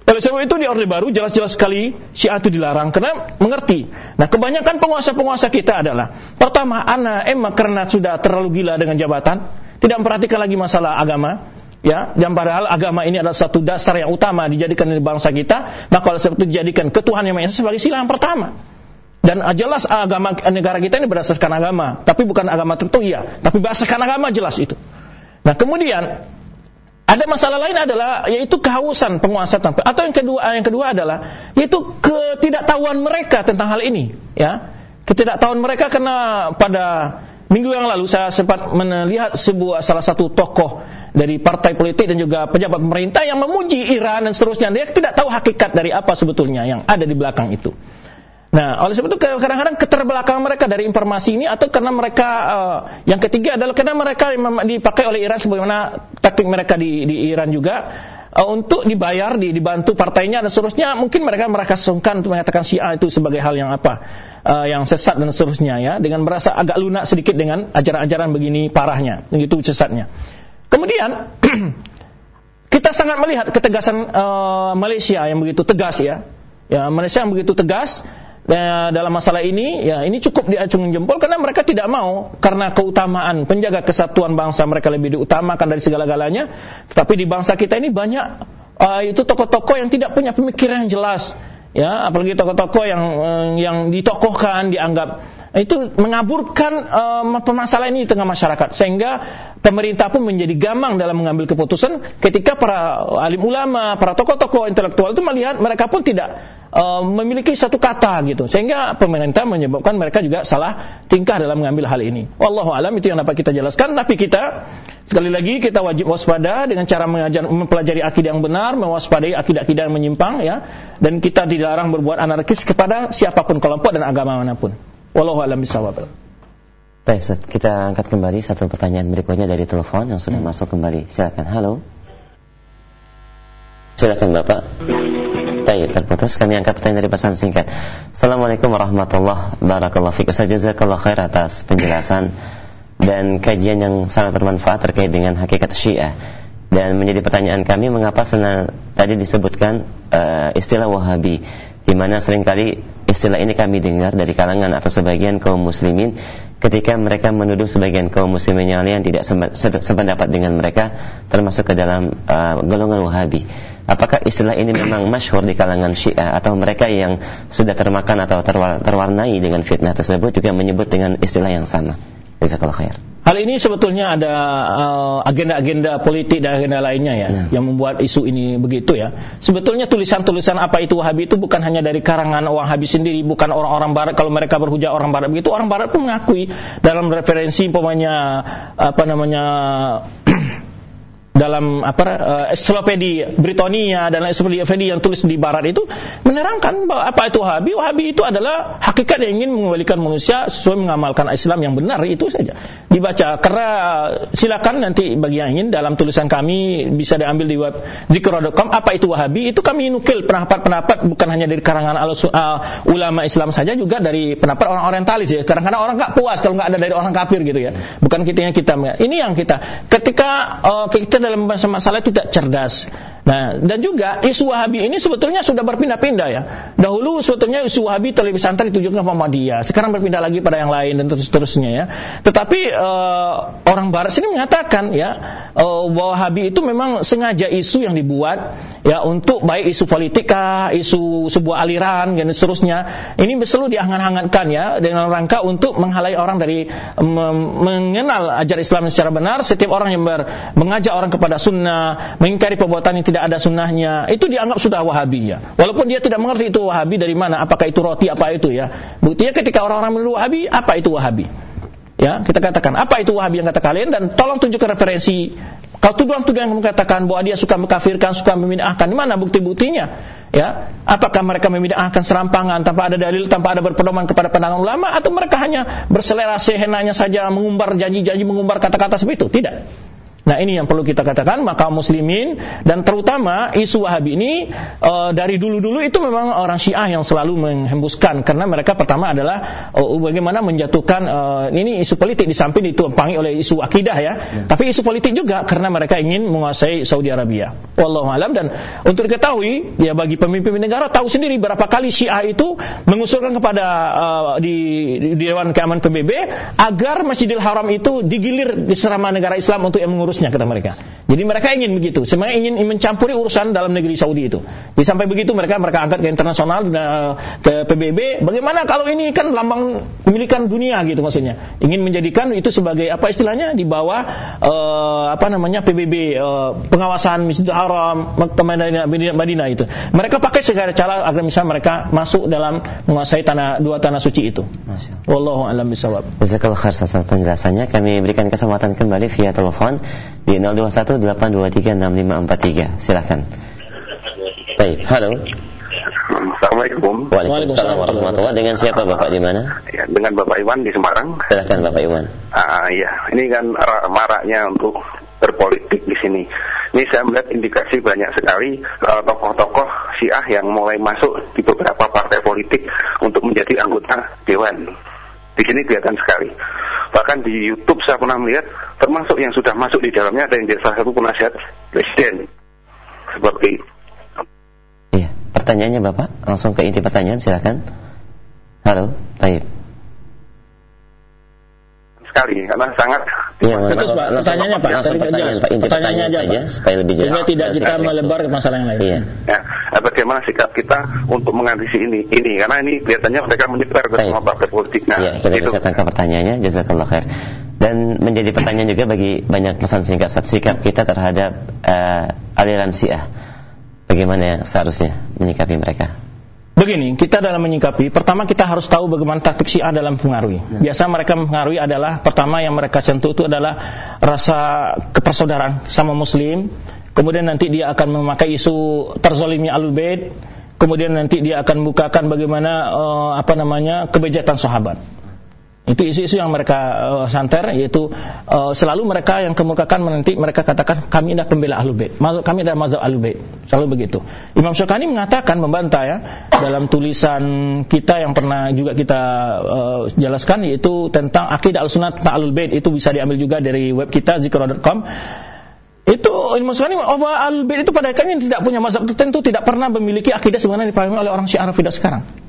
Oleh sebab itu di Orde Baru jelas-jelas sekali Syiah itu dilarang. Karena mengerti. Nah, kebanyakan penguasa-penguasa kita adalah pertama anak emang karena sudah terlalu gila dengan jabatan, tidak memperhatikan lagi masalah agama, ya. Dan padahal agama ini adalah satu dasar yang utama dijadikan di bangsa kita maka oleh sebab itu dijadikan ketuhanan yang Esa sebagai sila yang pertama. Dan jelas agama negara kita ini berdasarkan agama tapi bukan agama tertentu ya. Tapi berdasarkan agama jelas itu. Nah kemudian ada masalah lain adalah yaitu kehausan penguasa tanpa atau yang kedua yang kedua adalah yaitu ketidaktahuan mereka tentang hal ini ya. Ketidaktahuan mereka karena pada minggu yang lalu saya sempat melihat sebuah salah satu tokoh dari partai politik dan juga pejabat pemerintah yang memuji Iran dan seterusnya dia tidak tahu hakikat dari apa sebetulnya yang ada di belakang itu. Nah, oleh sebab itu kadang-kadang keterbelakangan mereka dari informasi ini atau karena mereka uh, yang ketiga adalah karena mereka dipakai oleh Iran sebagaimana taktik mereka di, di Iran juga uh, untuk dibayar, di, dibantu partainya dan seterusnya. Mungkin mereka mereka sungkan untuk mengatakan Syiah itu sebagai hal yang apa, uh, yang sesat dan seterusnya ya, dengan merasa agak lunak sedikit dengan ajaran-ajaran begini parahnya, begitu sesatnya. Kemudian kita sangat melihat ketegasan uh, Malaysia yang begitu tegas ya, ya Malaysia yang begitu tegas ya, dalam masalah ini ya ini cukup diacung jempol karena mereka tidak mau. Karena keutamaan penjaga kesatuan bangsa mereka lebih diutamakan dari segala-galanya. Tetapi di bangsa kita ini banyak uh, itu tokoh-tokoh yang tidak punya pemikiran yang jelas. Ya apalagi tokoh-tokoh yang uh, yang ditokohkan dianggap. Itu mengaburkan um, permasalahan ini di tengah masyarakat. Sehingga pemerintah pun menjadi gamang dalam mengambil keputusan ketika para alim ulama, para tokoh-tokoh intelektual itu melihat mereka pun tidak um, memiliki satu kata gitu sehingga pemerintah menyebabkan mereka juga salah tingkah dalam mengambil hal ini. Wallahu alam itu yang dapat kita jelaskan tapi kita sekali lagi kita wajib waspada dengan cara mengajar mempelajari akidah yang benar, mewaspadai akidah-akidah yang menyimpang ya dan kita dilarang berbuat anarkis kepada siapa pun kelompok dan agama mana pun. Wallahu a'lam bishawab. Baik, Ustaz. Kita angkat kembali satu pertanyaan berikutnya dari telepon yang sudah hmm. masuk kembali. Silakan. Halo. Silakan Bapak. Baik, terputus. Kami angkat pertanyaan dari pesan singkat. Assalamualaikum warahmatullahi wabarakatuh. Fiqh Ustaz jazakallah khair atas penjelasan dan kajian yang sangat bermanfaat terkait dengan hakikat Syiah. Dan menjadi pertanyaan kami mengapa sana, tadi disebutkan uh, istilah Wahabi di mana sering kali istilah ini kami dengar dari kalangan atau sebagian kaum muslimin ketika mereka menuduh sebagian kaum muslimin yang lain tidak sependapat dengan mereka termasuk ke dalam uh, golongan Wahabi. Apakah istilah ini memang masyhur di kalangan Syiah atau mereka yang sudah termakan atau terwarnai dengan fitnah tersebut juga menyebut dengan istilah yang sama? Jazakallah khair. Hal ini sebetulnya ada uh, agenda-agenda uh, politik dan agenda lainnya ya nah. yang membuat isu ini begitu ya. Sebetulnya tulisan-tulisan apa itu Wahabi itu bukan hanya dari karangan Wahabi sendiri, bukan orang-orang barat kalau mereka berhujah orang barat begitu, orang barat pun mengakui dalam referensi umpamanya apa namanya dalam apa uh, ensiklopedia Britania dan ensiklopedia yang tulis di barat itu menerangkan bahwa apa itu Wahabi? Wahabi itu adalah hakikat yang ingin mengembalikan manusia sesuai mengamalkan Islam yang benar itu saja. Dibaca karena silakan nanti bagi yang ingin dalam tulisan kami bisa diambil di web zikro.com apa itu Wahabi? Itu kami nukil pendapat-pendapat bukan hanya dari karangan uh, ulama Islam saja juga dari pendapat orang orientalis ya. Kadang-kadang orang nggak puas kalau nggak ada dari orang kafir gitu ya. Bukan kita yang kita ini yang kita ketika uh, kita dalam masalah itu tidak cerdas. Nah, dan juga isu Wahabi ini sebetulnya sudah berpindah-pindah ya. Dahulu sebetulnya isu Wahabi terlebih santai ditujukan ke Muhammadiyah. Sekarang berpindah lagi pada yang lain dan terus terusnya ya. Tetapi uh, orang barat sini mengatakan ya uh, Wahabi itu memang sengaja isu yang dibuat ya untuk baik isu politika, isu sebuah aliran dan seterusnya. Ini selalu dihangat-hangatkan ya dengan rangka untuk menghalai orang dari mengenal ajar Islam secara benar. Setiap orang yang ber, mengajak orang kepada sunnah, mengingkari perbuatan yang tidak ada sunnahnya, itu dianggap sudah wahabi ya. Walaupun dia tidak mengerti itu wahabi dari mana, apakah itu roti, apa itu ya. Buktinya ketika orang-orang menuduh wahabi, apa itu wahabi? Ya, kita katakan apa itu wahabi yang kata kalian dan tolong tunjukkan referensi. Kalau tuduhan-tuduhan yang mengatakan bahwa dia suka mengkafirkan, suka memindahkan, mana bukti-buktinya? Ya, apakah mereka memindahkan serampangan tanpa ada dalil, tanpa ada berpedoman kepada pandangan ulama, atau mereka hanya berselera sehenanya saja mengumbar janji-janji, mengumbar kata-kata seperti itu? Tidak. Nah ini yang perlu kita katakan maka muslimin dan terutama isu Wahabi ini e, dari dulu-dulu itu memang orang Syiah yang selalu menghembuskan karena mereka pertama adalah e, bagaimana menjatuhkan e, ini isu politik di samping ditumpangi oleh isu akidah ya. ya. Tapi isu politik juga karena mereka ingin menguasai Saudi Arabia. Wallahu alam dan untuk diketahui ya bagi pemimpin negara tahu sendiri berapa kali Syiah itu mengusulkan kepada uh, di, di Dewan Keamanan PBB agar Masjidil Haram itu digilir di serama negara Islam untuk yang mengurus seterusnya kata mereka. Jadi mereka ingin begitu, semuanya ingin mencampuri urusan dalam negeri Saudi itu. Jadi sampai begitu mereka mereka angkat ke internasional ke PBB. Bagaimana kalau ini kan lambang milikan dunia gitu maksudnya. Ingin menjadikan itu sebagai apa istilahnya di bawah uh, apa namanya PBB uh, eh, pengawasan Masjidil Haram Madinah, Madinah itu. Mereka pakai segala cara agar misalnya mereka masuk dalam menguasai tanah dua tanah suci itu. Wallahu a'lam bishawab. Jazakallahu khair atas penjelasannya. Kami berikan kesempatan kembali via telepon di 0218236543. Silahkan. Baik, halo. Assalamualaikum. Waalaikumsalam warahmatullahi Dengan siapa Bapak di mana? Ya, dengan Bapak Iwan di Semarang. Silahkan Bapak Iwan. Ah, ya, ini kan maraknya untuk berpolitik di sini. Ini saya melihat indikasi banyak sekali uh, tokoh-tokoh Syiah yang mulai masuk di beberapa partai politik untuk menjadi anggota dewan. Di sini kelihatan sekali. Bahkan di YouTube saya pernah melihat, termasuk yang sudah masuk di dalamnya ada yang jadi salah satu penasihat presiden. Seperti Iya, pertanyaannya Bapak, langsung ke inti pertanyaan silakan. Halo, baik sekali karena sangat Ya, terus Pak, pertanyaannya Pak, langsung pertanyaan Pak, inti pertanyaan aja saja supaya lebih jelas. Sehingga tidak kita melebar ke masalah yang lain. Iya. Ya, bagaimana sikap kita untuk mengatasi ini? Ini karena ini kelihatannya mereka menyebar ke semua partai politik. Nah, ya, kita itu. bisa tangkap pertanyaannya. Jazakallah khair. Dan menjadi pertanyaan juga bagi banyak pesan singkat sikap kita terhadap uh, aliran Syiah. Bagaimana seharusnya menyikapi mereka? Begini, kita dalam menyikapi, pertama kita harus tahu bagaimana taktik Syiah dalam mempengaruhi. Ya. Biasa mereka mempengaruhi adalah pertama yang mereka sentuh itu adalah rasa kepersaudaraan sama muslim. Kemudian nanti dia akan memakai isu terzolimi alul bait. Kemudian nanti dia akan bukakan bagaimana uh, apa namanya kebejakan sahabat. Itu isu-isu yang mereka uh, santer yaitu uh, selalu mereka yang kemukakan nanti mereka katakan kami adalah pembela Ahlul Bait. Kami adalah mazhab Ahlul Bait. Selalu begitu. Imam Syukani mengatakan membantah ya dalam tulisan kita yang pernah juga kita uh, jelaskan yaitu tentang akidah Al-Sunnah tentang Bait itu bisa diambil juga dari web kita zikra.com itu Imam Syukani bahwa Ahlul Bait itu pada akhirnya tidak punya mazhab tertentu tidak pernah memiliki akidah sebenarnya dipahami oleh orang Syiah Rafidah sekarang.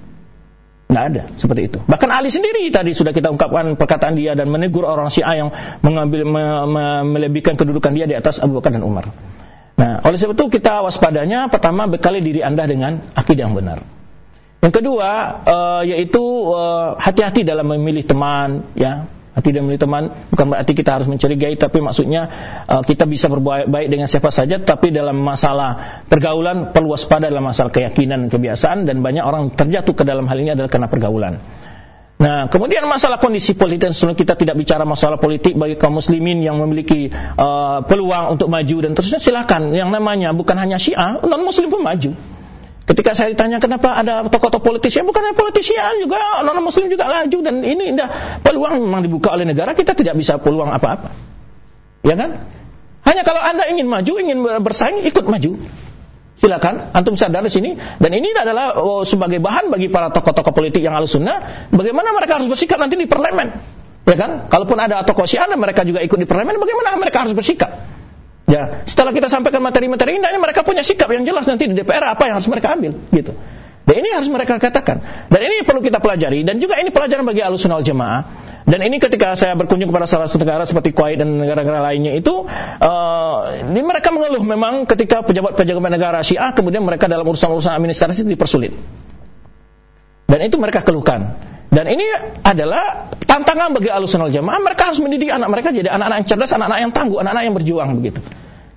Nggak ada seperti itu. Bahkan Ali sendiri tadi sudah kita ungkapkan perkataan dia dan menegur orang Syiah yang mengambil me, me, melebihkan kedudukan dia di atas Abu Bakar dan Umar. Nah, oleh sebab itu kita waspadanya pertama bekali diri Anda dengan akidah yang benar. Yang kedua uh, yaitu eh, hati-hati uh, dalam memilih teman ya tidak memilih teman bukan berarti kita harus mencurigai tapi maksudnya uh, kita bisa berbuat baik dengan siapa saja tapi dalam masalah pergaulan perlu waspada dalam masalah keyakinan kebiasaan dan banyak orang terjatuh ke dalam hal ini adalah karena pergaulan. Nah, kemudian masalah kondisi politik sebelum kita tidak bicara masalah politik bagi kaum muslimin yang memiliki uh, peluang untuk maju dan terusnya silakan. Yang namanya bukan hanya Syiah, non muslim pun maju. Ketika saya ditanya kenapa ada tokoh-tokoh politisi, bukan hanya politisi juga non muslim juga maju dan ini indah peluang memang dibuka oleh negara, kita tidak bisa peluang apa-apa. Ya kan? Hanya kalau Anda ingin maju, ingin bersaing, ikut maju. Silakan, antum sadar di sini. Dan ini adalah oh, sebagai bahan bagi para tokoh-tokoh politik yang halus sunnah, bagaimana mereka harus bersikap nanti di parlemen. Ya kan? Kalaupun ada tokoh Syiah mereka juga ikut di parlemen, bagaimana mereka harus bersikap? Ya, setelah kita sampaikan materi-materi ini, mereka punya sikap yang jelas nanti di DPR apa yang harus mereka ambil, gitu. Dan ini harus mereka katakan. Dan ini perlu kita pelajari. Dan juga ini pelajaran bagi alusunal jemaah. Dan ini ketika saya berkunjung kepada salah satu negara seperti Kuwait dan negara-negara lainnya itu, uh, ini mereka mengeluh memang ketika pejabat-pejabat negara Syiah kemudian mereka dalam urusan-urusan administrasi dipersulit. Dan itu mereka keluhkan. Dan ini adalah tantangan bagi alusunal jemaah. Mereka harus mendidik anak mereka jadi anak-anak yang cerdas, anak-anak yang tangguh, anak-anak yang berjuang begitu.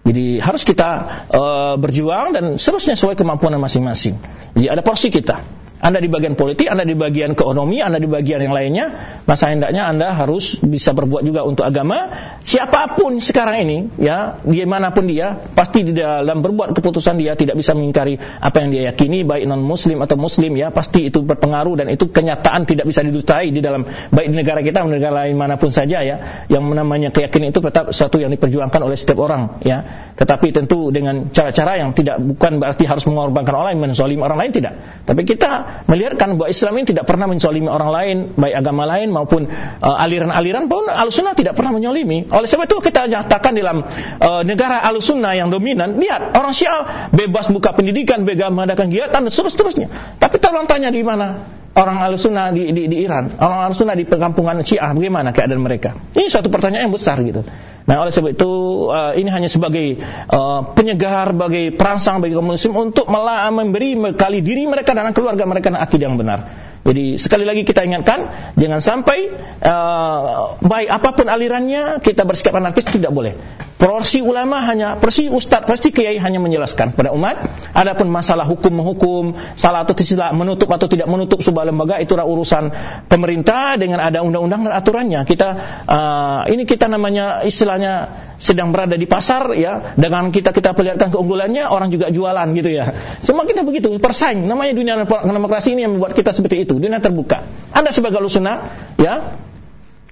Jadi harus kita uh, berjuang dan seterusnya sesuai kemampuan masing-masing. Jadi ada porsi kita. Anda di bagian politik, Anda di bagian ekonomi, Anda di bagian yang lainnya, masa hendaknya Anda harus bisa berbuat juga untuk agama. Siapa pun sekarang ini, ya, dia mana pun dia, pasti di dalam berbuat keputusan dia tidak bisa mengingkari apa yang dia yakini, baik non Muslim atau Muslim, ya, pasti itu berpengaruh dan itu kenyataan tidak bisa didutai di dalam baik di negara kita negara lain mana pun saja, ya, yang namanya keyakinan itu tetap sesuatu yang diperjuangkan oleh setiap orang, ya. Tetapi tentu dengan cara-cara yang tidak bukan berarti harus mengorbankan orang lain, menzolim orang lain tidak. Tapi kita melihatkan bahwa Islam ini tidak pernah mensolimi orang lain, baik agama lain maupun uh, aliran-aliran pun alusunnah tidak pernah menyolimi. Oleh sebab itu kita nyatakan dalam uh, negara alusunnah yang dominan, lihat orang Syiah bebas buka pendidikan, bebas mengadakan kegiatan dan seterusnya. Tapi tolong tanya di mana orang alusunnah di, di, di Iran, orang alusunnah di perkampungan Syiah, bagaimana keadaan mereka? Ini satu pertanyaan yang besar gitu. Nah, oleh sebab itu uh, ini hanya sebagai uh, penyegar, bagi perangsang bagi kaum muslim untuk malah memberi kali diri mereka dan keluarga mereka akidah yang benar. Jadi sekali lagi kita ingatkan jangan sampai uh, baik apa pun alirannya kita bersikap anarkis tidak boleh. Porsi ulama hanya, porsi ustadz, pasti kiai hanya menjelaskan kepada umat. Adapun masalah hukum menghukum, salah atau tidak menutup atau tidak menutup sebuah lembaga itu urusan pemerintah dengan ada undang-undang dan aturannya. Kita uh, ini kita namanya istilahnya sedang berada di pasar ya, dengan kita kita perlihatkan keunggulannya orang juga jualan gitu ya. Semua kita begitu, persaing. Namanya dunia demokrasi ini yang membuat kita seperti itu, dunia terbuka. Anda sebagai lusuna ya,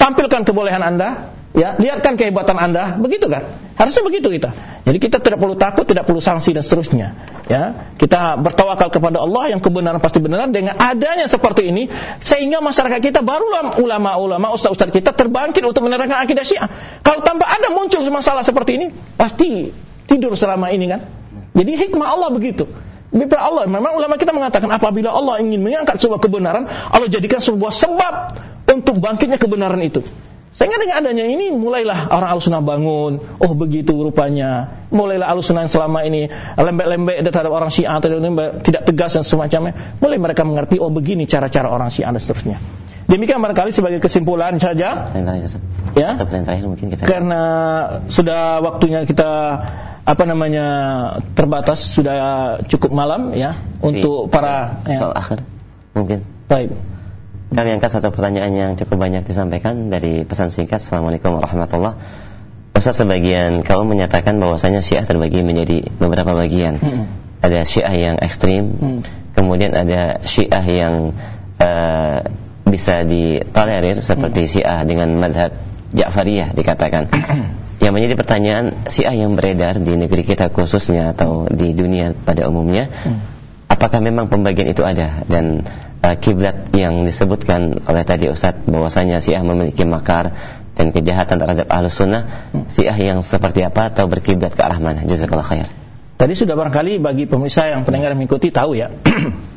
tampilkan kebolehan Anda, ya lihatkan kehebatan anda begitu kan? Harusnya begitu kita. Jadi kita tidak perlu takut tidak perlu sanksi dan seterusnya ya. Kita bertawakal kepada Allah yang kebenaran pasti benar. Dengan adanya seperti ini sehingga masyarakat kita barulah ulama-ulama ustaz-ustaz kita terbangkit untuk menerangkan akidah Syiah. Kalau tanpa ada muncul masalah seperti ini pasti tidur selama ini kan? Jadi hikmah Allah begitu Bila Allah, memang ulama kita mengatakan apabila Allah ingin mengangkat sebuah kebenaran, Allah jadikan sebuah sebab untuk bangkitnya kebenaran itu. Sehingga dengan adanya ini mulailah orang alusunah bangun. Oh begitu rupanya. Mulailah alusunah yang selama ini lembek-lembek terhadap orang syiah tidak tegas dan semacamnya. Mulai mereka mengerti oh begini cara-cara orang syiah dan seterusnya. Demikian barangkali sebagai kesimpulan saja. Ya. mungkin kita. Karena sudah waktunya kita apa namanya terbatas sudah cukup malam ya untuk para soal ya. akhir mungkin. Baik. Kami angkat satu pertanyaan yang cukup banyak disampaikan dari pesan singkat. Assalamualaikum warahmatullah. Ustaz sebagian kaum menyatakan bahwasanya Syiah terbagi menjadi beberapa bagian. Hmm. Ada Syiah yang ekstrim, hmm. kemudian ada Syiah yang uh, bisa ditolerir seperti hmm. Syiah dengan madhab Ja'fariyah dikatakan. yang menjadi pertanyaan Syiah yang beredar di negeri kita khususnya atau di dunia pada umumnya, hmm. apakah memang pembagian itu ada dan uh, kiblat yang disebutkan oleh tadi Ustaz bahwasanya Syiah memiliki makar dan kejahatan terhadap ahlu sunnah hmm. Syiah yang seperti apa atau berkiblat ke arah mana jazakallah khair tadi sudah barangkali bagi pemirsa yang pendengar mengikuti tahu ya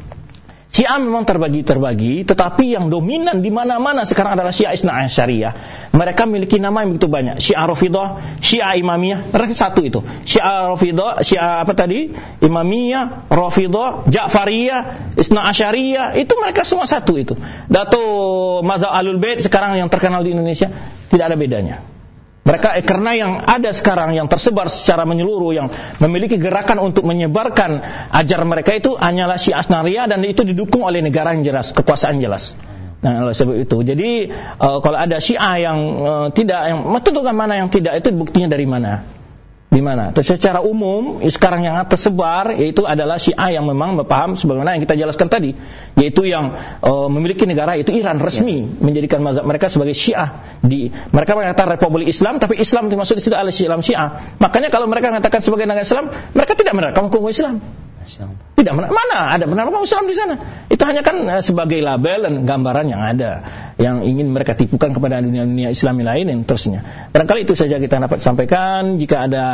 Syiah memang terbagi-terbagi, tetapi yang dominan di mana-mana sekarang adalah Syiah Isna Syariah. Mereka memiliki nama yang begitu banyak. Syiah Rafidah, Syiah Imamiyah, mereka satu itu. Syiah Rafidah, Syiah apa tadi? Imamiyah, Rafidah, Ja'fariyah, Isna Asyariyah, itu mereka semua satu itu. Dato Mazhab Alul Bait sekarang yang terkenal di Indonesia tidak ada bedanya. Mereka karena yang ada sekarang yang tersebar secara menyeluruh yang memiliki gerakan untuk menyebarkan ajar mereka itu hanyalah Syiah Asnaria dan itu didukung oleh negara yang jelas, kekuasaan jelas. Nah, oleh sebab itu. Jadi uh, kalau ada Syiah yang uh, tidak yang menentukan mana yang tidak itu buktinya dari mana? Di mana? Secara umum sekarang yang tersebar yaitu adalah Syiah yang memang paham sebagaimana yang kita jelaskan tadi, yaitu yang uh, memiliki negara itu Iran resmi ya. menjadikan mazhab mereka sebagai Syiah. Di mereka mengatakan Republik Islam tapi Islam termasuk di situ adalah Islam Syiah. Makanya kalau mereka mengatakan sebagai negara Islam, mereka tidak menerapkan hukum Islam. Tidak mana ada penerapan Islam di sana. Itu hanya kan eh, sebagai label dan gambaran yang ada yang ingin mereka tipukan kepada dunia-dunia Islami lain dan terusnya. Barangkali itu saja kita dapat sampaikan. Jika ada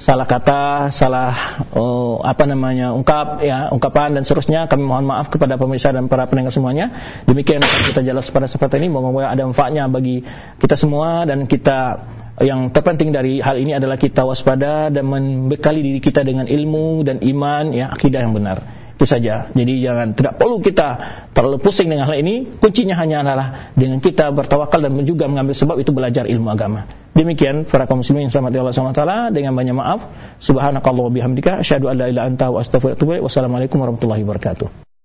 salah kata, salah oh, apa namanya ungkap ya ungkapan dan seterusnya, kami mohon maaf kepada pemirsa dan para pendengar semuanya. Demikian kita jelas pada seperti ini. Moga-moga ada manfaatnya bagi kita semua dan kita yang terpenting dari hal ini adalah kita waspada dan membekali diri kita dengan ilmu dan iman ya akidah yang benar. Itu saja. Jadi jangan tidak perlu kita terlalu pusing dengan hal ini. Kuncinya hanya adalah dengan kita bertawakal dan juga mengambil sebab itu belajar ilmu agama. Demikian para kaum muslimin selamat Allah SWT dengan banyak maaf subhanakallah bihamdika asyhadu an la ilaha anta wa astaghfiruka wa wassalamualaikum warahmatullahi wabarakatuh